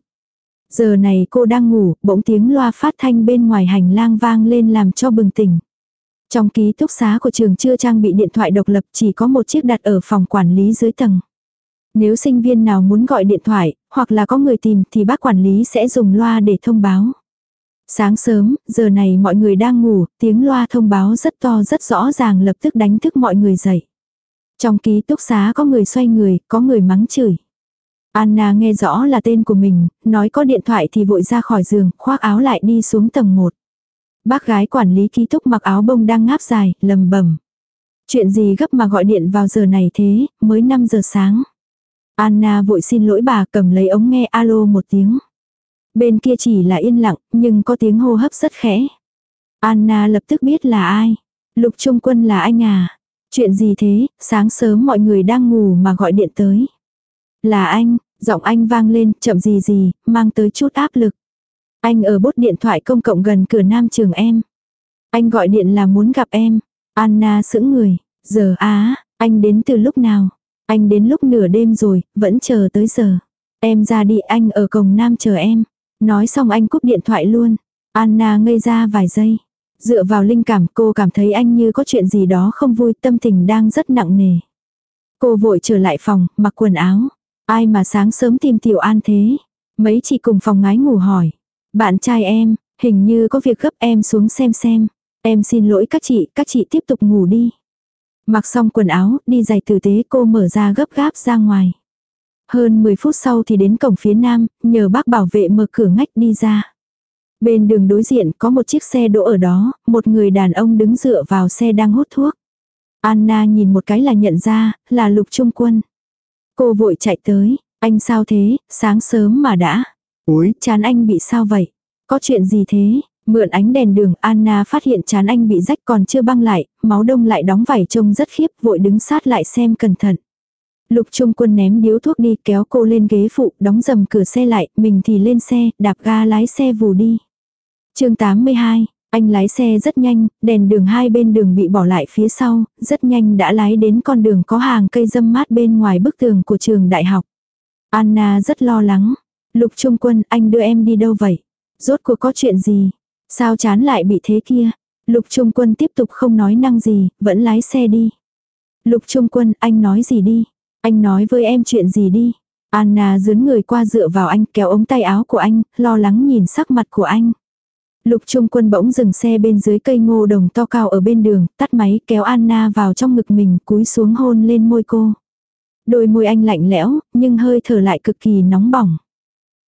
Giờ này cô đang ngủ, bỗng tiếng loa phát thanh bên ngoài hành lang vang lên làm cho bừng tỉnh. Trong ký túc xá của trường chưa trang bị điện thoại độc lập chỉ có một chiếc đặt ở phòng quản lý dưới tầng. Nếu sinh viên nào muốn gọi điện thoại, hoặc là có người tìm thì bác quản lý sẽ dùng loa để thông báo. Sáng sớm, giờ này mọi người đang ngủ, tiếng loa thông báo rất to rất rõ ràng lập tức đánh thức mọi người dậy. Trong ký túc xá có người xoay người, có người mắng chửi. Anna nghe rõ là tên của mình, nói có điện thoại thì vội ra khỏi giường, khoác áo lại đi xuống tầng 1. Bác gái quản lý ký túc mặc áo bông đang ngáp dài, lầm bẩm Chuyện gì gấp mà gọi điện vào giờ này thế, mới 5 giờ sáng. Anna vội xin lỗi bà cầm lấy ống nghe alo một tiếng. Bên kia chỉ là yên lặng, nhưng có tiếng hô hấp rất khẽ. Anna lập tức biết là ai. Lục Trung Quân là anh à? Chuyện gì thế, sáng sớm mọi người đang ngủ mà gọi điện tới. Là anh, giọng anh vang lên, chậm gì gì, mang tới chút áp lực. Anh ở bốt điện thoại công cộng gần cửa nam trường em. Anh gọi điện là muốn gặp em. Anna sững người. Giờ á, anh đến từ lúc nào? Anh đến lúc nửa đêm rồi, vẫn chờ tới giờ. Em ra đi anh ở cổng nam chờ em. Nói xong anh cúp điện thoại luôn. Anna ngây ra vài giây. Dựa vào linh cảm cô cảm thấy anh như có chuyện gì đó không vui tâm tình đang rất nặng nề. Cô vội trở lại phòng, mặc quần áo. Ai mà sáng sớm tìm tiểu an thế? Mấy chị cùng phòng ngái ngủ hỏi. Bạn trai em, hình như có việc gấp em xuống xem xem. Em xin lỗi các chị, các chị tiếp tục ngủ đi. Mặc xong quần áo, đi giày tử tế cô mở ra gấp gáp ra ngoài. Hơn 10 phút sau thì đến cổng phía nam, nhờ bác bảo vệ mở cửa ngách đi ra. Bên đường đối diện có một chiếc xe đỗ ở đó, một người đàn ông đứng dựa vào xe đang hút thuốc. Anna nhìn một cái là nhận ra, là lục trung quân. Cô vội chạy tới, anh sao thế, sáng sớm mà đã. Ôi, Chán anh bị sao vậy? Có chuyện gì thế? Mượn ánh đèn đường Anna phát hiện chán anh bị rách còn chưa băng lại, máu đông lại đóng vảy trông rất khiếp vội đứng sát lại xem cẩn thận. Lục Trung Quân ném điếu thuốc đi kéo cô lên ghế phụ đóng dầm cửa xe lại, mình thì lên xe, đạp ga lái xe vù đi. chương 82, anh lái xe rất nhanh, đèn đường hai bên đường bị bỏ lại phía sau, rất nhanh đã lái đến con đường có hàng cây dâm mát bên ngoài bức tường của trường đại học. Anna rất lo lắng. Lục Trung Quân, anh đưa em đi đâu vậy? Rốt cuộc có chuyện gì? Sao chán lại bị thế kia? Lục Trung Quân tiếp tục không nói năng gì, vẫn lái xe đi. Lục Trung Quân, anh nói gì đi? Anh nói với em chuyện gì đi? Anna dướn người qua dựa vào anh kéo ống tay áo của anh, lo lắng nhìn sắc mặt của anh. Lục Trung Quân bỗng dừng xe bên dưới cây ngô đồng to cao ở bên đường, tắt máy kéo Anna vào trong ngực mình, cúi xuống hôn lên môi cô. Đôi môi anh lạnh lẽo, nhưng hơi thở lại cực kỳ nóng bỏng.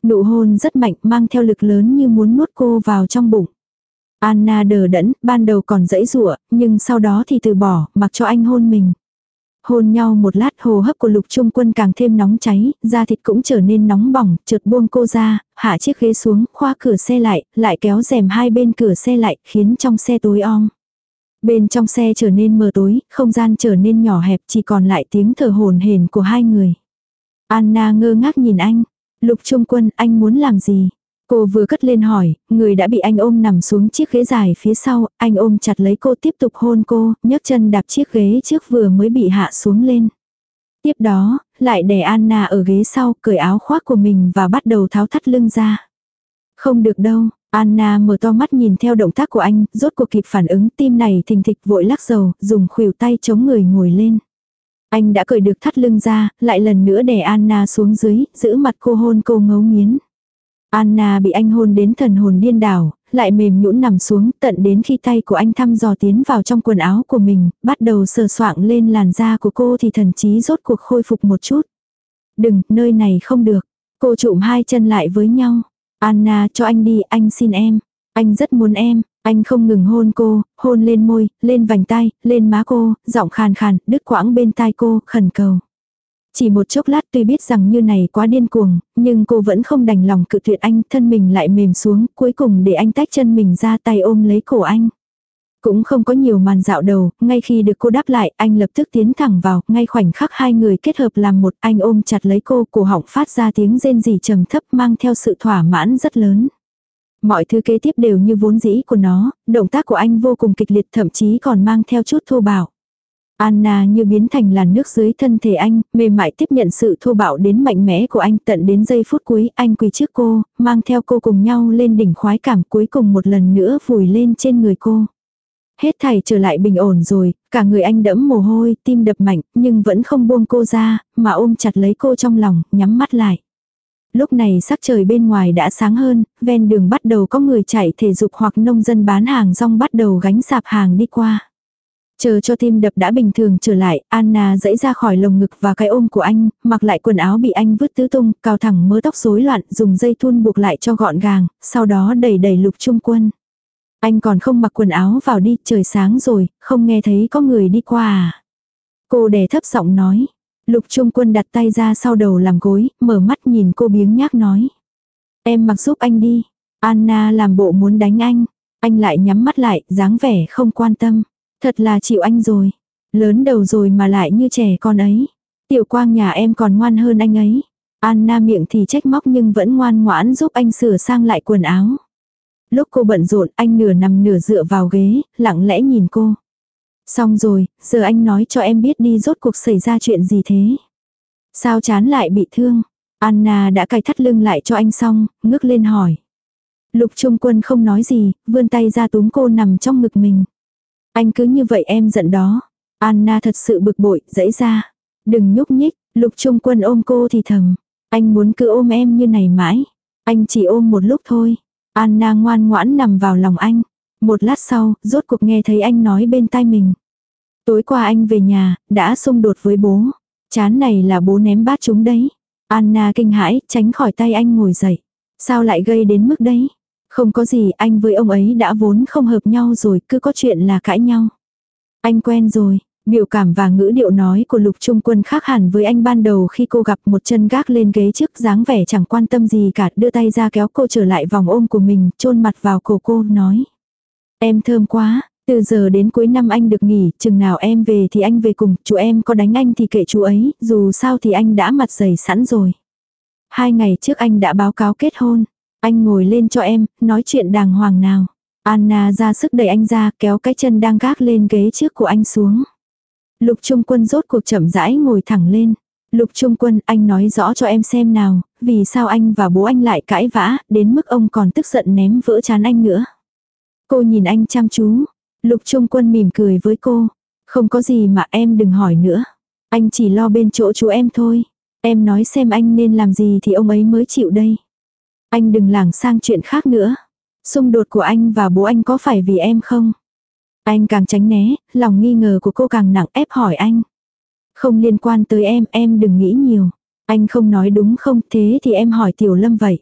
Nụ hôn rất mạnh mang theo lực lớn như muốn nuốt cô vào trong bụng. Anna đờ đẫn, ban đầu còn dãy rụa, nhưng sau đó thì từ bỏ, mặc cho anh hôn mình. Hôn nhau một lát hồ hấp của lục trung quân càng thêm nóng cháy, da thịt cũng trở nên nóng bỏng, chợt buông cô ra, hạ chiếc ghế xuống, khoa cửa xe lại, lại kéo rèm hai bên cửa xe lại, khiến trong xe tối om. Bên trong xe trở nên mờ tối, không gian trở nên nhỏ hẹp chỉ còn lại tiếng thở hồn hển của hai người. Anna ngơ ngác nhìn anh. Lục Trung Quân, anh muốn làm gì? Cô vừa cất lên hỏi, người đã bị anh ôm nằm xuống chiếc ghế dài phía sau, anh ôm chặt lấy cô tiếp tục hôn cô, nhấc chân đạp chiếc ghế trước vừa mới bị hạ xuống lên. Tiếp đó, lại đè Anna ở ghế sau, cởi áo khoác của mình và bắt đầu tháo thắt lưng ra. Không được đâu, Anna mở to mắt nhìn theo động tác của anh, rốt cuộc kịp phản ứng tim này thình thịch vội lắc dầu, dùng khuỷu tay chống người ngồi lên. Anh đã cởi được thắt lưng ra, lại lần nữa đè Anna xuống dưới, giữ mặt cô hôn cô ngấu nghiến. Anna bị anh hôn đến thần hồn điên đảo, lại mềm nhũn nằm xuống tận đến khi tay của anh thăm dò tiến vào trong quần áo của mình, bắt đầu sờ soạng lên làn da của cô thì thần trí rốt cuộc khôi phục một chút. Đừng, nơi này không được. Cô trụm hai chân lại với nhau. Anna cho anh đi, anh xin em. Anh rất muốn em, anh không ngừng hôn cô, hôn lên môi, lên vành tay, lên má cô, giọng khàn khàn, đứt quãng bên tai cô, khẩn cầu. Chỉ một chốc lát tuy biết rằng như này quá điên cuồng, nhưng cô vẫn không đành lòng cự tuyệt anh, thân mình lại mềm xuống, cuối cùng để anh tách chân mình ra tay ôm lấy cổ anh. Cũng không có nhiều màn dạo đầu, ngay khi được cô đáp lại, anh lập tức tiến thẳng vào, ngay khoảnh khắc hai người kết hợp làm một, anh ôm chặt lấy cô, cổ họng phát ra tiếng rên rỉ trầm thấp mang theo sự thỏa mãn rất lớn. Mọi thứ kế tiếp đều như vốn dĩ của nó, động tác của anh vô cùng kịch liệt thậm chí còn mang theo chút thô bạo. Anna như biến thành làn nước dưới thân thể anh, mềm mại tiếp nhận sự thô bạo đến mạnh mẽ của anh tận đến giây phút cuối, anh quỳ trước cô, mang theo cô cùng nhau lên đỉnh khoái cảm cuối cùng một lần nữa vùi lên trên người cô. Hết thảy trở lại bình ổn rồi, cả người anh đẫm mồ hôi, tim đập mạnh, nhưng vẫn không buông cô ra, mà ôm chặt lấy cô trong lòng, nhắm mắt lại. Lúc này sắc trời bên ngoài đã sáng hơn, ven đường bắt đầu có người chạy thể dục hoặc nông dân bán hàng rong bắt đầu gánh sạp hàng đi qua. Chờ cho tim đập đã bình thường trở lại, Anna dẫy ra khỏi lồng ngực và cái ôm của anh, mặc lại quần áo bị anh vứt tứ tung, cao thẳng mớ tóc rối loạn, dùng dây thun buộc lại cho gọn gàng, sau đó đẩy đẩy lục trung quân. Anh còn không mặc quần áo vào đi, trời sáng rồi, không nghe thấy có người đi qua à. Cô đè thấp giọng nói. Lục Trung Quân đặt tay ra sau đầu làm gối, mở mắt nhìn cô biếng nhác nói. Em mặc giúp anh đi. Anna làm bộ muốn đánh anh. Anh lại nhắm mắt lại, dáng vẻ không quan tâm. Thật là chịu anh rồi. Lớn đầu rồi mà lại như trẻ con ấy. Tiểu quang nhà em còn ngoan hơn anh ấy. Anna miệng thì trách móc nhưng vẫn ngoan ngoãn giúp anh sửa sang lại quần áo. Lúc cô bận rộn anh nửa nằm nửa dựa vào ghế, lặng lẽ nhìn cô. Xong rồi, giờ anh nói cho em biết đi rốt cuộc xảy ra chuyện gì thế. Sao chán lại bị thương? Anna đã cài thắt lưng lại cho anh xong, ngước lên hỏi. Lục Trung Quân không nói gì, vươn tay ra túm cô nằm trong ngực mình. Anh cứ như vậy em giận đó. Anna thật sự bực bội, dãy ra. Đừng nhúc nhích, Lục Trung Quân ôm cô thì thầm. Anh muốn cứ ôm em như này mãi. Anh chỉ ôm một lúc thôi. Anna ngoan ngoãn nằm vào lòng anh. Một lát sau, rốt cuộc nghe thấy anh nói bên tai mình. Tối qua anh về nhà, đã xung đột với bố. Chán này là bố ném bát chúng đấy. Anna kinh hãi, tránh khỏi tay anh ngồi dậy. Sao lại gây đến mức đấy? Không có gì, anh với ông ấy đã vốn không hợp nhau rồi, cứ có chuyện là cãi nhau. Anh quen rồi, biểu cảm và ngữ điệu nói của lục trung quân khác hẳn với anh ban đầu khi cô gặp một chân gác lên ghế trước dáng vẻ chẳng quan tâm gì cả, đưa tay ra kéo cô trở lại vòng ôm của mình, chôn mặt vào cổ cô, nói. Em thơm quá, từ giờ đến cuối năm anh được nghỉ, chừng nào em về thì anh về cùng, chú em có đánh anh thì kệ chú ấy, dù sao thì anh đã mặt dày sẵn rồi. Hai ngày trước anh đã báo cáo kết hôn. Anh ngồi lên cho em, nói chuyện đàng hoàng nào. Anna ra sức đẩy anh ra, kéo cái chân đang gác lên ghế trước của anh xuống. Lục Trung Quân rốt cuộc chậm rãi ngồi thẳng lên. Lục Trung Quân, anh nói rõ cho em xem nào, vì sao anh và bố anh lại cãi vã, đến mức ông còn tức giận ném vỡ chán anh nữa. Cô nhìn anh chăm chú. Lục Trung Quân mỉm cười với cô. Không có gì mà em đừng hỏi nữa. Anh chỉ lo bên chỗ chú em thôi. Em nói xem anh nên làm gì thì ông ấy mới chịu đây. Anh đừng lảng sang chuyện khác nữa. Xung đột của anh và bố anh có phải vì em không? Anh càng tránh né, lòng nghi ngờ của cô càng nặng ép hỏi anh. Không liên quan tới em, em đừng nghĩ nhiều. Anh không nói đúng không, thế thì em hỏi Tiểu Lâm vậy.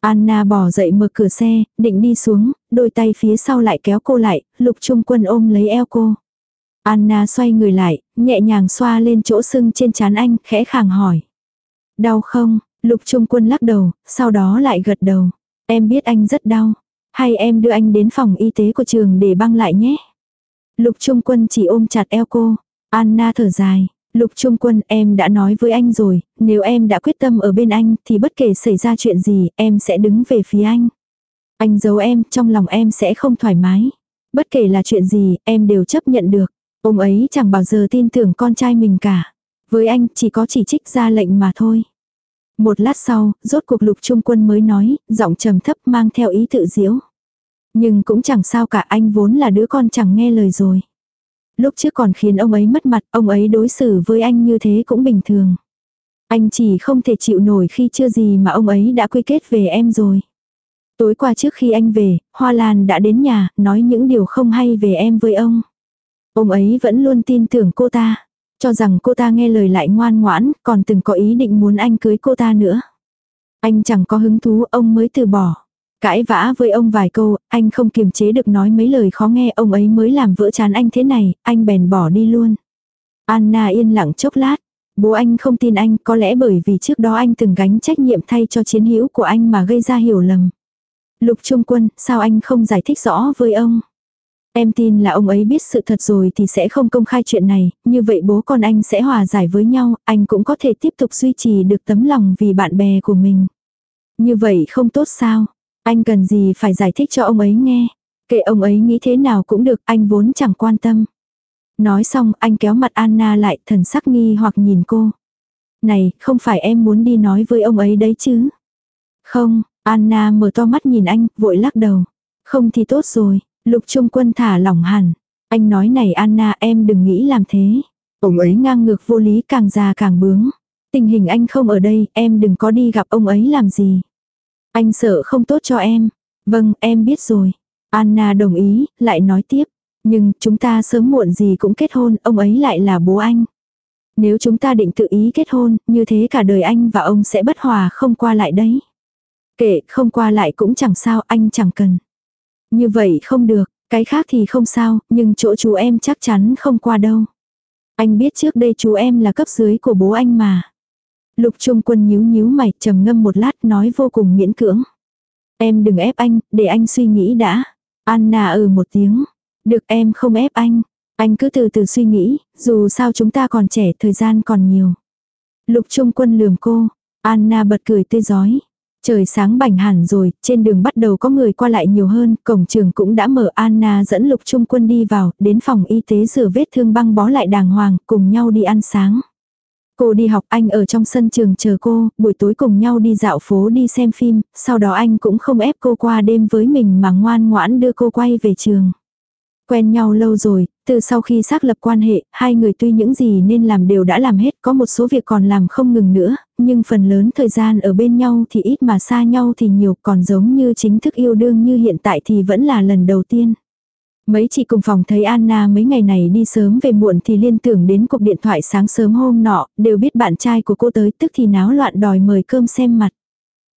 Anna bỏ dậy mở cửa xe, định đi xuống, đôi tay phía sau lại kéo cô lại, lục trung quân ôm lấy eo cô. Anna xoay người lại, nhẹ nhàng xoa lên chỗ sưng trên trán anh, khẽ khàng hỏi. Đau không? Lục trung quân lắc đầu, sau đó lại gật đầu. Em biết anh rất đau. Hay em đưa anh đến phòng y tế của trường để băng lại nhé. Lục trung quân chỉ ôm chặt eo cô. Anna thở dài. Lục Trung Quân em đã nói với anh rồi, nếu em đã quyết tâm ở bên anh thì bất kể xảy ra chuyện gì em sẽ đứng về phía anh. Anh giấu em, trong lòng em sẽ không thoải mái. Bất kể là chuyện gì, em đều chấp nhận được. Ông ấy chẳng bao giờ tin tưởng con trai mình cả. Với anh chỉ có chỉ trích ra lệnh mà thôi. Một lát sau, rốt cuộc lục trung quân mới nói, giọng trầm thấp mang theo ý tự diễu. Nhưng cũng chẳng sao cả anh vốn là đứa con chẳng nghe lời rồi. Lúc trước còn khiến ông ấy mất mặt, ông ấy đối xử với anh như thế cũng bình thường. Anh chỉ không thể chịu nổi khi chưa gì mà ông ấy đã quy kết về em rồi. Tối qua trước khi anh về, Hoa Lan đã đến nhà, nói những điều không hay về em với ông. Ông ấy vẫn luôn tin tưởng cô ta, cho rằng cô ta nghe lời lại ngoan ngoãn, còn từng có ý định muốn anh cưới cô ta nữa. Anh chẳng có hứng thú, ông mới từ bỏ. Cãi vã với ông vài câu, anh không kiềm chế được nói mấy lời khó nghe, ông ấy mới làm vỡ chán anh thế này, anh bèn bỏ đi luôn. Anna yên lặng chốc lát, bố anh không tin anh, có lẽ bởi vì trước đó anh từng gánh trách nhiệm thay cho chiến hữu của anh mà gây ra hiểu lầm. Lục Trung Quân, sao anh không giải thích rõ với ông? Em tin là ông ấy biết sự thật rồi thì sẽ không công khai chuyện này, như vậy bố con anh sẽ hòa giải với nhau, anh cũng có thể tiếp tục duy trì được tấm lòng vì bạn bè của mình. Như vậy không tốt sao? Anh cần gì phải giải thích cho ông ấy nghe. Kệ ông ấy nghĩ thế nào cũng được, anh vốn chẳng quan tâm. Nói xong anh kéo mặt Anna lại thần sắc nghi hoặc nhìn cô. Này, không phải em muốn đi nói với ông ấy đấy chứ? Không, Anna mở to mắt nhìn anh, vội lắc đầu. Không thì tốt rồi, lục trung quân thả lỏng hẳn. Anh nói này Anna em đừng nghĩ làm thế. Ông ấy ngang ngược vô lý càng già càng bướng. Tình hình anh không ở đây, em đừng có đi gặp ông ấy làm gì. Anh sợ không tốt cho em. Vâng, em biết rồi. Anna đồng ý, lại nói tiếp. Nhưng chúng ta sớm muộn gì cũng kết hôn, ông ấy lại là bố anh. Nếu chúng ta định tự ý kết hôn, như thế cả đời anh và ông sẽ bất hòa không qua lại đấy. Kệ, không qua lại cũng chẳng sao, anh chẳng cần. Như vậy không được, cái khác thì không sao, nhưng chỗ chú em chắc chắn không qua đâu. Anh biết trước đây chú em là cấp dưới của bố anh mà. Lục Trung Quân nhíu nhíu mày, trầm ngâm một lát nói vô cùng miễn cưỡng. Em đừng ép anh, để anh suy nghĩ đã. Anna ừ một tiếng. Được em không ép anh. Anh cứ từ từ suy nghĩ, dù sao chúng ta còn trẻ, thời gian còn nhiều. Lục Trung Quân lườm cô. Anna bật cười tươi giói. Trời sáng bảnh hẳn rồi, trên đường bắt đầu có người qua lại nhiều hơn, cổng trường cũng đã mở Anna dẫn lục trung quân đi vào, đến phòng y tế rửa vết thương băng bó lại đàng hoàng, cùng nhau đi ăn sáng. Cô đi học anh ở trong sân trường chờ cô, buổi tối cùng nhau đi dạo phố đi xem phim, sau đó anh cũng không ép cô qua đêm với mình mà ngoan ngoãn đưa cô quay về trường. Quen nhau lâu rồi, từ sau khi xác lập quan hệ, hai người tuy những gì nên làm đều đã làm hết, có một số việc còn làm không ngừng nữa, nhưng phần lớn thời gian ở bên nhau thì ít mà xa nhau thì nhiều, còn giống như chính thức yêu đương như hiện tại thì vẫn là lần đầu tiên. Mấy chị cùng phòng thấy Anna mấy ngày này đi sớm về muộn thì liên tưởng đến cuộc điện thoại sáng sớm hôm nọ, đều biết bạn trai của cô tới tức thì náo loạn đòi mời cơm xem mặt.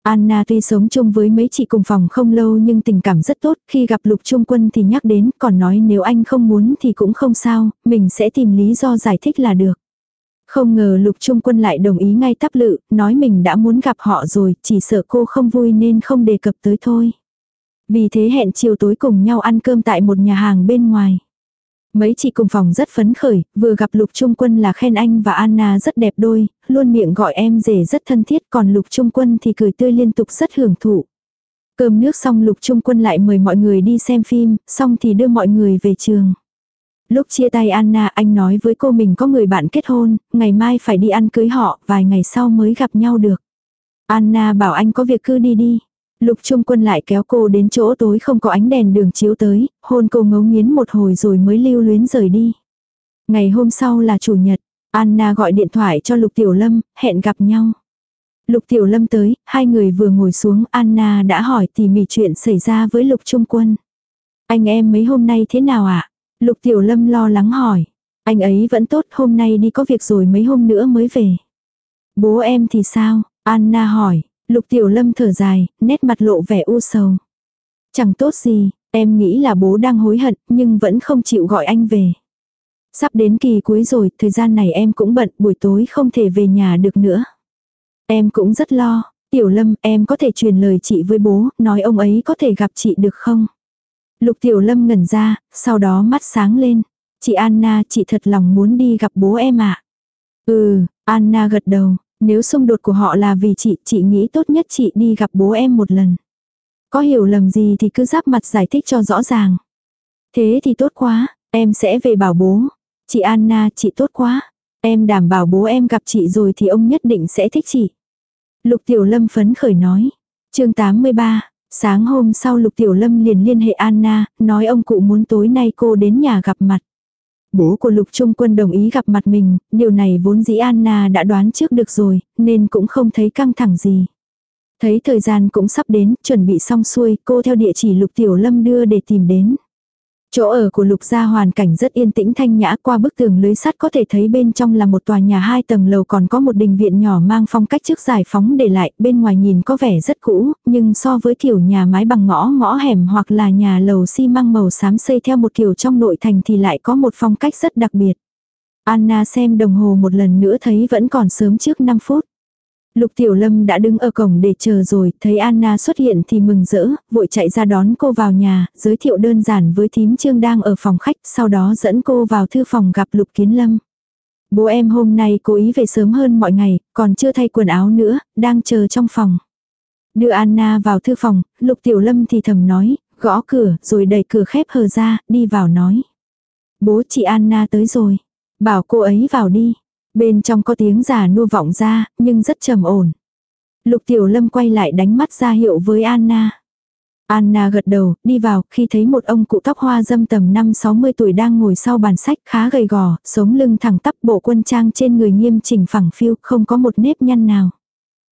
Anna tuy sống chung với mấy chị cùng phòng không lâu nhưng tình cảm rất tốt, khi gặp lục trung quân thì nhắc đến, còn nói nếu anh không muốn thì cũng không sao, mình sẽ tìm lý do giải thích là được. Không ngờ lục trung quân lại đồng ý ngay tắp lự, nói mình đã muốn gặp họ rồi, chỉ sợ cô không vui nên không đề cập tới thôi. Vì thế hẹn chiều tối cùng nhau ăn cơm tại một nhà hàng bên ngoài. Mấy chị cùng phòng rất phấn khởi, vừa gặp Lục Trung Quân là khen anh và Anna rất đẹp đôi, luôn miệng gọi em rể rất thân thiết còn Lục Trung Quân thì cười tươi liên tục rất hưởng thụ. Cơm nước xong Lục Trung Quân lại mời mọi người đi xem phim, xong thì đưa mọi người về trường. Lúc chia tay Anna anh nói với cô mình có người bạn kết hôn, ngày mai phải đi ăn cưới họ, vài ngày sau mới gặp nhau được. Anna bảo anh có việc cứ đi đi. Lục Trung Quân lại kéo cô đến chỗ tối không có ánh đèn đường chiếu tới, hôn cô ngấu nghiến một hồi rồi mới lưu luyến rời đi. Ngày hôm sau là chủ nhật, Anna gọi điện thoại cho Lục Tiểu Lâm, hẹn gặp nhau. Lục Tiểu Lâm tới, hai người vừa ngồi xuống Anna đã hỏi tỉ mỉ chuyện xảy ra với Lục Trung Quân. Anh em mấy hôm nay thế nào ạ? À? Lục Tiểu Lâm lo lắng hỏi. Anh ấy vẫn tốt, hôm nay đi có việc rồi mấy hôm nữa mới về. Bố em thì sao? Anna hỏi. Lục Tiểu Lâm thở dài, nét mặt lộ vẻ u sầu. Chẳng tốt gì, em nghĩ là bố đang hối hận, nhưng vẫn không chịu gọi anh về. Sắp đến kỳ cuối rồi, thời gian này em cũng bận, buổi tối không thể về nhà được nữa. Em cũng rất lo, Tiểu Lâm, em có thể truyền lời chị với bố, nói ông ấy có thể gặp chị được không? Lục Tiểu Lâm ngẩn ra, sau đó mắt sáng lên. Chị Anna, chị thật lòng muốn đi gặp bố em ạ. À? Ừ, Anna gật đầu, nếu xung đột của họ là vì chị, chị nghĩ tốt nhất chị đi gặp bố em một lần. Có hiểu lầm gì thì cứ giáp mặt giải thích cho rõ ràng. Thế thì tốt quá, em sẽ về bảo bố. Chị Anna, chị tốt quá. Em đảm bảo bố em gặp chị rồi thì ông nhất định sẽ thích chị. Lục Tiểu Lâm phấn khởi nói. chương 83, sáng hôm sau Lục Tiểu Lâm liền liên hệ Anna, nói ông cụ muốn tối nay cô đến nhà gặp mặt. Bố của Lục Trung Quân đồng ý gặp mặt mình, điều này vốn dĩ Anna đã đoán trước được rồi, nên cũng không thấy căng thẳng gì. Thấy thời gian cũng sắp đến, chuẩn bị xong xuôi, cô theo địa chỉ Lục Tiểu Lâm đưa để tìm đến. Chỗ ở của Lục gia hoàn cảnh rất yên tĩnh thanh nhã qua bức tường lưới sắt có thể thấy bên trong là một tòa nhà hai tầng lầu còn có một đình viện nhỏ mang phong cách trước giải phóng để lại, bên ngoài nhìn có vẻ rất cũ, nhưng so với kiểu nhà mái bằng ngõ ngõ hẻm hoặc là nhà lầu xi măng màu xám xây theo một kiểu trong nội thành thì lại có một phong cách rất đặc biệt. Anna xem đồng hồ một lần nữa thấy vẫn còn sớm trước 5 phút. Lục Tiểu Lâm đã đứng ở cổng để chờ rồi, thấy Anna xuất hiện thì mừng rỡ, vội chạy ra đón cô vào nhà, giới thiệu đơn giản với thím Trương đang ở phòng khách, sau đó dẫn cô vào thư phòng gặp Lục Kiến Lâm. Bố em hôm nay cố ý về sớm hơn mọi ngày, còn chưa thay quần áo nữa, đang chờ trong phòng. Đưa Anna vào thư phòng, Lục Tiểu Lâm thì thầm nói, gõ cửa, rồi đẩy cửa khép hờ ra, đi vào nói. Bố chị Anna tới rồi, bảo cô ấy vào đi. Bên trong có tiếng giả nua vọng ra, nhưng rất trầm ổn. Lục Tiểu Lâm quay lại đánh mắt ra hiệu với Anna. Anna gật đầu, đi vào, khi thấy một ông cụ tóc hoa dâm tầm 5-60 tuổi đang ngồi sau bàn sách khá gầy gò, sống lưng thẳng tắp bộ quân trang trên người nghiêm chỉnh phẳng phiu, không có một nếp nhăn nào.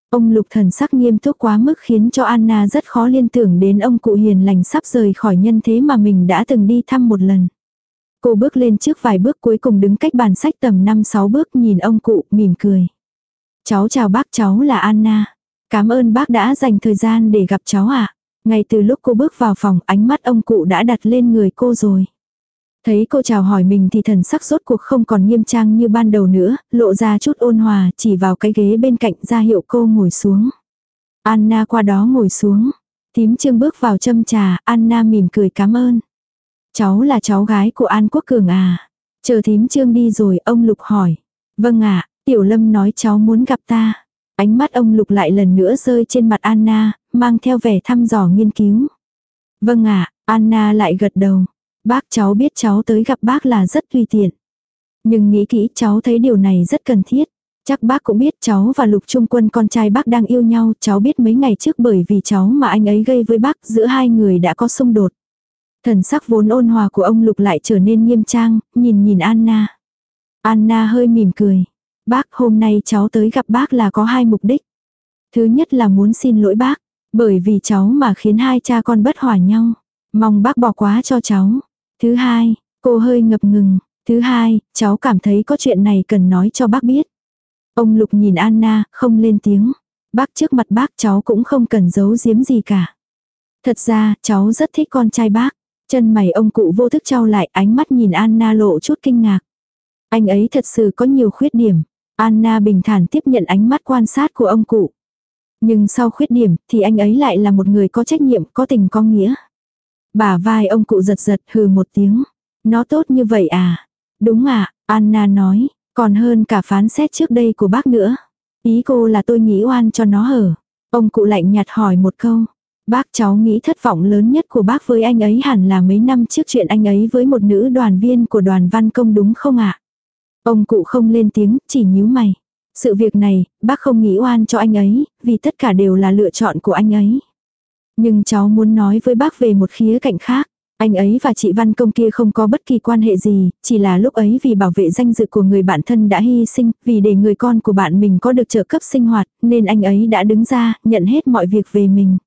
Ông lục thần sắc nghiêm túc quá mức khiến cho Anna rất khó liên tưởng đến ông cụ hiền lành sắp rời khỏi nhân thế mà mình đã từng đi thăm một lần. Cô bước lên trước vài bước cuối cùng đứng cách bàn sách tầm 5-6 bước nhìn ông cụ, mỉm cười. Cháu chào bác cháu là Anna. Cảm ơn bác đã dành thời gian để gặp cháu ạ. À. Ngay từ lúc cô bước vào phòng ánh mắt ông cụ đã đặt lên người cô rồi. Thấy cô chào hỏi mình thì thần sắc rốt cuộc không còn nghiêm trang như ban đầu nữa, lộ ra chút ôn hòa chỉ vào cái ghế bên cạnh ra hiệu cô ngồi xuống. Anna qua đó ngồi xuống. Tím trương bước vào châm trà, Anna mỉm cười cảm ơn. Cháu là cháu gái của An Quốc Cường à? Chờ thím trương đi rồi ông Lục hỏi. Vâng ạ, Tiểu Lâm nói cháu muốn gặp ta. Ánh mắt ông Lục lại lần nữa rơi trên mặt Anna, mang theo vẻ thăm dò nghiên cứu. Vâng ạ, Anna lại gật đầu. Bác cháu biết cháu tới gặp bác là rất tùy tiện. Nhưng nghĩ kỹ cháu thấy điều này rất cần thiết. Chắc bác cũng biết cháu và Lục Trung Quân con trai bác đang yêu nhau, cháu biết mấy ngày trước bởi vì cháu mà anh ấy gây với bác, giữa hai người đã có xung đột. Thần sắc vốn ôn hòa của ông Lục lại trở nên nghiêm trang, nhìn nhìn Anna. Anna hơi mỉm cười. Bác hôm nay cháu tới gặp bác là có hai mục đích. Thứ nhất là muốn xin lỗi bác, bởi vì cháu mà khiến hai cha con bất hòa nhau. Mong bác bỏ quá cho cháu. Thứ hai, cô hơi ngập ngừng. Thứ hai, cháu cảm thấy có chuyện này cần nói cho bác biết. Ông Lục nhìn Anna, không lên tiếng. Bác trước mặt bác cháu cũng không cần giấu giếm gì cả. Thật ra, cháu rất thích con trai bác. Chân mày ông cụ vô thức trao lại ánh mắt nhìn Anna lộ chút kinh ngạc. Anh ấy thật sự có nhiều khuyết điểm. Anna bình thản tiếp nhận ánh mắt quan sát của ông cụ. Nhưng sau khuyết điểm thì anh ấy lại là một người có trách nhiệm, có tình có nghĩa. Bà vai ông cụ giật giật hừ một tiếng. Nó tốt như vậy à? Đúng à, Anna nói, còn hơn cả phán xét trước đây của bác nữa. Ý cô là tôi nghĩ oan cho nó hở. Ông cụ lạnh nhạt hỏi một câu. Bác cháu nghĩ thất vọng lớn nhất của bác với anh ấy hẳn là mấy năm trước chuyện anh ấy với một nữ đoàn viên của đoàn văn công đúng không ạ? Ông cụ không lên tiếng, chỉ nhíu mày. Sự việc này, bác không nghĩ oan cho anh ấy, vì tất cả đều là lựa chọn của anh ấy. Nhưng cháu muốn nói với bác về một khía cạnh khác. Anh ấy và chị Văn Công kia không có bất kỳ quan hệ gì, chỉ là lúc ấy vì bảo vệ danh dự của người bạn thân đã hy sinh, vì để người con của bạn mình có được trợ cấp sinh hoạt, nên anh ấy đã đứng ra, nhận hết mọi việc về mình.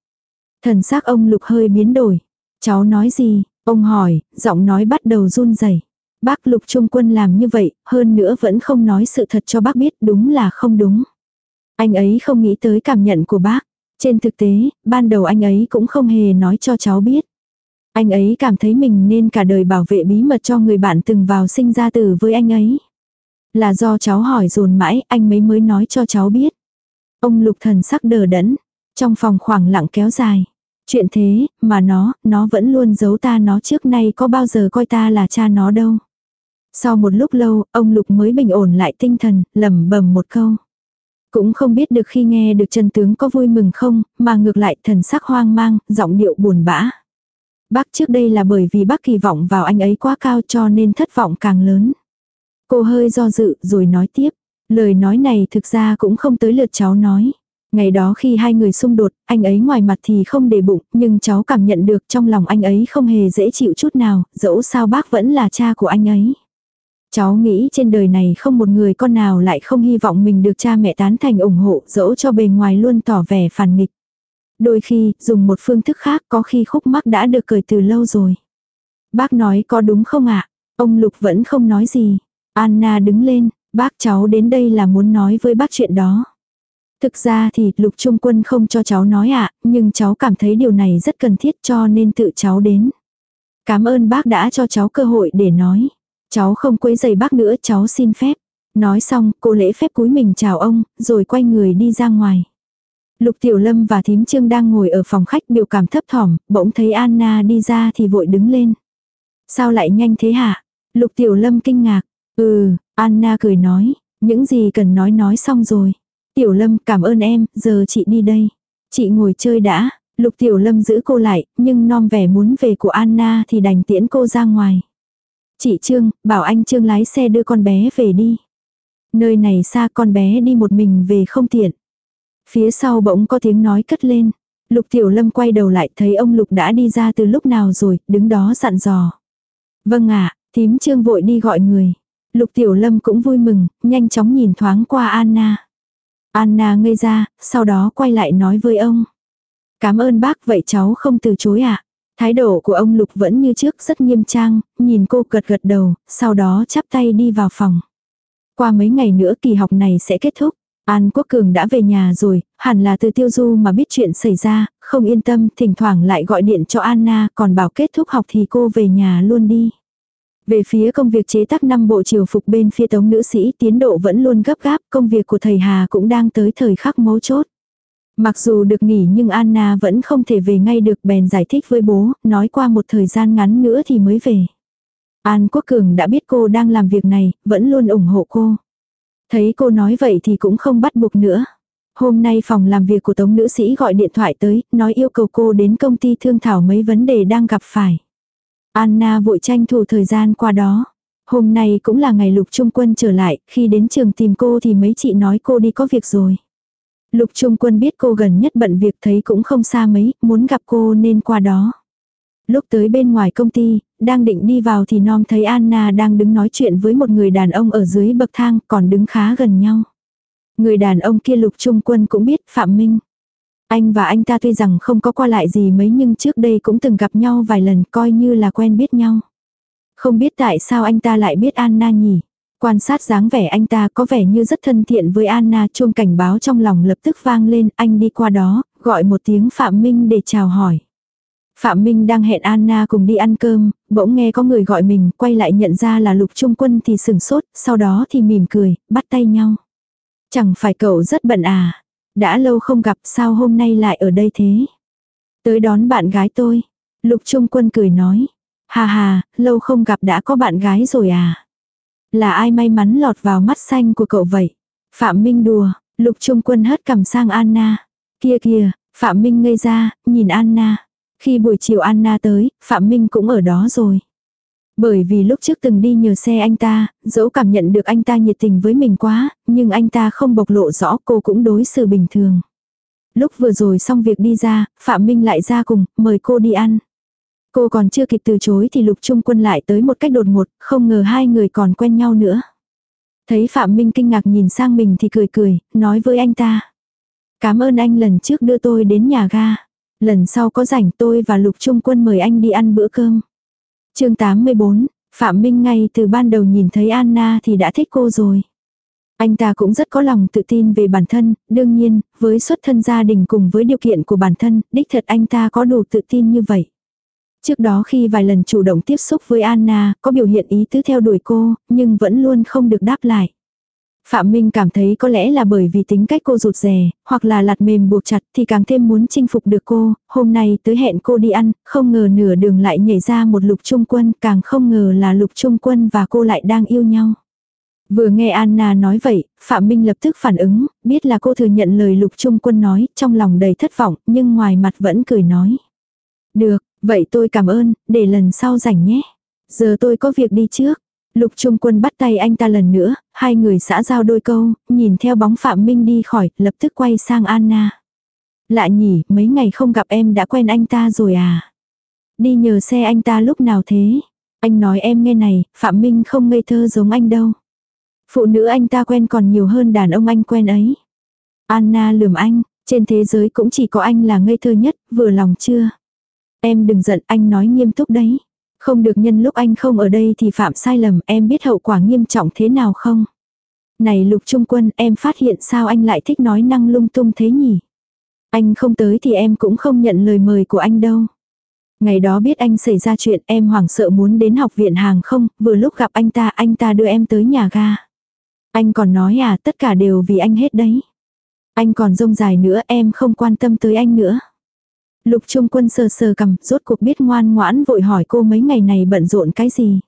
Thần xác ông Lục hơi biến đổi. Cháu nói gì? Ông hỏi, giọng nói bắt đầu run rẩy. Bác Lục Trung Quân làm như vậy, hơn nữa vẫn không nói sự thật cho bác biết đúng là không đúng. Anh ấy không nghĩ tới cảm nhận của bác. Trên thực tế, ban đầu anh ấy cũng không hề nói cho cháu biết. Anh ấy cảm thấy mình nên cả đời bảo vệ bí mật cho người bạn từng vào sinh ra tử với anh ấy. Là do cháu hỏi dồn mãi, anh mấy mới nói cho cháu biết. Ông lục thần sắc đờ đẫn, trong phòng khoảng lặng kéo dài. Chuyện thế, mà nó, nó vẫn luôn giấu ta nó trước nay có bao giờ coi ta là cha nó đâu. Sau một lúc lâu, ông Lục mới bình ổn lại tinh thần, lẩm bẩm một câu. Cũng không biết được khi nghe được chân tướng có vui mừng không, mà ngược lại thần sắc hoang mang, giọng điệu buồn bã. Bác trước đây là bởi vì bác kỳ vọng vào anh ấy quá cao cho nên thất vọng càng lớn. Cô hơi do dự rồi nói tiếp. Lời nói này thực ra cũng không tới lượt cháu nói. Ngày đó khi hai người xung đột, anh ấy ngoài mặt thì không để bụng, nhưng cháu cảm nhận được trong lòng anh ấy không hề dễ chịu chút nào, dẫu sao bác vẫn là cha của anh ấy. Cháu nghĩ trên đời này không một người con nào lại không hy vọng mình được cha mẹ tán thành ủng hộ, dẫu cho bề ngoài luôn tỏ vẻ phản nghịch. Đôi khi, dùng một phương thức khác có khi khúc mắc đã được cởi từ lâu rồi. Bác nói có đúng không ạ? Ông Lục vẫn không nói gì. Anna đứng lên, bác cháu đến đây là muốn nói với bác chuyện đó. Thực ra thì Lục Trung Quân không cho cháu nói ạ, nhưng cháu cảm thấy điều này rất cần thiết cho nên tự cháu đến. Cảm ơn bác đã cho cháu cơ hội để nói. Cháu không quấy giày bác nữa cháu xin phép. Nói xong cô lễ phép cúi mình chào ông, rồi quay người đi ra ngoài. Lục Tiểu Lâm và Thím Trương đang ngồi ở phòng khách biểu cảm thấp thỏm, bỗng thấy Anna đi ra thì vội đứng lên. Sao lại nhanh thế hả? Lục Tiểu Lâm kinh ngạc. Ừ, Anna cười nói, những gì cần nói nói xong rồi. Tiểu Lâm cảm ơn em, giờ chị đi đây. Chị ngồi chơi đã, Lục Tiểu Lâm giữ cô lại, nhưng non vẻ muốn về của Anna thì đành tiễn cô ra ngoài. Chị Trương, bảo anh Trương lái xe đưa con bé về đi. Nơi này xa con bé đi một mình về không tiện. Phía sau bỗng có tiếng nói cất lên. Lục Tiểu Lâm quay đầu lại thấy ông Lục đã đi ra từ lúc nào rồi, đứng đó dặn dò. Vâng ạ, thím Trương vội đi gọi người. Lục Tiểu Lâm cũng vui mừng, nhanh chóng nhìn thoáng qua Anna. Anna ngây ra, sau đó quay lại nói với ông. Cảm ơn bác, vậy cháu không từ chối ạ. À? Thái độ của ông Lục vẫn như trước rất nghiêm trang, nhìn cô gật gật đầu, sau đó chắp tay đi vào phòng. Qua mấy ngày nữa kỳ học này sẽ kết thúc. An Quốc Cường đã về nhà rồi, hẳn là từ tiêu du mà biết chuyện xảy ra, không yên tâm, thỉnh thoảng lại gọi điện cho Anna, còn bảo kết thúc học thì cô về nhà luôn đi. Về phía công việc chế tác năm bộ triều phục bên phía tống nữ sĩ tiến độ vẫn luôn gấp gáp, công việc của thầy Hà cũng đang tới thời khắc mấu chốt. Mặc dù được nghỉ nhưng Anna vẫn không thể về ngay được bèn giải thích với bố, nói qua một thời gian ngắn nữa thì mới về. An Quốc Cường đã biết cô đang làm việc này, vẫn luôn ủng hộ cô. Thấy cô nói vậy thì cũng không bắt buộc nữa. Hôm nay phòng làm việc của Tống nữ sĩ gọi điện thoại tới, nói yêu cầu cô đến công ty thương thảo mấy vấn đề đang gặp phải. Anna vội tranh thủ thời gian qua đó. Hôm nay cũng là ngày Lục Trung Quân trở lại, khi đến trường tìm cô thì mấy chị nói cô đi có việc rồi. Lục Trung Quân biết cô gần nhất bận việc thấy cũng không xa mấy, muốn gặp cô nên qua đó. Lúc tới bên ngoài công ty, đang định đi vào thì Nom thấy Anna đang đứng nói chuyện với một người đàn ông ở dưới bậc thang còn đứng khá gần nhau. Người đàn ông kia Lục Trung Quân cũng biết Phạm Minh. Anh và anh ta tuy rằng không có qua lại gì mấy nhưng trước đây cũng từng gặp nhau vài lần coi như là quen biết nhau. Không biết tại sao anh ta lại biết Anna nhỉ? Quan sát dáng vẻ anh ta có vẻ như rất thân thiện với Anna chuông cảnh báo trong lòng lập tức vang lên anh đi qua đó, gọi một tiếng Phạm Minh để chào hỏi. Phạm Minh đang hẹn Anna cùng đi ăn cơm, bỗng nghe có người gọi mình, quay lại nhận ra là lục trung quân thì sừng sốt, sau đó thì mỉm cười, bắt tay nhau. Chẳng phải cậu rất bận à, đã lâu không gặp sao hôm nay lại ở đây thế. Tới đón bạn gái tôi, lục trung quân cười nói, hà hà, lâu không gặp đã có bạn gái rồi à. Là ai may mắn lọt vào mắt xanh của cậu vậy? Phạm Minh đùa, lục trung quân hất cầm sang Anna. Kia kìa, Phạm Minh ngây ra, nhìn Anna. Khi buổi chiều Anna tới, Phạm Minh cũng ở đó rồi. Bởi vì lúc trước từng đi nhờ xe anh ta, dẫu cảm nhận được anh ta nhiệt tình với mình quá, nhưng anh ta không bộc lộ rõ cô cũng đối xử bình thường. Lúc vừa rồi xong việc đi ra, Phạm Minh lại ra cùng, mời cô đi ăn. Cô còn chưa kịp từ chối thì Lục Trung Quân lại tới một cách đột ngột, không ngờ hai người còn quen nhau nữa. Thấy Phạm Minh kinh ngạc nhìn sang mình thì cười cười, nói với anh ta. Cảm ơn anh lần trước đưa tôi đến nhà ga. Lần sau có rảnh tôi và Lục Trung Quân mời anh đi ăn bữa cơm chương 84, Phạm Minh ngay từ ban đầu nhìn thấy Anna thì đã thích cô rồi. Anh ta cũng rất có lòng tự tin về bản thân, đương nhiên, với xuất thân gia đình cùng với điều kiện của bản thân, đích thật anh ta có đủ tự tin như vậy. Trước đó khi vài lần chủ động tiếp xúc với Anna, có biểu hiện ý tứ theo đuổi cô, nhưng vẫn luôn không được đáp lại. Phạm Minh cảm thấy có lẽ là bởi vì tính cách cô rụt rè, hoặc là lạt mềm buộc chặt thì càng thêm muốn chinh phục được cô, hôm nay tới hẹn cô đi ăn, không ngờ nửa đường lại nhảy ra một lục trung quân, càng không ngờ là lục trung quân và cô lại đang yêu nhau. Vừa nghe Anna nói vậy, Phạm Minh lập tức phản ứng, biết là cô thừa nhận lời lục trung quân nói, trong lòng đầy thất vọng, nhưng ngoài mặt vẫn cười nói. Được, vậy tôi cảm ơn, để lần sau rảnh nhé. Giờ tôi có việc đi trước. Lục Trung Quân bắt tay anh ta lần nữa, hai người xã giao đôi câu, nhìn theo bóng Phạm Minh đi khỏi, lập tức quay sang Anna. Lạ nhỉ, mấy ngày không gặp em đã quen anh ta rồi à? Đi nhờ xe anh ta lúc nào thế? Anh nói em nghe này, Phạm Minh không ngây thơ giống anh đâu. Phụ nữ anh ta quen còn nhiều hơn đàn ông anh quen ấy. Anna lườm anh, trên thế giới cũng chỉ có anh là ngây thơ nhất, vừa lòng chưa? Em đừng giận, anh nói nghiêm túc đấy. Không được nhân lúc anh không ở đây thì phạm sai lầm, em biết hậu quả nghiêm trọng thế nào không? Này lục trung quân, em phát hiện sao anh lại thích nói năng lung tung thế nhỉ? Anh không tới thì em cũng không nhận lời mời của anh đâu. Ngày đó biết anh xảy ra chuyện em hoảng sợ muốn đến học viện hàng không, vừa lúc gặp anh ta anh ta đưa em tới nhà ga. Anh còn nói à tất cả đều vì anh hết đấy. Anh còn rông dài nữa em không quan tâm tới anh nữa. Lục Trung Quân sờ sờ cầm, rốt cuộc biết ngoan ngoãn vội hỏi cô mấy ngày này bận rộn cái gì.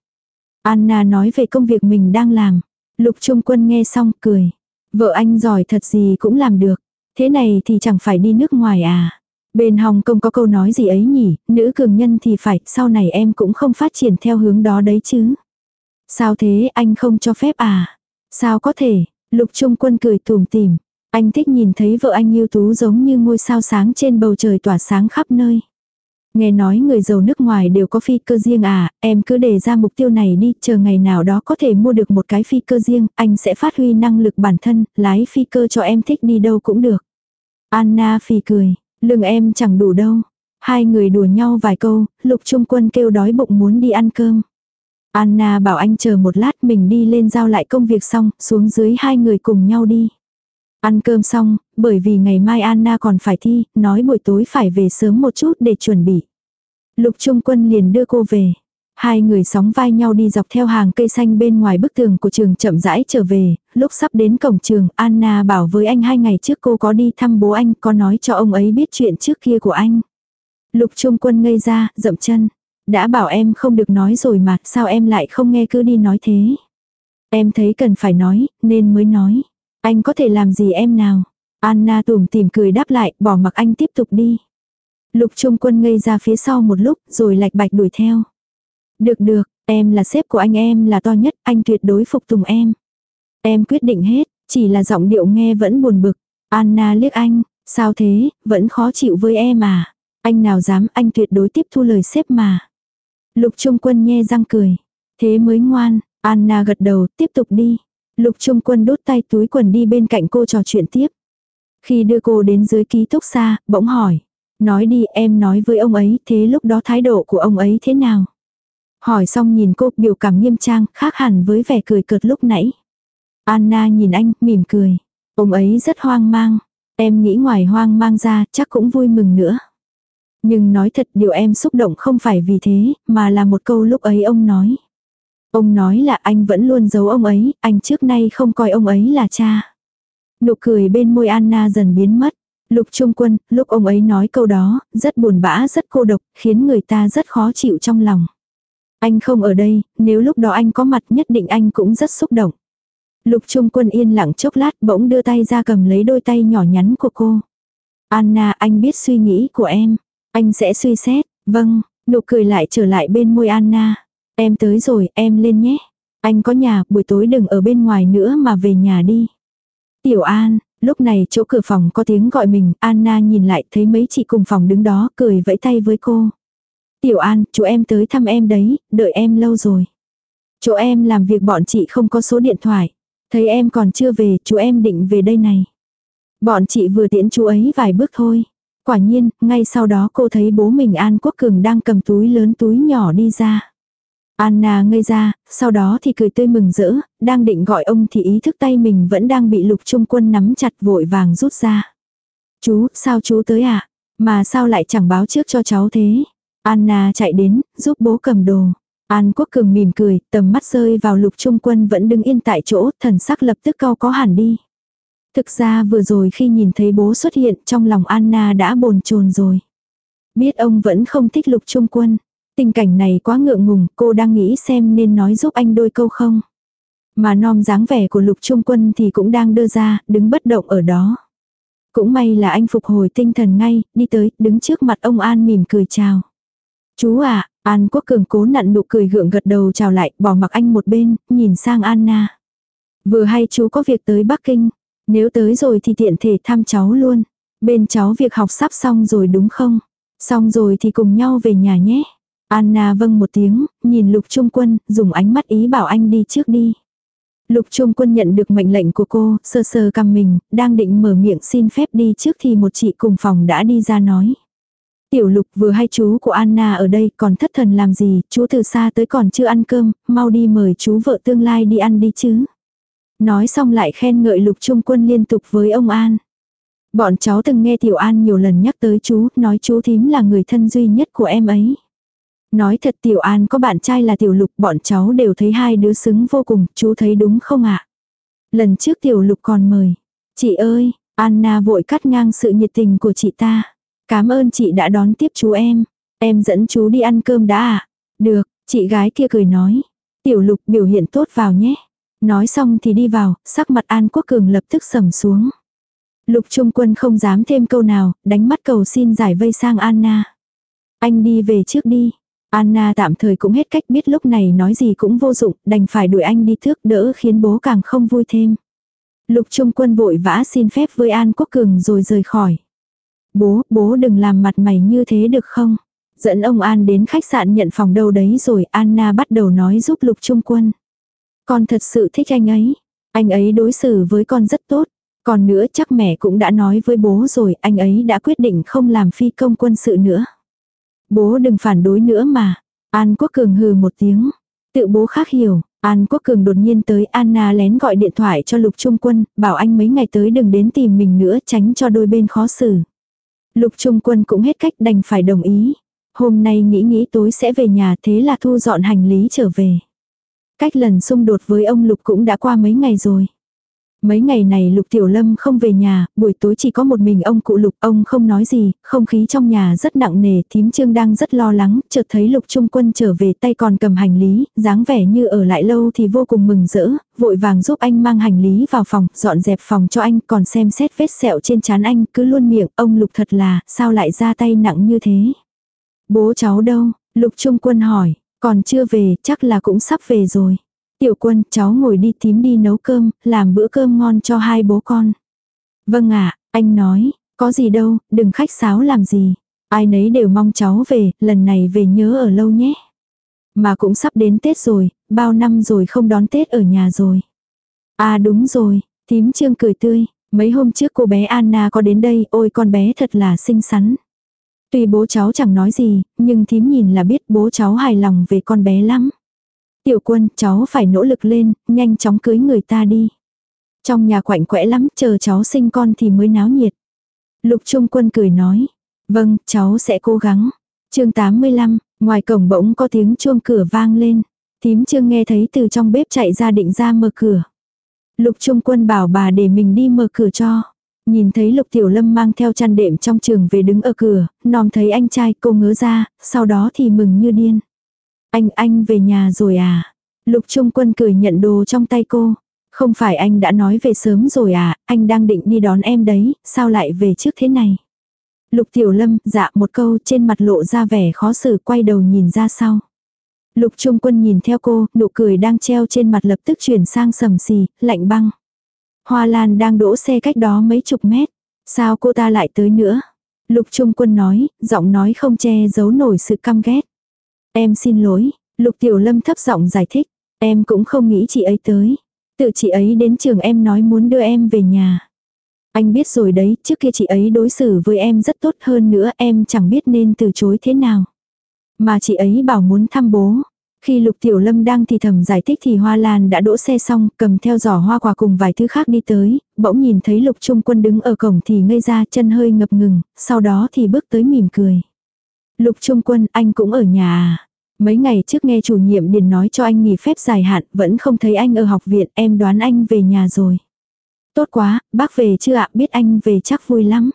Anna nói về công việc mình đang làm. Lục Trung Quân nghe xong cười. Vợ anh giỏi thật gì cũng làm được. Thế này thì chẳng phải đi nước ngoài à. Bên Hồng Kông có câu nói gì ấy nhỉ, nữ cường nhân thì phải, sau này em cũng không phát triển theo hướng đó đấy chứ. Sao thế, anh không cho phép à? Sao có thể? Lục Trung Quân cười tùm tìm. Anh thích nhìn thấy vợ anh yêu tú giống như ngôi sao sáng trên bầu trời tỏa sáng khắp nơi. Nghe nói người giàu nước ngoài đều có phi cơ riêng à, em cứ đề ra mục tiêu này đi, chờ ngày nào đó có thể mua được một cái phi cơ riêng, anh sẽ phát huy năng lực bản thân, lái phi cơ cho em thích đi đâu cũng được. Anna phì cười, lưng em chẳng đủ đâu. Hai người đùa nhau vài câu, lục trung quân kêu đói bụng muốn đi ăn cơm. Anna bảo anh chờ một lát mình đi lên giao lại công việc xong, xuống dưới hai người cùng nhau đi. Ăn cơm xong, bởi vì ngày mai Anna còn phải thi, nói buổi tối phải về sớm một chút để chuẩn bị. Lục Trung Quân liền đưa cô về. Hai người sóng vai nhau đi dọc theo hàng cây xanh bên ngoài bức tường của trường chậm rãi trở về, lúc sắp đến cổng trường, Anna bảo với anh hai ngày trước cô có đi thăm bố anh, có nói cho ông ấy biết chuyện trước kia của anh. Lục Trung Quân ngây ra, dậm chân. Đã bảo em không được nói rồi mà, sao em lại không nghe cứ đi nói thế. Em thấy cần phải nói, nên mới nói. Anh có thể làm gì em nào? Anna tủm tìm cười đáp lại, bỏ mặc anh tiếp tục đi. Lục Trung Quân ngây ra phía sau một lúc, rồi lạch bạch đuổi theo. Được được, em là sếp của anh em là to nhất, anh tuyệt đối phục tùng em. Em quyết định hết, chỉ là giọng điệu nghe vẫn buồn bực. Anna liếc anh, sao thế, vẫn khó chịu với em à? Anh nào dám, anh tuyệt đối tiếp thu lời sếp mà. Lục Trung Quân nhe răng cười. Thế mới ngoan, Anna gật đầu, tiếp tục đi. Lục Trung Quân đút tay túi quần đi bên cạnh cô trò chuyện tiếp. Khi đưa cô đến dưới ký túc xa, bỗng hỏi. Nói đi em nói với ông ấy, thế lúc đó thái độ của ông ấy thế nào? Hỏi xong nhìn cô biểu cảm nghiêm trang, khác hẳn với vẻ cười cợt lúc nãy. Anna nhìn anh, mỉm cười. Ông ấy rất hoang mang. Em nghĩ ngoài hoang mang ra, chắc cũng vui mừng nữa. Nhưng nói thật điều em xúc động không phải vì thế, mà là một câu lúc ấy ông nói. Ông nói là anh vẫn luôn giấu ông ấy, anh trước nay không coi ông ấy là cha. Nụ cười bên môi Anna dần biến mất. Lục Trung Quân, lúc ông ấy nói câu đó, rất buồn bã rất cô độc, khiến người ta rất khó chịu trong lòng. Anh không ở đây, nếu lúc đó anh có mặt nhất định anh cũng rất xúc động. Lục Trung Quân yên lặng chốc lát bỗng đưa tay ra cầm lấy đôi tay nhỏ nhắn của cô. Anna anh biết suy nghĩ của em. Anh sẽ suy xét. Vâng, nụ cười lại trở lại bên môi Anna. Em tới rồi, em lên nhé. Anh có nhà, buổi tối đừng ở bên ngoài nữa mà về nhà đi. Tiểu An, lúc này chỗ cửa phòng có tiếng gọi mình, Anna nhìn lại thấy mấy chị cùng phòng đứng đó cười vẫy tay với cô. Tiểu An, chú em tới thăm em đấy, đợi em lâu rồi. Chỗ em làm việc bọn chị không có số điện thoại. Thấy em còn chưa về, chú em định về đây này. Bọn chị vừa tiễn chú ấy vài bước thôi. Quả nhiên, ngay sau đó cô thấy bố mình An Quốc Cường đang cầm túi lớn túi nhỏ đi ra. Anna ngây ra, sau đó thì cười tươi mừng rỡ, đang định gọi ông thì ý thức tay mình vẫn đang bị lục trung quân nắm chặt vội vàng rút ra. Chú, sao chú tới ạ? À? Mà sao lại chẳng báo trước cho cháu thế? Anna chạy đến, giúp bố cầm đồ. An Quốc Cường mỉm cười, tầm mắt rơi vào lục trung quân vẫn đứng yên tại chỗ, thần sắc lập tức cao có hẳn đi. Thực ra vừa rồi khi nhìn thấy bố xuất hiện trong lòng Anna đã bồn chồn rồi. Biết ông vẫn không thích lục trung quân. Tình cảnh này quá ngượng ngùng, cô đang nghĩ xem nên nói giúp anh đôi câu không. Mà nom dáng vẻ của lục trung quân thì cũng đang đưa ra, đứng bất động ở đó. Cũng may là anh phục hồi tinh thần ngay, đi tới, đứng trước mặt ông An mỉm cười chào. Chú à, An Quốc Cường cố nặn nụ cười gượng gật đầu chào lại, bỏ mặc anh một bên, nhìn sang Anna. Vừa hay chú có việc tới Bắc Kinh, nếu tới rồi thì tiện thể thăm cháu luôn. Bên cháu việc học sắp xong rồi đúng không? Xong rồi thì cùng nhau về nhà nhé. Anna vâng một tiếng, nhìn Lục Trung Quân, dùng ánh mắt ý bảo anh đi trước đi. Lục Trung Quân nhận được mệnh lệnh của cô, sơ sơ cằm mình, đang định mở miệng xin phép đi trước thì một chị cùng phòng đã đi ra nói. Tiểu Lục vừa hay chú của Anna ở đây còn thất thần làm gì, chú từ xa tới còn chưa ăn cơm, mau đi mời chú vợ tương lai đi ăn đi chứ. Nói xong lại khen ngợi Lục Trung Quân liên tục với ông An. Bọn cháu từng nghe Tiểu An nhiều lần nhắc tới chú, nói chú thím là người thân duy nhất của em ấy. Nói thật Tiểu An có bạn trai là Tiểu Lục, bọn cháu đều thấy hai đứa xứng vô cùng, chú thấy đúng không ạ? Lần trước Tiểu Lục còn mời. Chị ơi, Anna vội cắt ngang sự nhiệt tình của chị ta. Cảm ơn chị đã đón tiếp chú em. Em dẫn chú đi ăn cơm đã à? Được, chị gái kia cười nói. Tiểu Lục biểu hiện tốt vào nhé. Nói xong thì đi vào, sắc mặt An Quốc Cường lập tức sầm xuống. Lục Trung Quân không dám thêm câu nào, đánh mắt cầu xin giải vây sang Anna. Anh đi về trước đi. Anna tạm thời cũng hết cách biết lúc này nói gì cũng vô dụng, đành phải đuổi anh đi thước đỡ khiến bố càng không vui thêm. Lục Trung Quân vội vã xin phép với An Quốc Cường rồi rời khỏi. Bố, bố đừng làm mặt mày như thế được không? Dẫn ông An đến khách sạn nhận phòng đâu đấy rồi Anna bắt đầu nói giúp Lục Trung Quân. Con thật sự thích anh ấy. Anh ấy đối xử với con rất tốt. Còn nữa chắc mẹ cũng đã nói với bố rồi anh ấy đã quyết định không làm phi công quân sự nữa. Bố đừng phản đối nữa mà. An Quốc Cường hừ một tiếng. Tự bố khác hiểu. An Quốc Cường đột nhiên tới Anna lén gọi điện thoại cho Lục Trung Quân, bảo anh mấy ngày tới đừng đến tìm mình nữa tránh cho đôi bên khó xử. Lục Trung Quân cũng hết cách đành phải đồng ý. Hôm nay nghĩ nghĩ tối sẽ về nhà thế là thu dọn hành lý trở về. Cách lần xung đột với ông Lục cũng đã qua mấy ngày rồi. Mấy ngày này Lục Tiểu Lâm không về nhà, buổi tối chỉ có một mình ông cụ Lục, ông không nói gì, không khí trong nhà rất nặng nề, thím trương đang rất lo lắng, chợt thấy Lục Trung Quân trở về tay còn cầm hành lý, dáng vẻ như ở lại lâu thì vô cùng mừng rỡ, vội vàng giúp anh mang hành lý vào phòng, dọn dẹp phòng cho anh, còn xem xét vết sẹo trên trán anh, cứ luôn miệng, ông Lục thật là, sao lại ra tay nặng như thế. Bố cháu đâu? Lục Trung Quân hỏi, còn chưa về, chắc là cũng sắp về rồi. Tiểu quân, cháu ngồi đi tím đi nấu cơm, làm bữa cơm ngon cho hai bố con. Vâng ạ, anh nói, có gì đâu, đừng khách sáo làm gì. Ai nấy đều mong cháu về, lần này về nhớ ở lâu nhé. Mà cũng sắp đến Tết rồi, bao năm rồi không đón Tết ở nhà rồi. À đúng rồi, tím trương cười tươi, mấy hôm trước cô bé Anna có đến đây, ôi con bé thật là xinh xắn. Tuy bố cháu chẳng nói gì, nhưng thím nhìn là biết bố cháu hài lòng về con bé lắm. Tiểu quân, cháu phải nỗ lực lên, nhanh chóng cưới người ta đi. Trong nhà quạnh quẽ lắm, chờ cháu sinh con thì mới náo nhiệt. Lục Trung Quân cười nói. Vâng, cháu sẽ cố gắng. chương 85, ngoài cổng bỗng có tiếng chuông cửa vang lên. Tím trương nghe thấy từ trong bếp chạy ra định ra mở cửa. Lục Trung Quân bảo bà để mình đi mở cửa cho. Nhìn thấy Lục Tiểu Lâm mang theo chăn đệm trong trường về đứng ở cửa, nòm thấy anh trai cô ngớ ra, sau đó thì mừng như điên. Anh, anh về nhà rồi à? Lục Trung Quân cười nhận đồ trong tay cô. Không phải anh đã nói về sớm rồi à, anh đang định đi đón em đấy, sao lại về trước thế này? Lục Tiểu Lâm dạ một câu trên mặt lộ ra vẻ khó xử quay đầu nhìn ra sau. Lục Trung Quân nhìn theo cô, nụ cười đang treo trên mặt lập tức chuyển sang sầm xì, lạnh băng. Hoa Lan đang đỗ xe cách đó mấy chục mét. Sao cô ta lại tới nữa? Lục Trung Quân nói, giọng nói không che giấu nổi sự căm ghét. Em xin lỗi, Lục Tiểu Lâm thấp giọng giải thích. Em cũng không nghĩ chị ấy tới. Tự chị ấy đến trường em nói muốn đưa em về nhà. Anh biết rồi đấy, trước kia chị ấy đối xử với em rất tốt hơn nữa em chẳng biết nên từ chối thế nào. Mà chị ấy bảo muốn thăm bố. Khi Lục Tiểu Lâm đang thì thầm giải thích thì Hoa Lan đã đỗ xe xong, cầm theo giỏ hoa quả cùng vài thứ khác đi tới, bỗng nhìn thấy Lục Trung Quân đứng ở cổng thì ngây ra chân hơi ngập ngừng, sau đó thì bước tới mỉm cười. Lục Trung Quân, anh cũng ở nhà à? Mấy ngày trước nghe chủ nhiệm Điền nói cho anh nghỉ phép dài hạn, vẫn không thấy anh ở học viện, em đoán anh về nhà rồi. Tốt quá, bác về chưa ạ, biết anh về chắc vui lắm.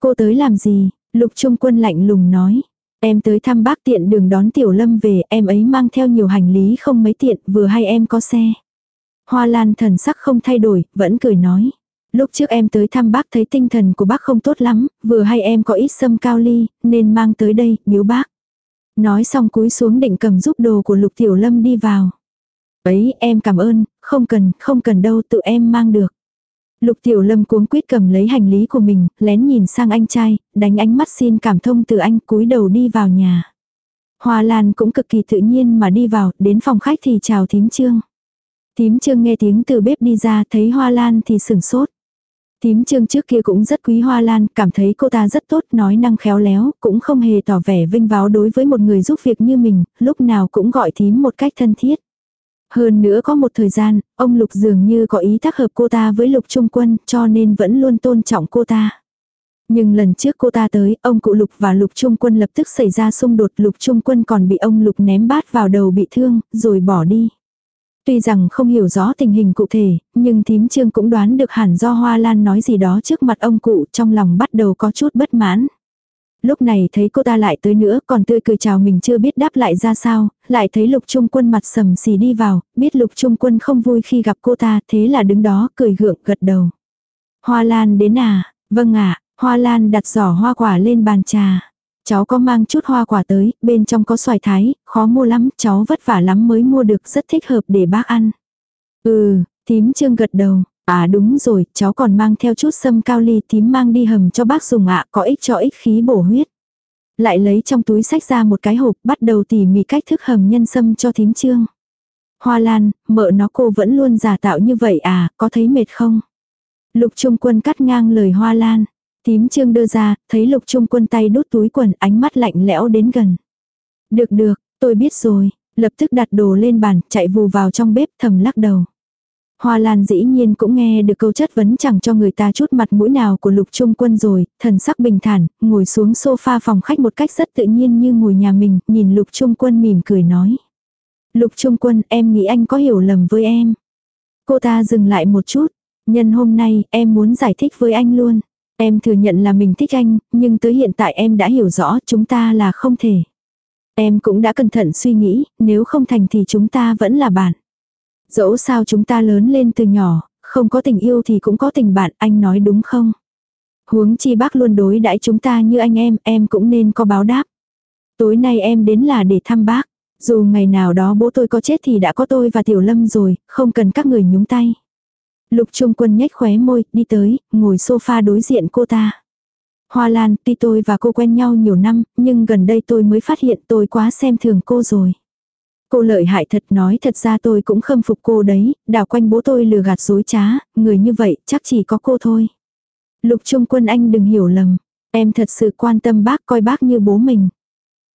Cô tới làm gì? Lục Trung Quân lạnh lùng nói. Em tới thăm bác tiện đường đón Tiểu Lâm về, em ấy mang theo nhiều hành lý không mấy tiện, vừa hay em có xe. Hoa Lan thần sắc không thay đổi, vẫn cười nói. Lúc trước em tới thăm bác thấy tinh thần của bác không tốt lắm, vừa hay em có ít sâm cao ly, nên mang tới đây, biếu bác. Nói xong cúi xuống định cầm giúp đồ của Lục Tiểu Lâm đi vào. Ấy em cảm ơn, không cần, không cần đâu tự em mang được. Lục Tiểu Lâm cuống quyết cầm lấy hành lý của mình, lén nhìn sang anh trai, đánh ánh mắt xin cảm thông từ anh cúi đầu đi vào nhà. Hoa Lan cũng cực kỳ tự nhiên mà đi vào, đến phòng khách thì chào thím trương. Thím trương nghe tiếng từ bếp đi ra thấy Hoa Lan thì sửng sốt. Tím trương trước kia cũng rất quý hoa lan, cảm thấy cô ta rất tốt, nói năng khéo léo, cũng không hề tỏ vẻ vinh váo đối với một người giúp việc như mình, lúc nào cũng gọi thím một cách thân thiết. Hơn nữa có một thời gian, ông Lục dường như có ý tác hợp cô ta với Lục Trung Quân, cho nên vẫn luôn tôn trọng cô ta. Nhưng lần trước cô ta tới, ông cụ Lục và Lục Trung Quân lập tức xảy ra xung đột, Lục Trung Quân còn bị ông Lục ném bát vào đầu bị thương, rồi bỏ đi. Tuy rằng không hiểu rõ tình hình cụ thể, nhưng thím trương cũng đoán được hẳn do Hoa Lan nói gì đó trước mặt ông cụ trong lòng bắt đầu có chút bất mãn. Lúc này thấy cô ta lại tới nữa còn tươi cười chào mình chưa biết đáp lại ra sao, lại thấy lục trung quân mặt sầm xì đi vào, biết lục trung quân không vui khi gặp cô ta thế là đứng đó cười gượng gật đầu. Hoa Lan đến à, vâng ạ, Hoa Lan đặt giỏ hoa quả lên bàn trà. Cháu có mang chút hoa quả tới, bên trong có xoài thái, khó mua lắm, cháu vất vả lắm mới mua được, rất thích hợp để bác ăn. Ừ, tím trương gật đầu. À đúng rồi, cháu còn mang theo chút sâm cao ly tím mang đi hầm cho bác dùng ạ, có ích cho ích khí bổ huyết. Lại lấy trong túi sách ra một cái hộp, bắt đầu tỉ mỉ cách thức hầm nhân sâm cho tím trương. Hoa Lan, mợ nó cô vẫn luôn giả tạo như vậy à, có thấy mệt không? Lục Trung Quân cắt ngang lời Hoa Lan. Tím trương đưa ra, thấy lục trung quân tay đút túi quần ánh mắt lạnh lẽo đến gần. Được được, tôi biết rồi. Lập tức đặt đồ lên bàn, chạy vù vào trong bếp thầm lắc đầu. Hoa Lan dĩ nhiên cũng nghe được câu chất vấn chẳng cho người ta chút mặt mũi nào của lục trung quân rồi, thần sắc bình thản, ngồi xuống sofa phòng khách một cách rất tự nhiên như ngồi nhà mình, nhìn lục trung quân mỉm cười nói. Lục trung quân em nghĩ anh có hiểu lầm với em. Cô ta dừng lại một chút, nhân hôm nay em muốn giải thích với anh luôn. Em thừa nhận là mình thích anh, nhưng tới hiện tại em đã hiểu rõ chúng ta là không thể. Em cũng đã cẩn thận suy nghĩ, nếu không thành thì chúng ta vẫn là bạn. Dẫu sao chúng ta lớn lên từ nhỏ, không có tình yêu thì cũng có tình bạn, anh nói đúng không? Huống chi bác luôn đối đãi chúng ta như anh em, em cũng nên có báo đáp. Tối nay em đến là để thăm bác. Dù ngày nào đó bố tôi có chết thì đã có tôi và Tiểu Lâm rồi, không cần các người nhúng tay. Lục Trung Quân nhếch khóe môi, đi tới, ngồi sofa đối diện cô ta. Hoa Lan, tuy tôi và cô quen nhau nhiều năm, nhưng gần đây tôi mới phát hiện tôi quá xem thường cô rồi. Cô lợi hại thật nói thật ra tôi cũng khâm phục cô đấy, đảo quanh bố tôi lừa gạt dối trá, người như vậy chắc chỉ có cô thôi. Lục Trung Quân anh đừng hiểu lầm, em thật sự quan tâm bác coi bác như bố mình.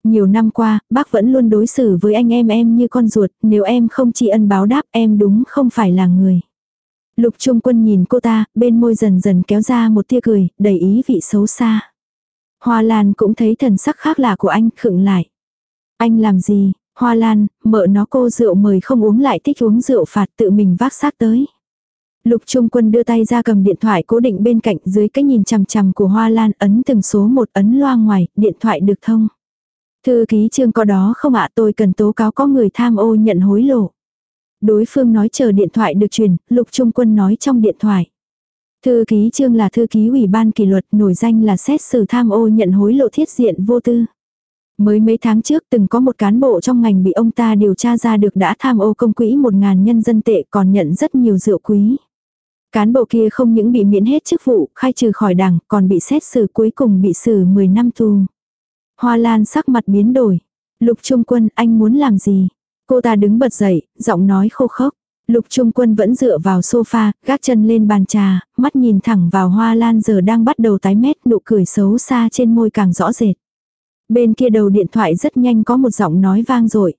Nhiều năm qua, bác vẫn luôn đối xử với anh em em như con ruột, nếu em không tri ân báo đáp em đúng không phải là người. Lục Trung Quân nhìn cô ta, bên môi dần dần kéo ra một tia cười, đầy ý vị xấu xa. Hoa Lan cũng thấy thần sắc khác lạ của anh, khựng lại. Anh làm gì? Hoa Lan, mợ nó cô rượu mời không uống lại thích uống rượu phạt tự mình vác xác tới. Lục Trung Quân đưa tay ra cầm điện thoại cố định bên cạnh dưới cái nhìn chằm chằm của Hoa Lan ấn từng số một ấn loa ngoài, điện thoại được thông. Thư ký trương có đó không ạ tôi cần tố cáo có người tham ô nhận hối lộ. Đối phương nói chờ điện thoại được truyền, Lục Trung Quân nói trong điện thoại. Thư ký trương là thư ký ủy ban kỷ luật nổi danh là xét xử tham ô nhận hối lộ thiết diện vô tư. Mới mấy tháng trước từng có một cán bộ trong ngành bị ông ta điều tra ra được đã tham ô công quỹ một ngàn nhân dân tệ còn nhận rất nhiều rượu quý. Cán bộ kia không những bị miễn hết chức vụ, khai trừ khỏi đảng, còn bị xét xử cuối cùng bị xử 10 năm tù. Hoa Lan sắc mặt biến đổi. Lục Trung Quân, anh muốn làm gì? Cô ta đứng bật dậy, giọng nói khô khốc. Lục Trung Quân vẫn dựa vào sofa, gác chân lên bàn trà, mắt nhìn thẳng vào Hoa Lan giờ đang bắt đầu tái mét, nụ cười xấu xa trên môi càng rõ rệt. Bên kia đầu điện thoại rất nhanh có một giọng nói vang dội.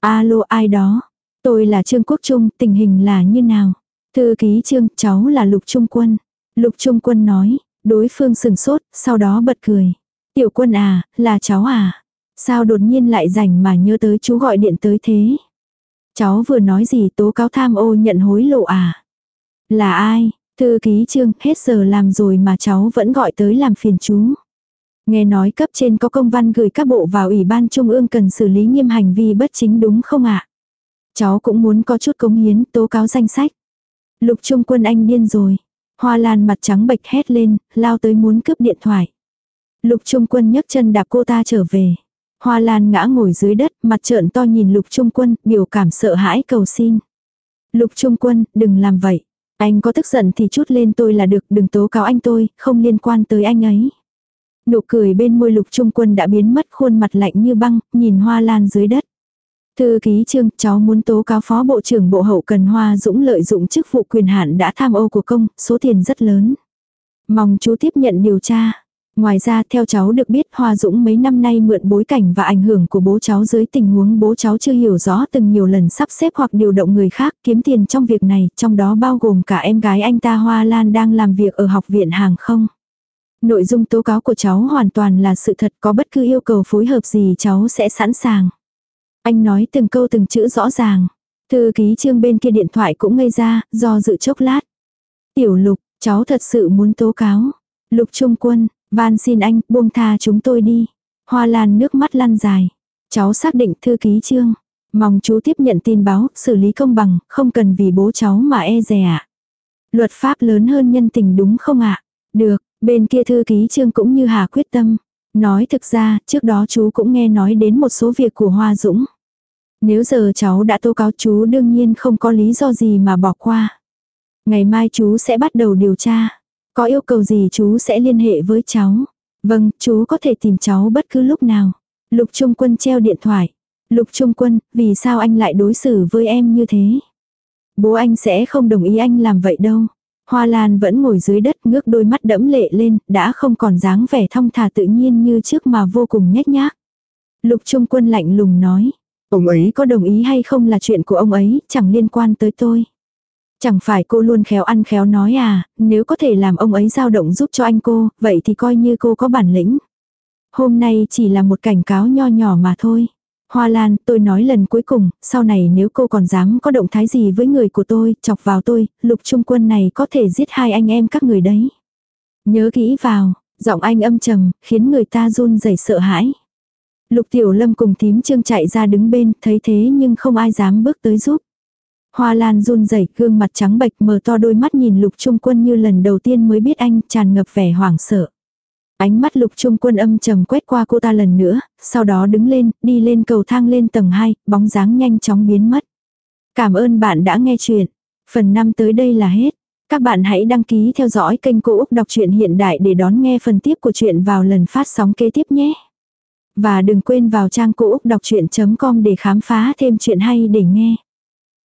Alo ai đó? Tôi là Trương Quốc Trung, tình hình là như nào? Thư ký Trương, cháu là Lục Trung Quân. Lục Trung Quân nói, đối phương sừng sốt, sau đó bật cười. Tiểu quân à, là cháu à? Sao đột nhiên lại rảnh mà nhớ tới chú gọi điện tới thế? Cháu vừa nói gì tố cáo tham ô nhận hối lộ à? Là ai? Thư ký trương, hết giờ làm rồi mà cháu vẫn gọi tới làm phiền chú. Nghe nói cấp trên có công văn gửi các bộ vào Ủy ban Trung ương cần xử lý nghiêm hành vi bất chính đúng không ạ? Cháu cũng muốn có chút cống hiến tố cáo danh sách. Lục Trung quân anh điên rồi. Hoa Lan mặt trắng bệch hét lên, lao tới muốn cướp điện thoại. Lục Trung quân nhấc chân đạp cô ta trở về. Hoa Lan ngã ngồi dưới đất, mặt trợn to nhìn Lục Trung quân, biểu cảm sợ hãi cầu xin. Lục Trung quân, đừng làm vậy. Anh có tức giận thì chút lên tôi là được, đừng tố cáo anh tôi, không liên quan tới anh ấy. Nụ cười bên môi lục trung quân đã biến mất khuôn mặt lạnh như băng, nhìn hoa lan dưới đất. Thư ký trương, cháu muốn tố cáo phó bộ trưởng bộ hậu cần Hoa Dũng lợi dụng chức vụ quyền hạn đã tham ô của công, số tiền rất lớn. Mong chú tiếp nhận điều tra. Ngoài ra theo cháu được biết Hoa Dũng mấy năm nay mượn bối cảnh và ảnh hưởng của bố cháu dưới tình huống bố cháu chưa hiểu rõ từng nhiều lần sắp xếp hoặc điều động người khác kiếm tiền trong việc này, trong đó bao gồm cả em gái anh ta Hoa Lan đang làm việc ở học viện hàng không. Nội dung tố cáo của cháu hoàn toàn là sự thật có bất cứ yêu cầu phối hợp gì cháu sẽ sẵn sàng. Anh nói từng câu từng chữ rõ ràng. Thư ký trương bên kia điện thoại cũng ngây ra, do dự chốc lát. Tiểu lục, cháu thật sự muốn tố cáo. Lục trung quân, van xin anh, buông tha chúng tôi đi. Hoa lan nước mắt lăn dài. Cháu xác định thư ký trương. Mong chú tiếp nhận tin báo, xử lý công bằng, không cần vì bố cháu mà e dè ạ. Luật pháp lớn hơn nhân tình đúng không ạ? Được, Bên kia thư ký trương cũng như hà quyết tâm. Nói thực ra, trước đó chú cũng nghe nói đến một số việc của Hoa Dũng. Nếu giờ cháu đã tố cáo chú đương nhiên không có lý do gì mà bỏ qua. Ngày mai chú sẽ bắt đầu điều tra. Có yêu cầu gì chú sẽ liên hệ với cháu. Vâng, chú có thể tìm cháu bất cứ lúc nào. Lục Trung Quân treo điện thoại. Lục Trung Quân, vì sao anh lại đối xử với em như thế? Bố anh sẽ không đồng ý anh làm vậy đâu. Hoa Lan vẫn ngồi dưới đất ngước đôi mắt đẫm lệ lên, đã không còn dáng vẻ thong thả tự nhiên như trước mà vô cùng nhếch nhác. Lục Trung Quân lạnh lùng nói, Ông ấy có đồng ý hay không là chuyện của ông ấy, chẳng liên quan tới tôi. Chẳng phải cô luôn khéo ăn khéo nói à, nếu có thể làm ông ấy dao động giúp cho anh cô, vậy thì coi như cô có bản lĩnh. Hôm nay chỉ là một cảnh cáo nho nhỏ mà thôi. Hoa Lan, tôi nói lần cuối cùng, sau này nếu cô còn dám có động thái gì với người của tôi, chọc vào tôi, lục trung quân này có thể giết hai anh em các người đấy. Nhớ kỹ vào, giọng anh âm trầm, khiến người ta run rẩy sợ hãi. Lục Tiểu Lâm cùng thím trương chạy ra đứng bên, thấy thế nhưng không ai dám bước tới giúp. Hoa Lan run rẩy, gương mặt trắng bệch mở to đôi mắt nhìn Lục Trung Quân như lần đầu tiên mới biết anh, tràn ngập vẻ hoảng sợ. Ánh mắt Lục Trung Quân âm trầm quét qua cô ta lần nữa, sau đó đứng lên, đi lên cầu thang lên tầng 2, bóng dáng nhanh chóng biến mất. Cảm ơn bạn đã nghe chuyện. Phần 5 tới đây là hết. Các bạn hãy đăng ký theo dõi kênh Cô Úc Đọc truyện Hiện Đại để đón nghe phần tiếp của chuyện vào lần phát sóng kế tiếp nhé. Và đừng quên vào trang cô úc đọc chuyện.com để khám phá thêm chuyện hay để nghe.